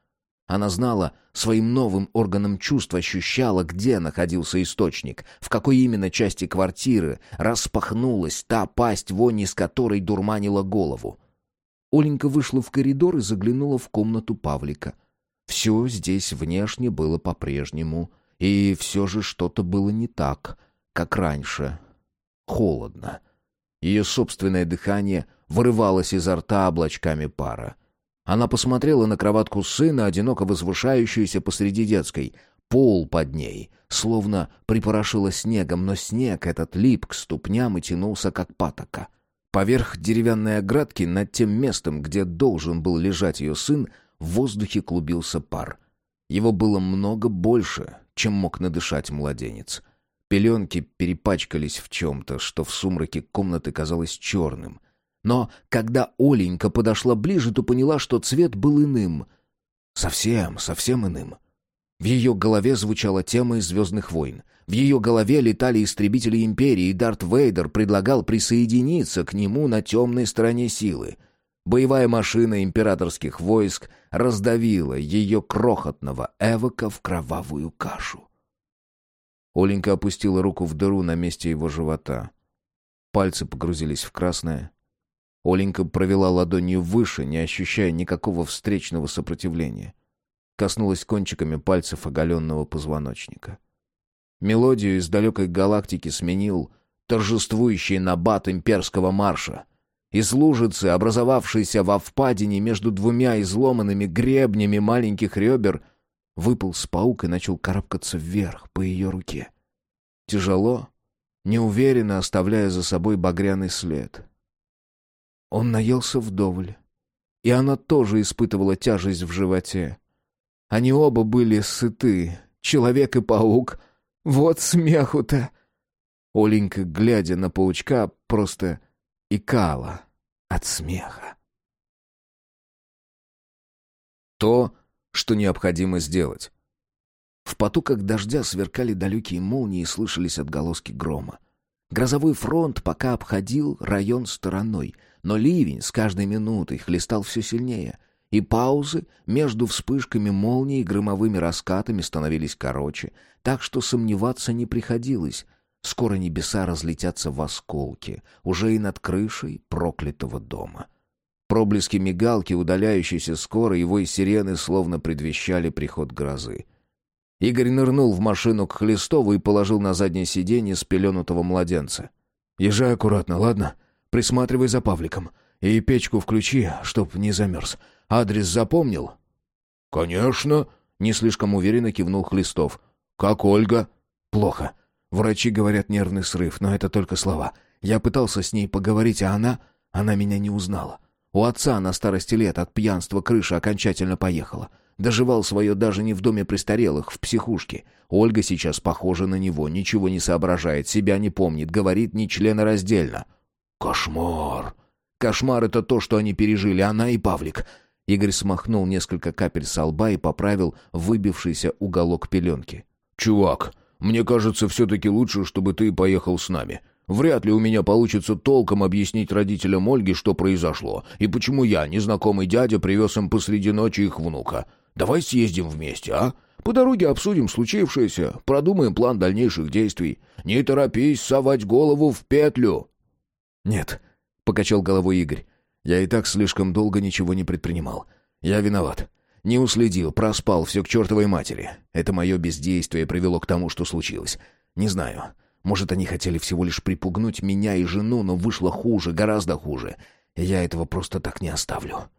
она знала, своим новым органом чувств ощущала, где находился источник, в какой именно части квартиры распахнулась та пасть, вонь из которой дурманила голову. Оленька вышла в коридор и заглянула в комнату Павлика. Все здесь внешне было по-прежнему, и все же что-то было не так, как раньше. Холодно. Ее собственное дыхание вырывалось изо рта облачками пара. Она посмотрела на кроватку сына, одиноко возвышающуюся посреди детской. Пол под ней, словно припорошило снегом, но снег этот лип к ступням и тянулся, как патока. Поверх деревянной оградки, над тем местом, где должен был лежать ее сын, в воздухе клубился пар. Его было много больше, чем мог надышать младенец. Пеленки перепачкались в чем-то, что в сумраке комнаты казалось черным. Но когда Оленька подошла ближе, то поняла, что цвет был иным. Совсем, совсем иным. В ее голове звучала тема из «Звездных войн». В ее голове летали истребители Империи, и Дарт Вейдер предлагал присоединиться к нему на темной стороне силы. Боевая машина императорских войск раздавила ее крохотного эвока в кровавую кашу. Оленька опустила руку в дыру на месте его живота. Пальцы погрузились в красное, Оленька провела ладонью выше, не ощущая никакого встречного сопротивления. Коснулась кончиками пальцев оголенного позвоночника. Мелодию из далекой галактики сменил торжествующий набат имперского марша. Из лужицы, образовавшейся во впадине между двумя изломанными гребнями маленьких ребер, выполз паук и начал карабкаться вверх по ее руке. Тяжело, неуверенно оставляя за собой багряный след — он наелся вдоволь. И она тоже испытывала тяжесть в животе. Они оба были сыты, человек и паук. Вот смеху-то! Оленька, глядя на паучка, просто икала от смеха. То, что необходимо сделать. В потоках дождя сверкали далекие молнии и слышались отголоски грома. Грозовой фронт пока обходил район стороной, но ливень с каждой минутой хлестал все сильнее, и паузы между вспышками молний и громовыми раскатами становились короче, так что сомневаться не приходилось. Скоро небеса разлетятся в осколки, уже и над крышей проклятого дома. Проблески мигалки, удаляющиеся скоро, его и сирены словно предвещали приход грозы. Игорь нырнул в машину к Хлестову и положил на заднее сиденье спеленутого младенца. «Езжай аккуратно, ладно? Присматривай за Павликом. И печку включи, чтоб не замерз. Адрес запомнил?» «Конечно», — не слишком уверенно кивнул Хлестов. «Как Ольга?» «Плохо. Врачи говорят нервный срыв, но это только слова. Я пытался с ней поговорить, а она... Она меня не узнала. У отца на старости лет от пьянства крыша окончательно поехала. Доживал свое даже не в доме престарелых, в психушке. Ольга сейчас похожа на него, ничего не соображает, себя не помнит, говорит нечленораздельно. «Кошмар!» «Кошмар — это то, что они пережили, она и Павлик». Игорь смахнул несколько капель со лба и поправил выбившийся уголок пеленки. «Чувак, мне кажется, все-таки лучше, чтобы ты поехал с нами. Вряд ли у меня получится толком объяснить родителям Ольги, что произошло, и почему я, незнакомый дядя, привез им посреди ночи их внука. Давай съездим вместе, а? По дороге обсудим случившееся, продумаем план дальнейших действий. Не торопись совать голову в петлю». «Нет», — покачал головой Игорь. «Я и так слишком долго ничего не предпринимал. Я виноват. Не уследил, проспал все к чертовой матери. Это мое бездействие привело к тому, что случилось. Не знаю. Может, они хотели всего лишь припугнуть меня и жену, но вышло хуже, гораздо хуже. Я этого просто так не оставлю».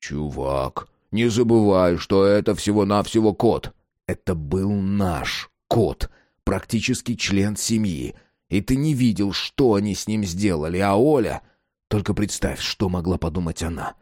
«Чувак, не забывай, что это всего-навсего кот. Это был наш кот, практически член семьи. И ты не видел, что они с ним сделали, а Оля... Только представь, что могла подумать она.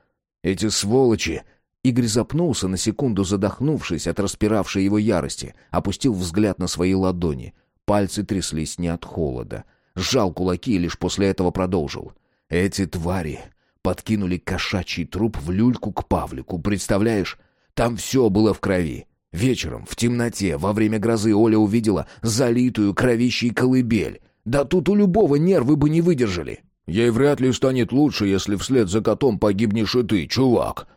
Эти сволочи... Игорь запнулся, на секунду задохнувшись от распиравшей его ярости, опустил взгляд на свои ладони. Пальцы тряслись не от холода. Сжал кулаки и лишь после этого продолжил. «Эти твари подкинули кошачий труп в люльку к Павлику, представляешь? Там все было в крови. Вечером, в темноте, во время грозы Оля увидела залитую кровищей колыбель. Да тут у любого нервы бы не выдержали. Ей вряд ли станет лучше, если вслед за котом погибнешь и ты, чувак.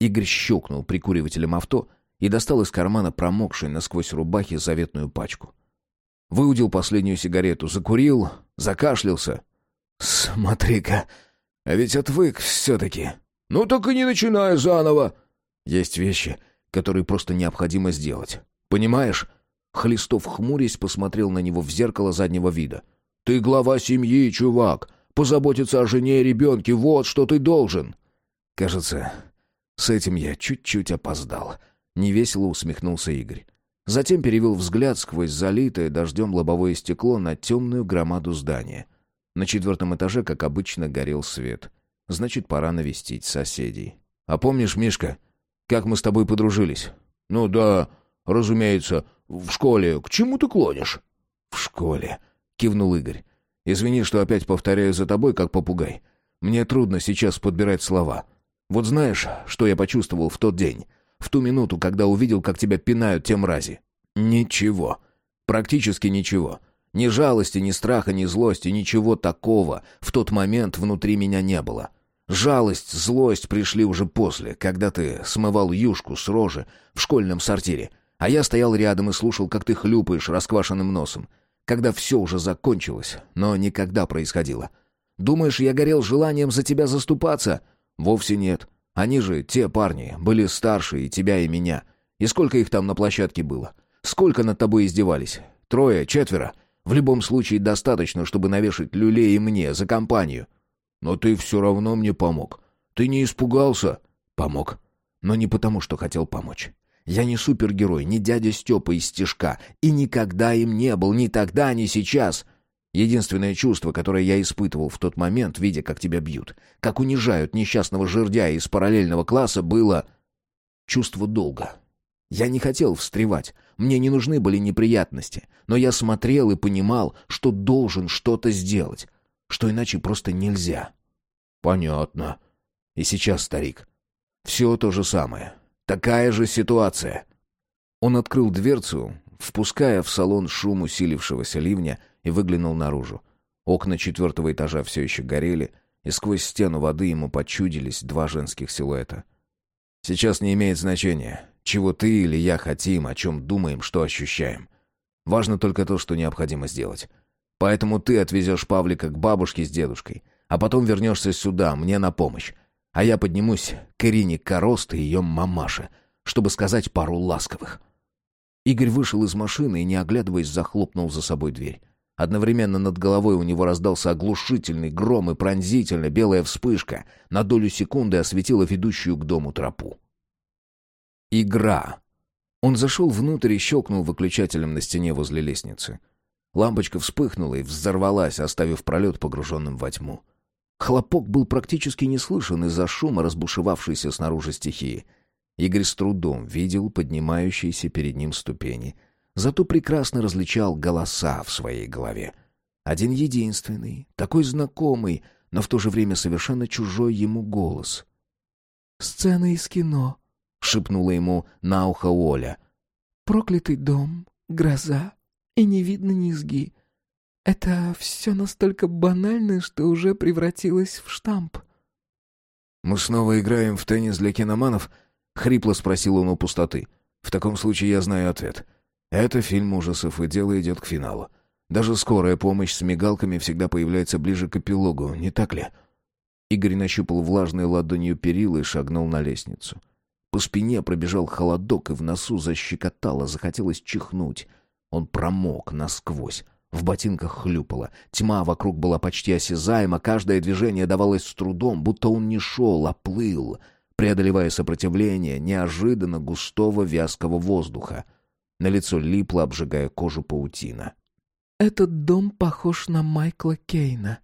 Игорь щелкнул прикуривателем авто и достал из кармана промокшей насквозь рубахи заветную пачку. Выудил последнюю сигарету, закурил, закашлялся. «Смотри-ка, а ведь отвык все-таки». «Ну так и не начинай заново». «Есть вещи, которые просто необходимо сделать. Понимаешь?» Хлистов, хмурясь, посмотрел на него в зеркало заднего вида. «Ты глава семьи, чувак. Позаботиться о жене и ребенке — вот что ты должен». «Кажется, с этим я чуть-чуть опоздал», — невесело усмехнулся Игорь. Затем перевел взгляд сквозь залитое дождем лобовое стекло на темную громаду здания. На четвертом этаже, как обычно, горел свет. Значит, пора навестить соседей. «А помнишь, Мишка, как мы с тобой подружились?» «Ну да, разумеется. В школе. К чему ты клонишь?» «В школе», — кивнул Игорь. «Извини, что опять повторяю за тобой, как попугай. Мне трудно сейчас подбирать слова. Вот знаешь, что я почувствовал в тот день?» В ту минуту, когда увидел, как тебя пинают те мрази. Ничего. Практически ничего. Ни жалости, ни страха, ни злости, ничего такого в тот момент внутри меня не было. Жалость, злость пришли уже после, когда ты смывал юшку с рожи в школьном сортире, а я стоял рядом и слушал, как ты хлюпаешь расквашенным носом. Когда все уже закончилось, но никогда происходило. Думаешь, я горел желанием за тебя заступаться? Вовсе нет. Они же, те парни, были старше и тебя, и меня. И сколько их там на площадке было? Сколько над тобой издевались? Трое, четверо? В любом случае достаточно, чтобы навешать люлей и мне за компанию. Но ты все равно мне помог. Ты не испугался? Помог. Но не потому, что хотел помочь. Я не супергерой, не дядя Степа из стежка. И никогда им не был, ни тогда, ни сейчас. — Единственное чувство, которое я испытывал в тот момент, видя, как тебя бьют, как унижают несчастного жердяя из параллельного класса, было чувство долга. Я не хотел встревать, мне не нужны были неприятности, но я смотрел и понимал, что должен что-то сделать, что иначе просто нельзя. Понятно. И сейчас, старик, все то же самое. Такая же ситуация. Он открыл дверцу, впуская в салон шум усилившегося ливня, и выглянул наружу. Окна четвертого этажа все еще горели, и сквозь стену воды ему почудились два женских силуэта. «Сейчас не имеет значения, чего ты или я хотим, о чем думаем, что ощущаем. Важно только то, что необходимо сделать. Поэтому ты отвезешь Павлика к бабушке с дедушкой, а потом вернешься сюда, мне на помощь. А я поднимусь к Ирине Корост и ее мамаше, чтобы сказать пару ласковых». Игорь вышел из машины и, не оглядываясь, захлопнул за собой дверь. Одновременно над головой у него раздался оглушительный гром и пронзительно белая вспышка на долю секунды осветила ведущую к дому тропу. Игра. Он зашел внутрь и щелкнул выключателем на стене возле лестницы. Лампочка вспыхнула и взорвалась, оставив пролет погруженным во тьму. Хлопок был практически не слышен из-за шума разбушевавшейся снаружи стихии. Игорь с трудом видел поднимающиеся перед ним ступени — зато прекрасно различал голоса в своей голове. Один единственный, такой знакомый, но в то же время совершенно чужой ему голос. «Сцена из кино», — шепнула ему на ухо Оля. «Проклятый дом, гроза и не видно низги. Это все настолько банально, что уже превратилось в штамп». «Мы снова играем в теннис для киноманов?» — хрипло спросил он у пустоты. «В таком случае я знаю ответ. Это фильм ужасов, и дело идет к финалу. Даже скорая помощь с мигалками всегда появляется ближе к эпилогу, не так ли? Игорь нащупал влажной ладонью перила и шагнул на лестницу. По спине пробежал холодок, и в носу защекотало, захотелось чихнуть. Он промок насквозь. В ботинках хлюпало. Тьма вокруг была почти осязаема, каждое движение давалось с трудом, будто он не шел, а плыл, преодолевая сопротивление неожиданно густого вязкого воздуха — на лицо липла, обжигая кожу паутина. «Этот дом похож на Майкла Кейна».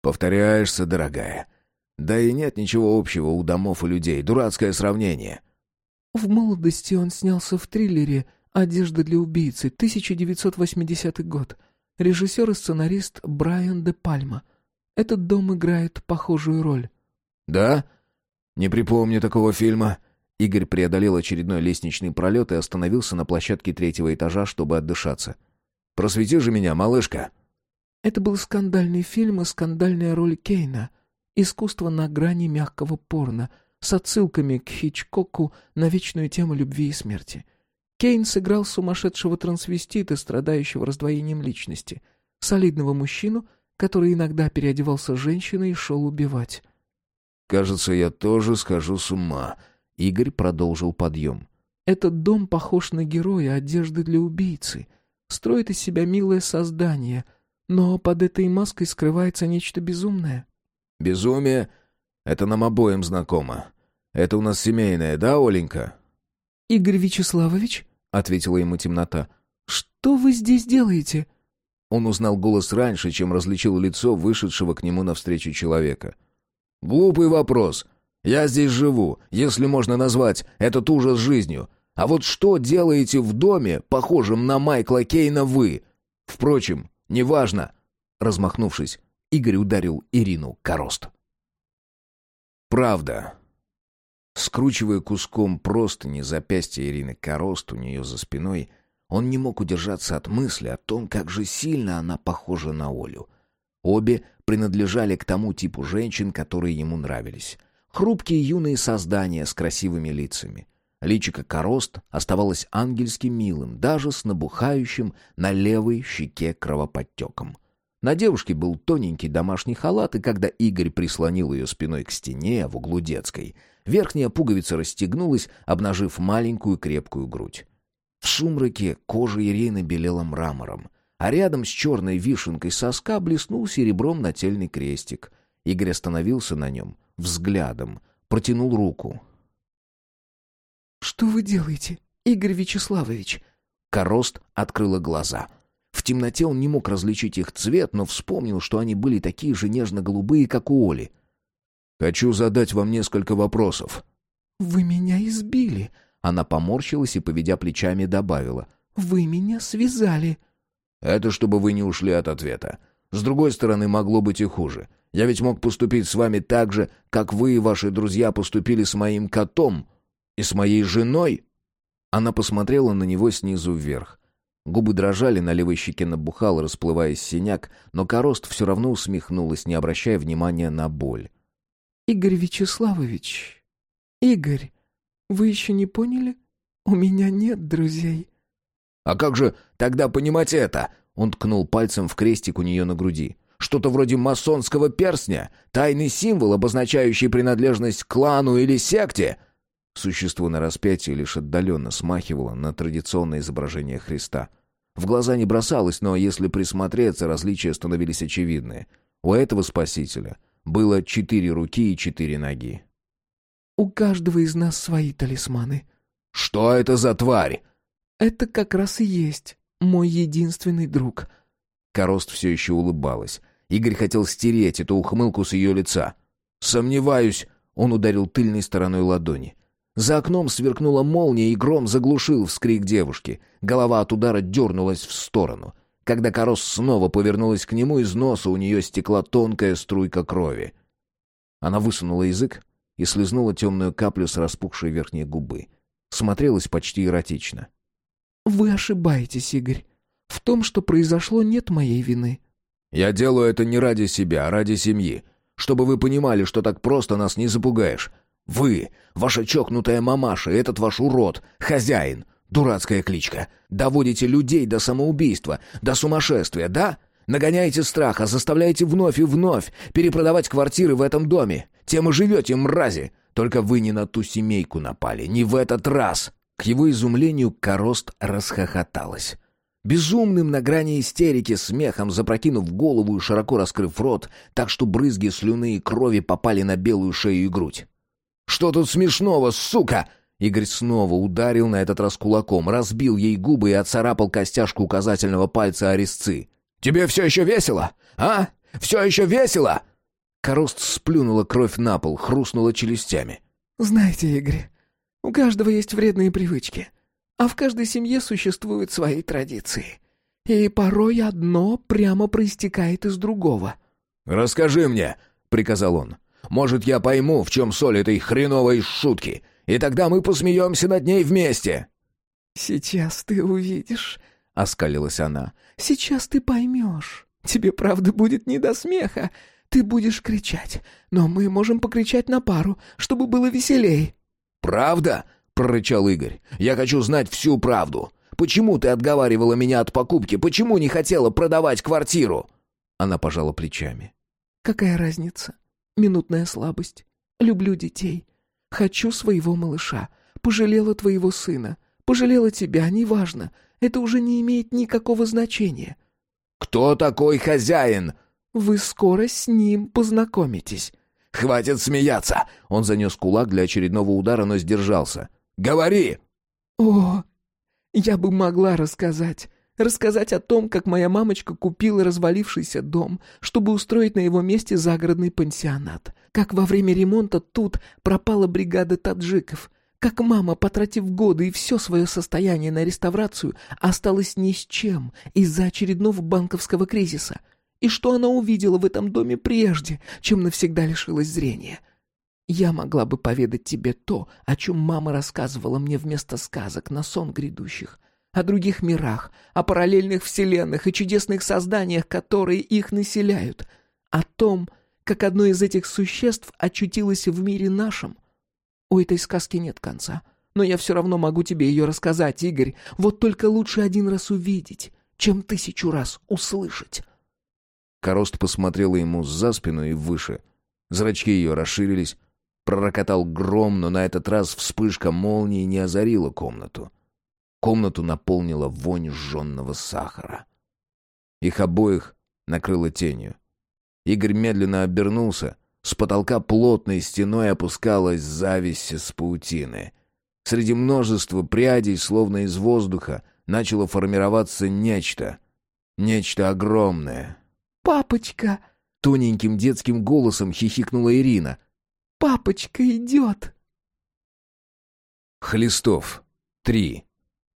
«Повторяешься, дорогая. Да и нет ничего общего у домов и людей. Дурацкое сравнение. В молодости он снялся в триллере «Одежда для убийцы», 1980 год. Режиссер и сценарист Брайан де Пальма. Этот дом играет похожую роль. «Да? Не припомню такого фильма». Игорь преодолел очередной лестничный пролет и остановился на площадке третьего этажа, чтобы отдышаться. «Просвети же меня, малышка!» Это был скандальный фильм и скандальная роль Кейна. Искусство на грани мягкого порно, с отсылками к Хичкоку на вечную тему любви и смерти. Кейн сыграл сумасшедшего трансвестита, страдающего раздвоением личности, солидного мужчину, который иногда переодевался женщиной и шел убивать. «Кажется, я тоже схожу с ума», — Игорь продолжил подъем. «Этот дом похож на героя одежды для убийцы. Строит из себя милое создание, но под этой маской скрывается нечто безумное». «Безумие? Это нам обоим знакомо. Это у нас семейное, да, Оленька?» «Игорь Вячеславович?» — ответила ему темнота. «Что вы здесь делаете?» Он узнал голос раньше, чем различил лицо вышедшего к нему навстречу человека. «Глупый вопрос. Я здесь живу, если можно назвать этот ужас жизнью. А вот что делаете в доме, похожем на Майкла Кейна, вы? Впрочем, неважно». Размахнувшись, Игорь ударил Ирину корост. «Правда». Скручивая куском простыни запястья Ирины корост у нее за спиной, он не мог удержаться от мысли о том, как же сильно она похожа на Олю. Обе принадлежали к тому типу женщин, которые ему нравились. Хрупкие юные создания с красивыми лицами. Личико корост оставалось ангельски милым, даже с набухающим на левой щеке кровоподтеком. На девушке был тоненький домашний халат, и когда Игорь прислонил ее спиной к стене в углу детской, верхняя пуговица расстегнулась, обнажив маленькую крепкую грудь. В сумраке кожа Ирины белела мрамором, а рядом с черной вишенкой соска блеснул серебром нательный крестик. Игорь остановился на нем, взглядом, протянул руку. «Что вы делаете, Игорь Вячеславович?» Корост открыла глаза — в темноте он не мог различить их цвет, но вспомнил, что они были такие же нежно-голубые, как у Оли. «Хочу задать вам несколько вопросов». «Вы меня избили», — она поморщилась и, поведя плечами, добавила. «Вы меня связали». «Это чтобы вы не ушли от ответа. С другой стороны, могло быть и хуже. Я ведь мог поступить с вами так же, как вы и ваши друзья поступили с моим котом и с моей женой». Она посмотрела на него снизу вверх. Губы дрожали, на левой щеке набухал, расплываясь синяк, но Корост все равно усмехнулась, не обращая внимания на боль. «Игорь Вячеславович, Игорь, вы еще не поняли? У меня нет друзей». «А как же тогда понимать это?» Он ткнул пальцем в крестик у нее на груди. «Что-то вроде масонского перстня? Тайный символ, обозначающий принадлежность к клану или секте?» Существо на распятии лишь отдаленно смахивало на традиционное изображение Христа. В глаза не бросалось, но если присмотреться, различия становились очевидны. У этого спасителя было четыре руки и четыре ноги. «У каждого из нас свои талисманы». «Что это за тварь?» «Это как раз и есть мой единственный друг». Корост все еще улыбалась. Игорь хотел стереть эту ухмылку с ее лица. «Сомневаюсь», — он ударил тыльной стороной ладони. За окном сверкнула молния, и гром заглушил вскрик девушки. Голова от удара дернулась в сторону. Когда Корос снова повернулась к нему, из носа у нее стекла тонкая струйка крови. Она высунула язык и слезнула темную каплю с распухшей верхней губы. Смотрелась почти эротично. «Вы ошибаетесь, Игорь. В том, что произошло, нет моей вины». «Я делаю это не ради себя, а ради семьи. Чтобы вы понимали, что так просто нас не запугаешь. Вы, ваша чокнутая мамаша, этот ваш урод, хозяин, дурацкая кличка, доводите людей до самоубийства, до сумасшествия, да? Нагоняете страха, заставляете вновь и вновь перепродавать квартиры в этом доме. Тем и живете, мрази. Только вы не на ту семейку напали, не в этот раз». К его изумлению Корост расхохоталась. Безумным на грани истерики, смехом запрокинув голову и широко раскрыв рот, так что брызги слюны и крови попали на белую шею и грудь. Что тут смешного, сука?» Игорь снова ударил на этот раз кулаком, разбил ей губы и отцарапал костяшку указательного пальца о резцы. «Тебе все еще весело? А? Все еще весело?» Корост сплюнула кровь на пол, хрустнула челюстями. «Знаете, Игорь, у каждого есть вредные привычки, а в каждой семье существуют свои традиции. И порой одно прямо проистекает из другого». «Расскажи мне», — приказал он. «Может, я пойму, в чем соль этой хреновой шутки, и тогда мы посмеемся над ней вместе». «Сейчас ты увидишь», — оскалилась она. «Сейчас ты поймешь. Тебе, правда, будет не до смеха. Ты будешь кричать, но мы можем покричать на пару, чтобы было веселей». «Правда?» — прорычал Игорь. «Я хочу знать всю правду. Почему ты отговаривала меня от покупки? Почему не хотела продавать квартиру?» Она пожала плечами. «Какая разница? Минутная слабость. Люблю детей. Хочу своего малыша. Пожалела твоего сына. Пожалела тебя, неважно. Это уже не имеет никакого значения». «Кто такой хозяин?» «Вы скоро с ним познакомитесь». «Хватит смеяться!» Он занес кулак для очередного удара, но сдержался. «Говори!» «О, я бы могла рассказать. Рассказать о том, как моя мамочка купила развалившийся дом, чтобы устроить на его месте загородный пансионат. Как во время ремонта тут пропала бригада таджиков. Как мама, потратив годы и все свое состояние на реставрацию, осталась ни с чем из-за очередного банковского кризиса — и что она увидела в этом доме прежде, чем навсегда лишилась зрения. Я могла бы поведать тебе то, о чем мама рассказывала мне вместо сказок на сон грядущих, о других мирах, о параллельных вселенных и чудесных созданиях, которые их населяют, о том, как одно из этих существ очутилось в мире нашем. У этой сказки нет конца, но я все равно могу тебе ее рассказать, Игорь, вот только лучше один раз увидеть, чем тысячу раз услышать. Корост посмотрела ему за спину и выше. Зрачки ее расширились. Пророкотал гром, но на этот раз вспышка молнии не озарила комнату. Комнату наполнила вонь сжженного сахара. Их обоих накрыло тенью. Игорь медленно обернулся. С потолка плотной стеной опускалась зависть с паутины. Среди множества прядей, словно из воздуха, начало формироваться нечто. Нечто огромное, «Папочка!» — тоненьким детским голосом хихикнула Ирина. «Папочка идет!» Хлистов. Три.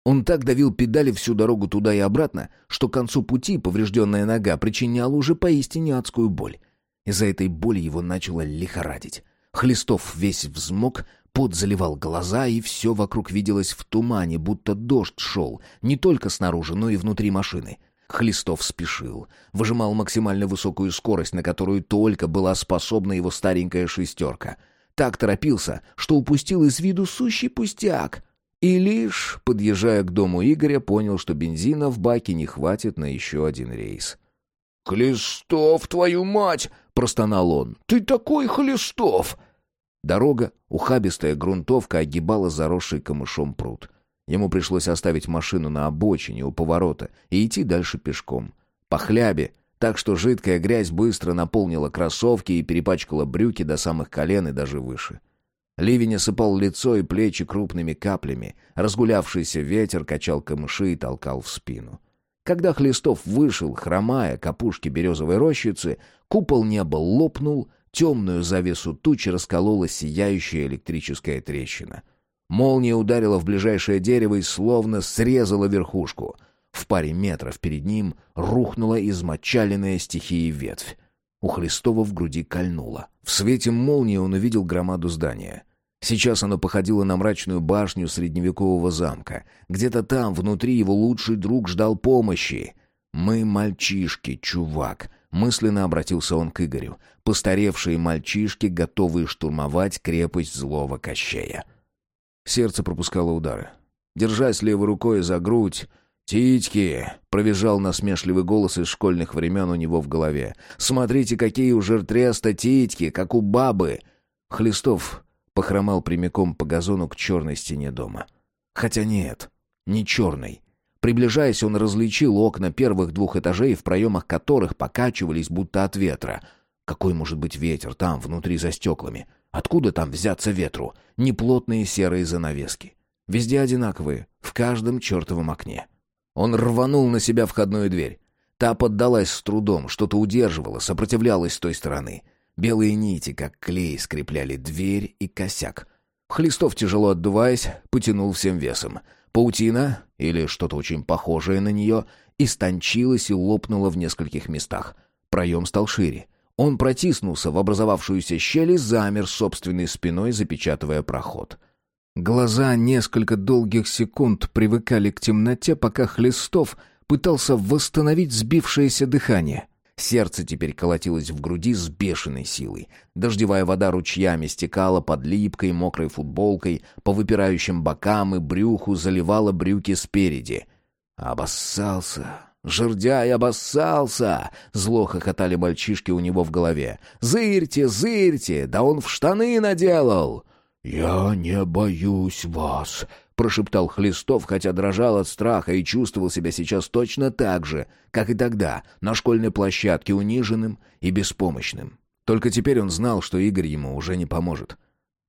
Он так давил педали всю дорогу туда и обратно, что к концу пути поврежденная нога причиняла уже поистине адскую боль. Из-за этой боли его начало лихорадить. Хлистов весь взмок, пот заливал глаза, и все вокруг виделось в тумане, будто дождь шел, не только снаружи, но и внутри машины. Хлистов спешил, выжимал максимально высокую скорость, на которую только была способна его старенькая шестерка. Так торопился, что упустил из виду сущий пустяк. И лишь, подъезжая к дому Игоря, понял, что бензина в баке не хватит на еще один рейс. «Хлистов, твою мать!» — простонал он. «Ты такой Хлистов!» Дорога, ухабистая грунтовка, огибала заросший камышом пруд. Ему пришлось оставить машину на обочине у поворота и идти дальше пешком. По хлябе, так что жидкая грязь быстро наполнила кроссовки и перепачкала брюки до самых колен и даже выше. Ливень осыпал лицо и плечи крупными каплями. Разгулявшийся ветер качал камыши и толкал в спину. Когда Хлестов вышел, хромая к опушке березовой рощицы, купол неба лопнул, темную завесу тучи расколола сияющая электрическая трещина — Молния ударила в ближайшее дерево и словно срезала верхушку. В паре метров перед ним рухнула измочаленная стихией ветвь. У Христова в груди кольнуло. В свете молнии он увидел громаду здания. Сейчас оно походило на мрачную башню средневекового замка. Где-то там, внутри, его лучший друг ждал помощи. «Мы мальчишки, чувак», — мысленно обратился он к Игорю. «Постаревшие мальчишки, готовые штурмовать крепость злого Кощея». Сердце пропускало удары. Держась левой рукой за грудь, «Титьки!» — провизжал насмешливый голос из школьных времен у него в голове. «Смотрите, какие у жертреста титьки, как у бабы!» Хлестов похромал прямиком по газону к черной стене дома. Хотя нет, не черной. Приближаясь, он различил окна первых двух этажей, в проемах которых покачивались будто от ветра. Какой может быть ветер там, внутри за стеклами? Откуда там взяться ветру? Неплотные серые занавески. Везде одинаковые, в каждом чертовом окне. Он рванул на себя входную дверь. Та поддалась с трудом, что-то удерживало, сопротивлялась с той стороны. Белые нити, как клей, скрепляли дверь и косяк. Хлистов, тяжело отдуваясь, потянул всем весом. Паутина, или что-то очень похожее на нее, истончилась и лопнула в нескольких местах. Проем стал шире. Он протиснулся в образовавшуюся щель и замер собственной спиной, запечатывая проход. Глаза несколько долгих секунд привыкали к темноте, пока Хлистов пытался восстановить сбившееся дыхание. Сердце теперь колотилось в груди с бешеной силой. Дождевая вода ручьями стекала под липкой мокрой футболкой, по выпирающим бокам и брюху заливала брюки спереди. «Обоссался! Жердяй обоссался!» Зло хохотали мальчишки у него в голове. «Зырьте, зырьте! Да он в штаны наделал!» «Я не боюсь вас!» прошептал Хлистов, хотя дрожал от страха и чувствовал себя сейчас точно так же, как и тогда, на школьной площадке, униженным и беспомощным. Только теперь он знал, что Игорь ему уже не поможет.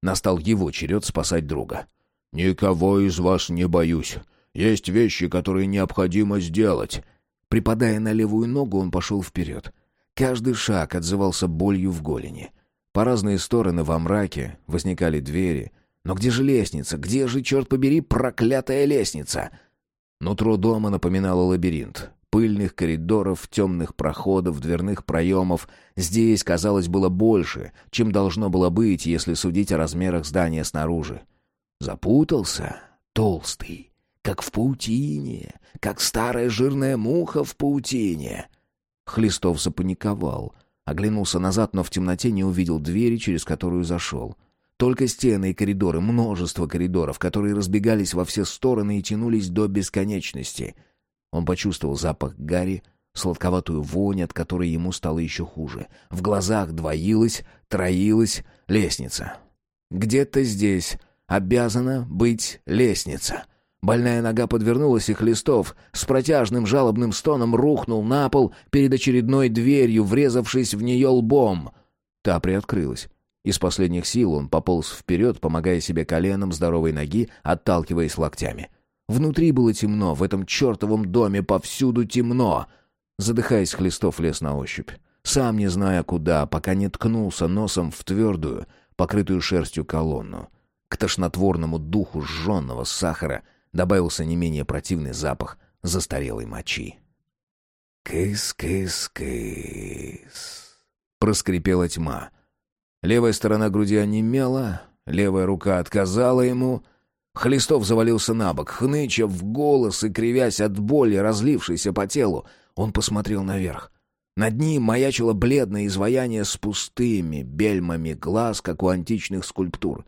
Настал его черед спасать друга. «Никого из вас не боюсь. Есть вещи, которые необходимо сделать». Припадая на левую ногу, он пошел вперед. Каждый шаг отзывался болью в голени. По разные стороны во мраке возникали двери — но где же лестница? Где же, черт побери, проклятая лестница? Нутро дома напоминало лабиринт. Пыльных коридоров, темных проходов, дверных проемов. Здесь, казалось, было больше, чем должно было быть, если судить о размерах здания снаружи. Запутался, толстый, как в паутине, как старая жирная муха в паутине. Хлистов запаниковал, оглянулся назад, но в темноте не увидел двери, через которую зашел. Только стены и коридоры, множество коридоров, которые разбегались во все стороны и тянулись до бесконечности. Он почувствовал запах гари, сладковатую вонь, от которой ему стало еще хуже. В глазах двоилась, троилась лестница. Где-то здесь обязана быть лестница. Больная нога подвернулась, и Хлистов с протяжным жалобным стоном рухнул на пол перед очередной дверью, врезавшись в нее лбом. Та приоткрылась. Из последних сил он пополз вперед, помогая себе коленом здоровой ноги, отталкиваясь локтями. Внутри было темно, в этом чертовом доме повсюду темно. Задыхаясь, Хлестов лез на ощупь. Сам не зная куда, пока не ткнулся носом в твердую, покрытую шерстью колонну. К тошнотворному духу сжженного сахара добавился не менее противный запах застарелой мочи. «Кыс-кыс-кыс», — проскрипела тьма. Левая сторона груди онемела, левая рука отказала ему. Хлистов завалился на бок, хныча в голос и кривясь от боли, разлившейся по телу. Он посмотрел наверх. Над ним маячило бледное изваяние с пустыми бельмами глаз, как у античных скульптур.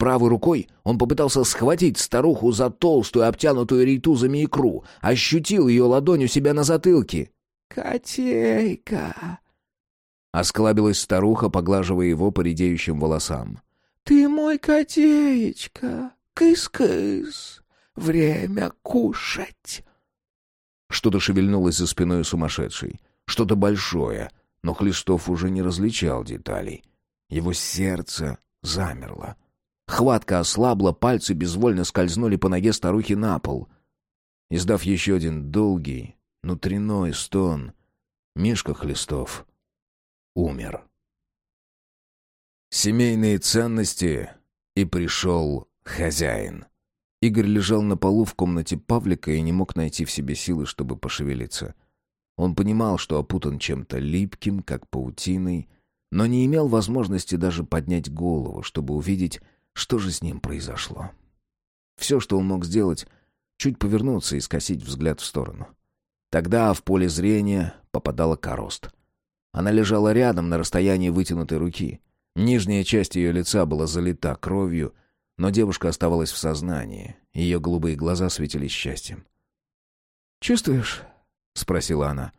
Правой рукой он попытался схватить старуху за толстую, обтянутую рейтузами икру, ощутил ее ладонь у себя на затылке. «Котейка!» Осклабилась старуха, поглаживая его по редеющим волосам. «Ты мой котеечка! Кыс-кыс! Время кушать!» Что-то шевельнулось за спиной сумасшедшей. Что-то большое, но Хлистов уже не различал деталей. Его сердце замерло. Хватка ослабла, пальцы безвольно скользнули по ноге старухи на пол. Издав еще один долгий, внутренной стон, Мишка Хлистов умер. Семейные ценности, и пришел хозяин. Игорь лежал на полу в комнате Павлика и не мог найти в себе силы, чтобы пошевелиться. Он понимал, что опутан чем-то липким, как паутиной, но не имел возможности даже поднять голову, чтобы увидеть, что же с ним произошло. Все, что он мог сделать, чуть повернуться и скосить взгляд в сторону. Тогда в поле зрения попадала корост — она лежала рядом на расстоянии вытянутой руки. Нижняя часть ее лица была залита кровью, но девушка оставалась в сознании. Ее голубые глаза светились счастьем. «Чувствуешь?» — спросила она.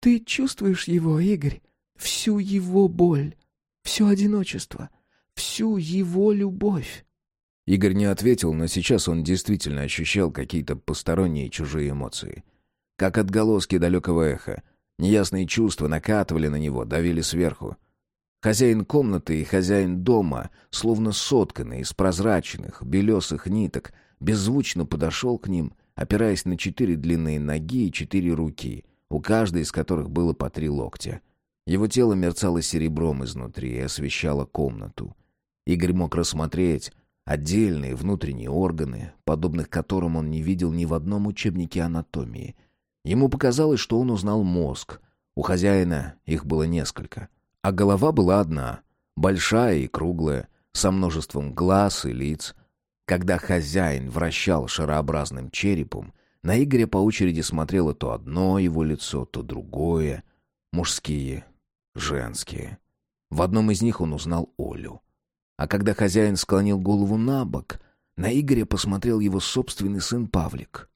«Ты чувствуешь его, Игорь? Всю его боль, все одиночество, всю его любовь?» Игорь не ответил, но сейчас он действительно ощущал какие-то посторонние чужие эмоции. Как отголоски далекого эха — Неясные чувства накатывали на него, давили сверху. Хозяин комнаты и хозяин дома, словно сотканные из прозрачных, белесых ниток, беззвучно подошел к ним, опираясь на четыре длинные ноги и четыре руки, у каждой из которых было по три локтя. Его тело мерцало серебром изнутри и освещало комнату. Игорь мог рассмотреть отдельные внутренние органы, подобных которым он не видел ни в одном учебнике анатомии. Ему показалось, что он узнал мозг. У хозяина их было несколько. А голова была одна, большая и круглая, со множеством глаз и лиц. Когда хозяин вращал шарообразным черепом, на Игоря по очереди смотрело то одно его лицо, то другое. Мужские, женские. В одном из них он узнал Олю. А когда хозяин склонил голову на бок, на Игоря посмотрел его собственный сын Павлик.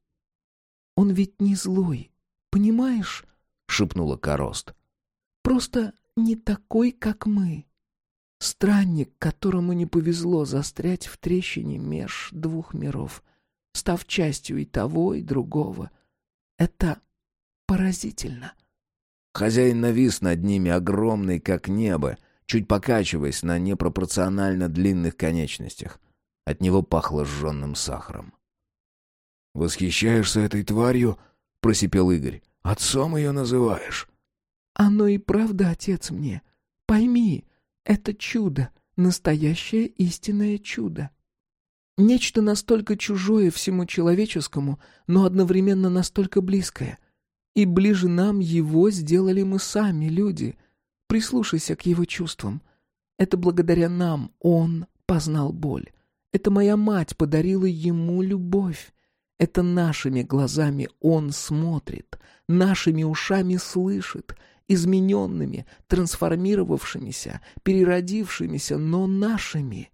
«Он ведь не злой, понимаешь?» — шепнула Корост. «Просто не такой, как мы. Странник, которому не повезло застрять в трещине меж двух миров, став частью и того, и другого. Это поразительно». Хозяин навис над ними, огромный, как небо, чуть покачиваясь на непропорционально длинных конечностях. От него пахло сжженным сахаром. «Восхищаешься этой тварью?» — просипел Игорь. «Отцом ее называешь?» «Оно и правда отец мне. Пойми, это чудо, настоящее истинное чудо. Нечто настолько чужое всему человеческому, но одновременно настолько близкое. И ближе нам его сделали мы сами, люди — Прислушайся к его чувствам. Это благодаря нам он познал боль. Это моя мать подарила ему любовь. Это нашими глазами он смотрит, нашими ушами слышит, измененными, трансформировавшимися, переродившимися, но нашими.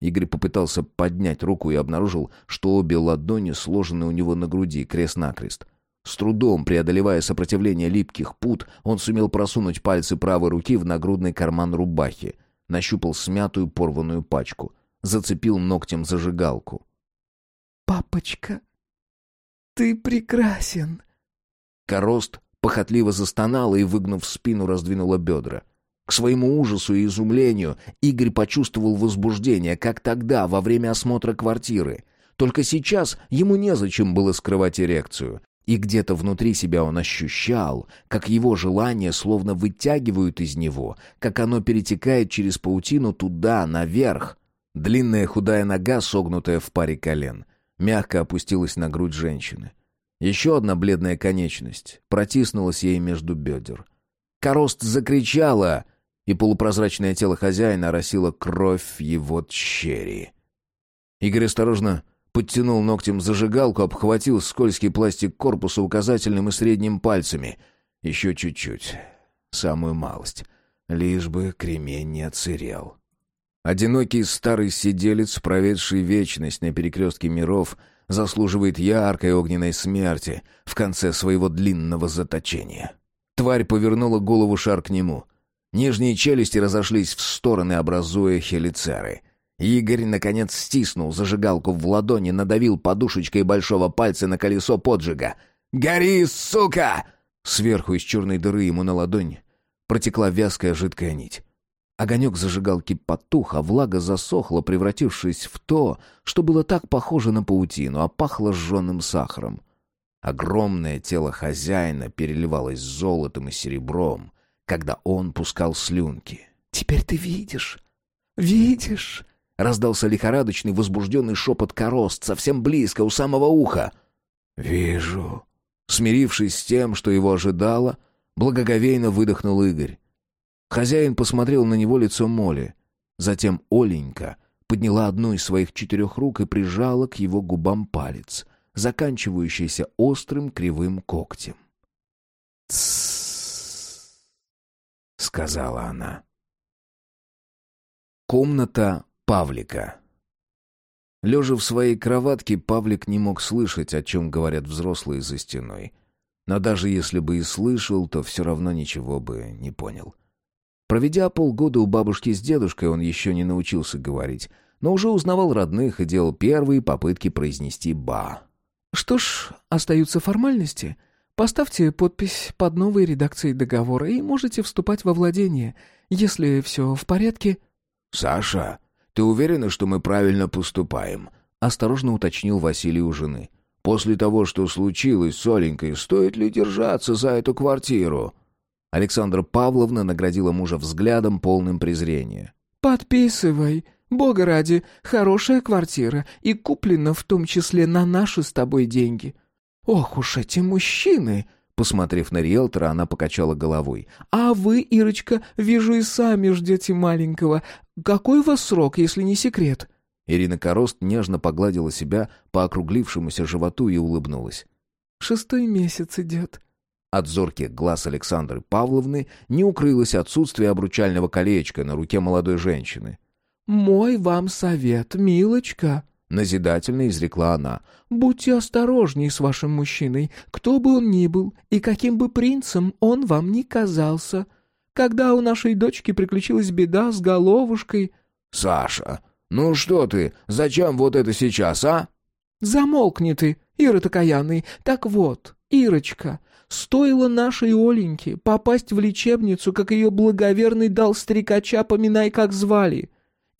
Игорь попытался поднять руку и обнаружил, что обе ладони сложены у него на груди, крест-накрест. С трудом преодолевая сопротивление липких пут, он сумел просунуть пальцы правой руки в нагрудный карман рубахи, нащупал смятую порванную пачку, зацепил ногтем зажигалку. «Папочка, ты прекрасен!» Корост похотливо застонала и, выгнув спину, раздвинула бедра. К своему ужасу и изумлению Игорь почувствовал возбуждение, как тогда, во время осмотра квартиры. Только сейчас ему незачем было скрывать эрекцию. И где-то внутри себя он ощущал, как его желания словно вытягивают из него, как оно перетекает через паутину туда, наверх. Длинная худая нога, согнутая в паре колен, мягко опустилась на грудь женщины. Еще одна бледная конечность протиснулась ей между бедер. Корост закричала, и полупрозрачное тело хозяина оросило кровь его тщери. Игорь осторожно Подтянул ногтем зажигалку, обхватил скользкий пластик корпуса указательным и средним пальцами. Еще чуть-чуть. Самую малость. Лишь бы кремень не отсырел. Одинокий старый сиделец, проведший вечность на перекрестке миров, заслуживает яркой огненной смерти в конце своего длинного заточения. Тварь повернула голову шар к нему. Нижние челюсти разошлись в стороны, образуя хелицеры — Игорь, наконец, стиснул зажигалку в ладони, надавил подушечкой большого пальца на колесо поджига. «Гори, сука!» Сверху из черной дыры ему на ладонь протекла вязкая жидкая нить. Огонек зажигалки потух, а влага засохла, превратившись в то, что было так похоже на паутину, а пахло сжженным сахаром. Огромное тело хозяина переливалось золотом и серебром, когда он пускал слюнки. «Теперь ты видишь, видишь!» Раздался лихорадочный, возбужденный шепот корост, совсем близко, у самого уха. «Вижу». Смирившись с тем, что его ожидало, благоговейно выдохнул Игорь. Хозяин посмотрел на него лицом моли. Затем Оленька подняла одну из своих четырех рук и прижала к его губам палец, заканчивающийся острым кривым когтем. Сказала она. Комната Павлика. Лежа в своей кроватке, Павлик не мог слышать, о чем говорят взрослые за стеной. Но даже если бы и слышал, то все равно ничего бы не понял. Проведя полгода у бабушки с дедушкой, он еще не научился говорить, но уже узнавал родных и делал первые попытки произнести «ба». «Что ж, остаются формальности. Поставьте подпись под новой редакцией договора и можете вступать во владение, если все в порядке». «Саша, ты уверена, что мы правильно поступаем?» — осторожно уточнил Василий у жены. «После того, что случилось с Оленькой, стоит ли держаться за эту квартиру?» Александра Павловна наградила мужа взглядом, полным презрения. «Подписывай. Бога ради, хорошая квартира и куплена в том числе на наши с тобой деньги. Ох уж эти мужчины!» Посмотрев на риэлтора, она покачала головой. «А вы, Ирочка, вижу и сами ждете маленького. Какой у вас срок, если не секрет?» Ирина Корост нежно погладила себя по округлившемуся животу и улыбнулась. «Шестой месяц идет». От зорких глаз Александры Павловны не укрылось отсутствие обручального колечка на руке молодой женщины. «Мой вам совет, милочка», — назидательно изрекла она. «Будьте осторожней с вашим мужчиной, кто бы он ни был, и каким бы принцем он вам ни казался. Когда у нашей дочки приключилась беда с головушкой...» «Саша, ну что ты, зачем вот это сейчас, а?» «Замолкни ты, Ира такаянный. Так вот, Ирочка, стоило нашей Оленьке попасть в лечебницу, как ее благоверный дал стрекача, поминай, как звали».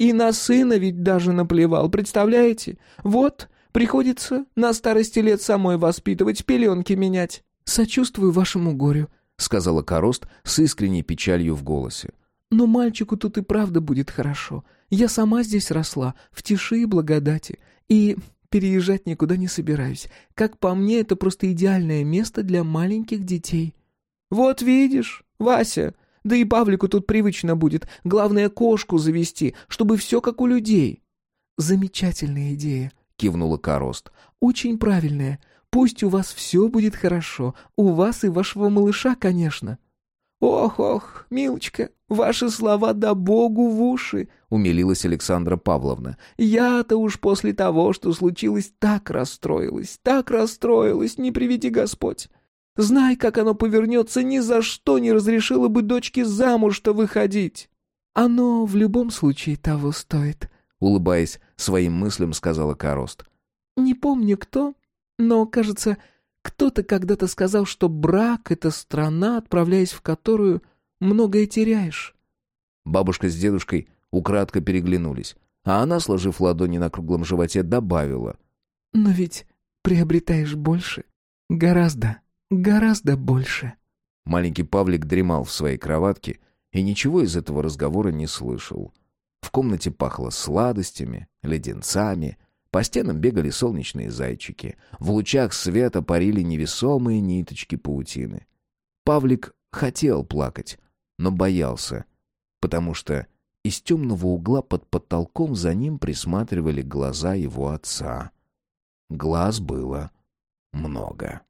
И на сына ведь даже наплевал, представляете? Вот, приходится на старости лет самой воспитывать, пеленки менять. Сочувствую вашему горю, сказала Корост с искренней печалью в голосе. Но мальчику тут и правда будет хорошо. Я сама здесь росла, в тиши и благодати. И переезжать никуда не собираюсь. Как по мне, это просто идеальное место для маленьких детей. Вот видишь, Вася, да и Павлику тут привычно будет. Главное, кошку завести, чтобы все как у людей». «Замечательная идея», — кивнула Корост. «Очень правильная. Пусть у вас все будет хорошо. У вас и вашего малыша, конечно». «Ох-ох, милочка, ваши слова да богу в уши!» — умилилась Александра Павловна. «Я-то уж после того, что случилось, так расстроилась, так расстроилась, не приведи Господь. Знай, как оно повернется, ни за что не разрешила бы дочке замуж-то выходить. Оно в любом случае того стоит, улыбаясь своим мыслям, сказала Корост. Не помню кто, но, кажется, кто-то когда-то сказал, что брак — это страна, отправляясь в которую многое теряешь. Бабушка с дедушкой украдко переглянулись, а она, сложив ладони на круглом животе, добавила. «Но ведь приобретаешь больше, гораздо». Гораздо больше. Маленький Павлик дремал в своей кроватке и ничего из этого разговора не слышал. В комнате пахло сладостями, леденцами, по стенам бегали солнечные зайчики, в лучах света парили невесомые ниточки паутины. Павлик хотел плакать, но боялся, потому что из темного угла под потолком за ним присматривали глаза его отца. Глаз было много.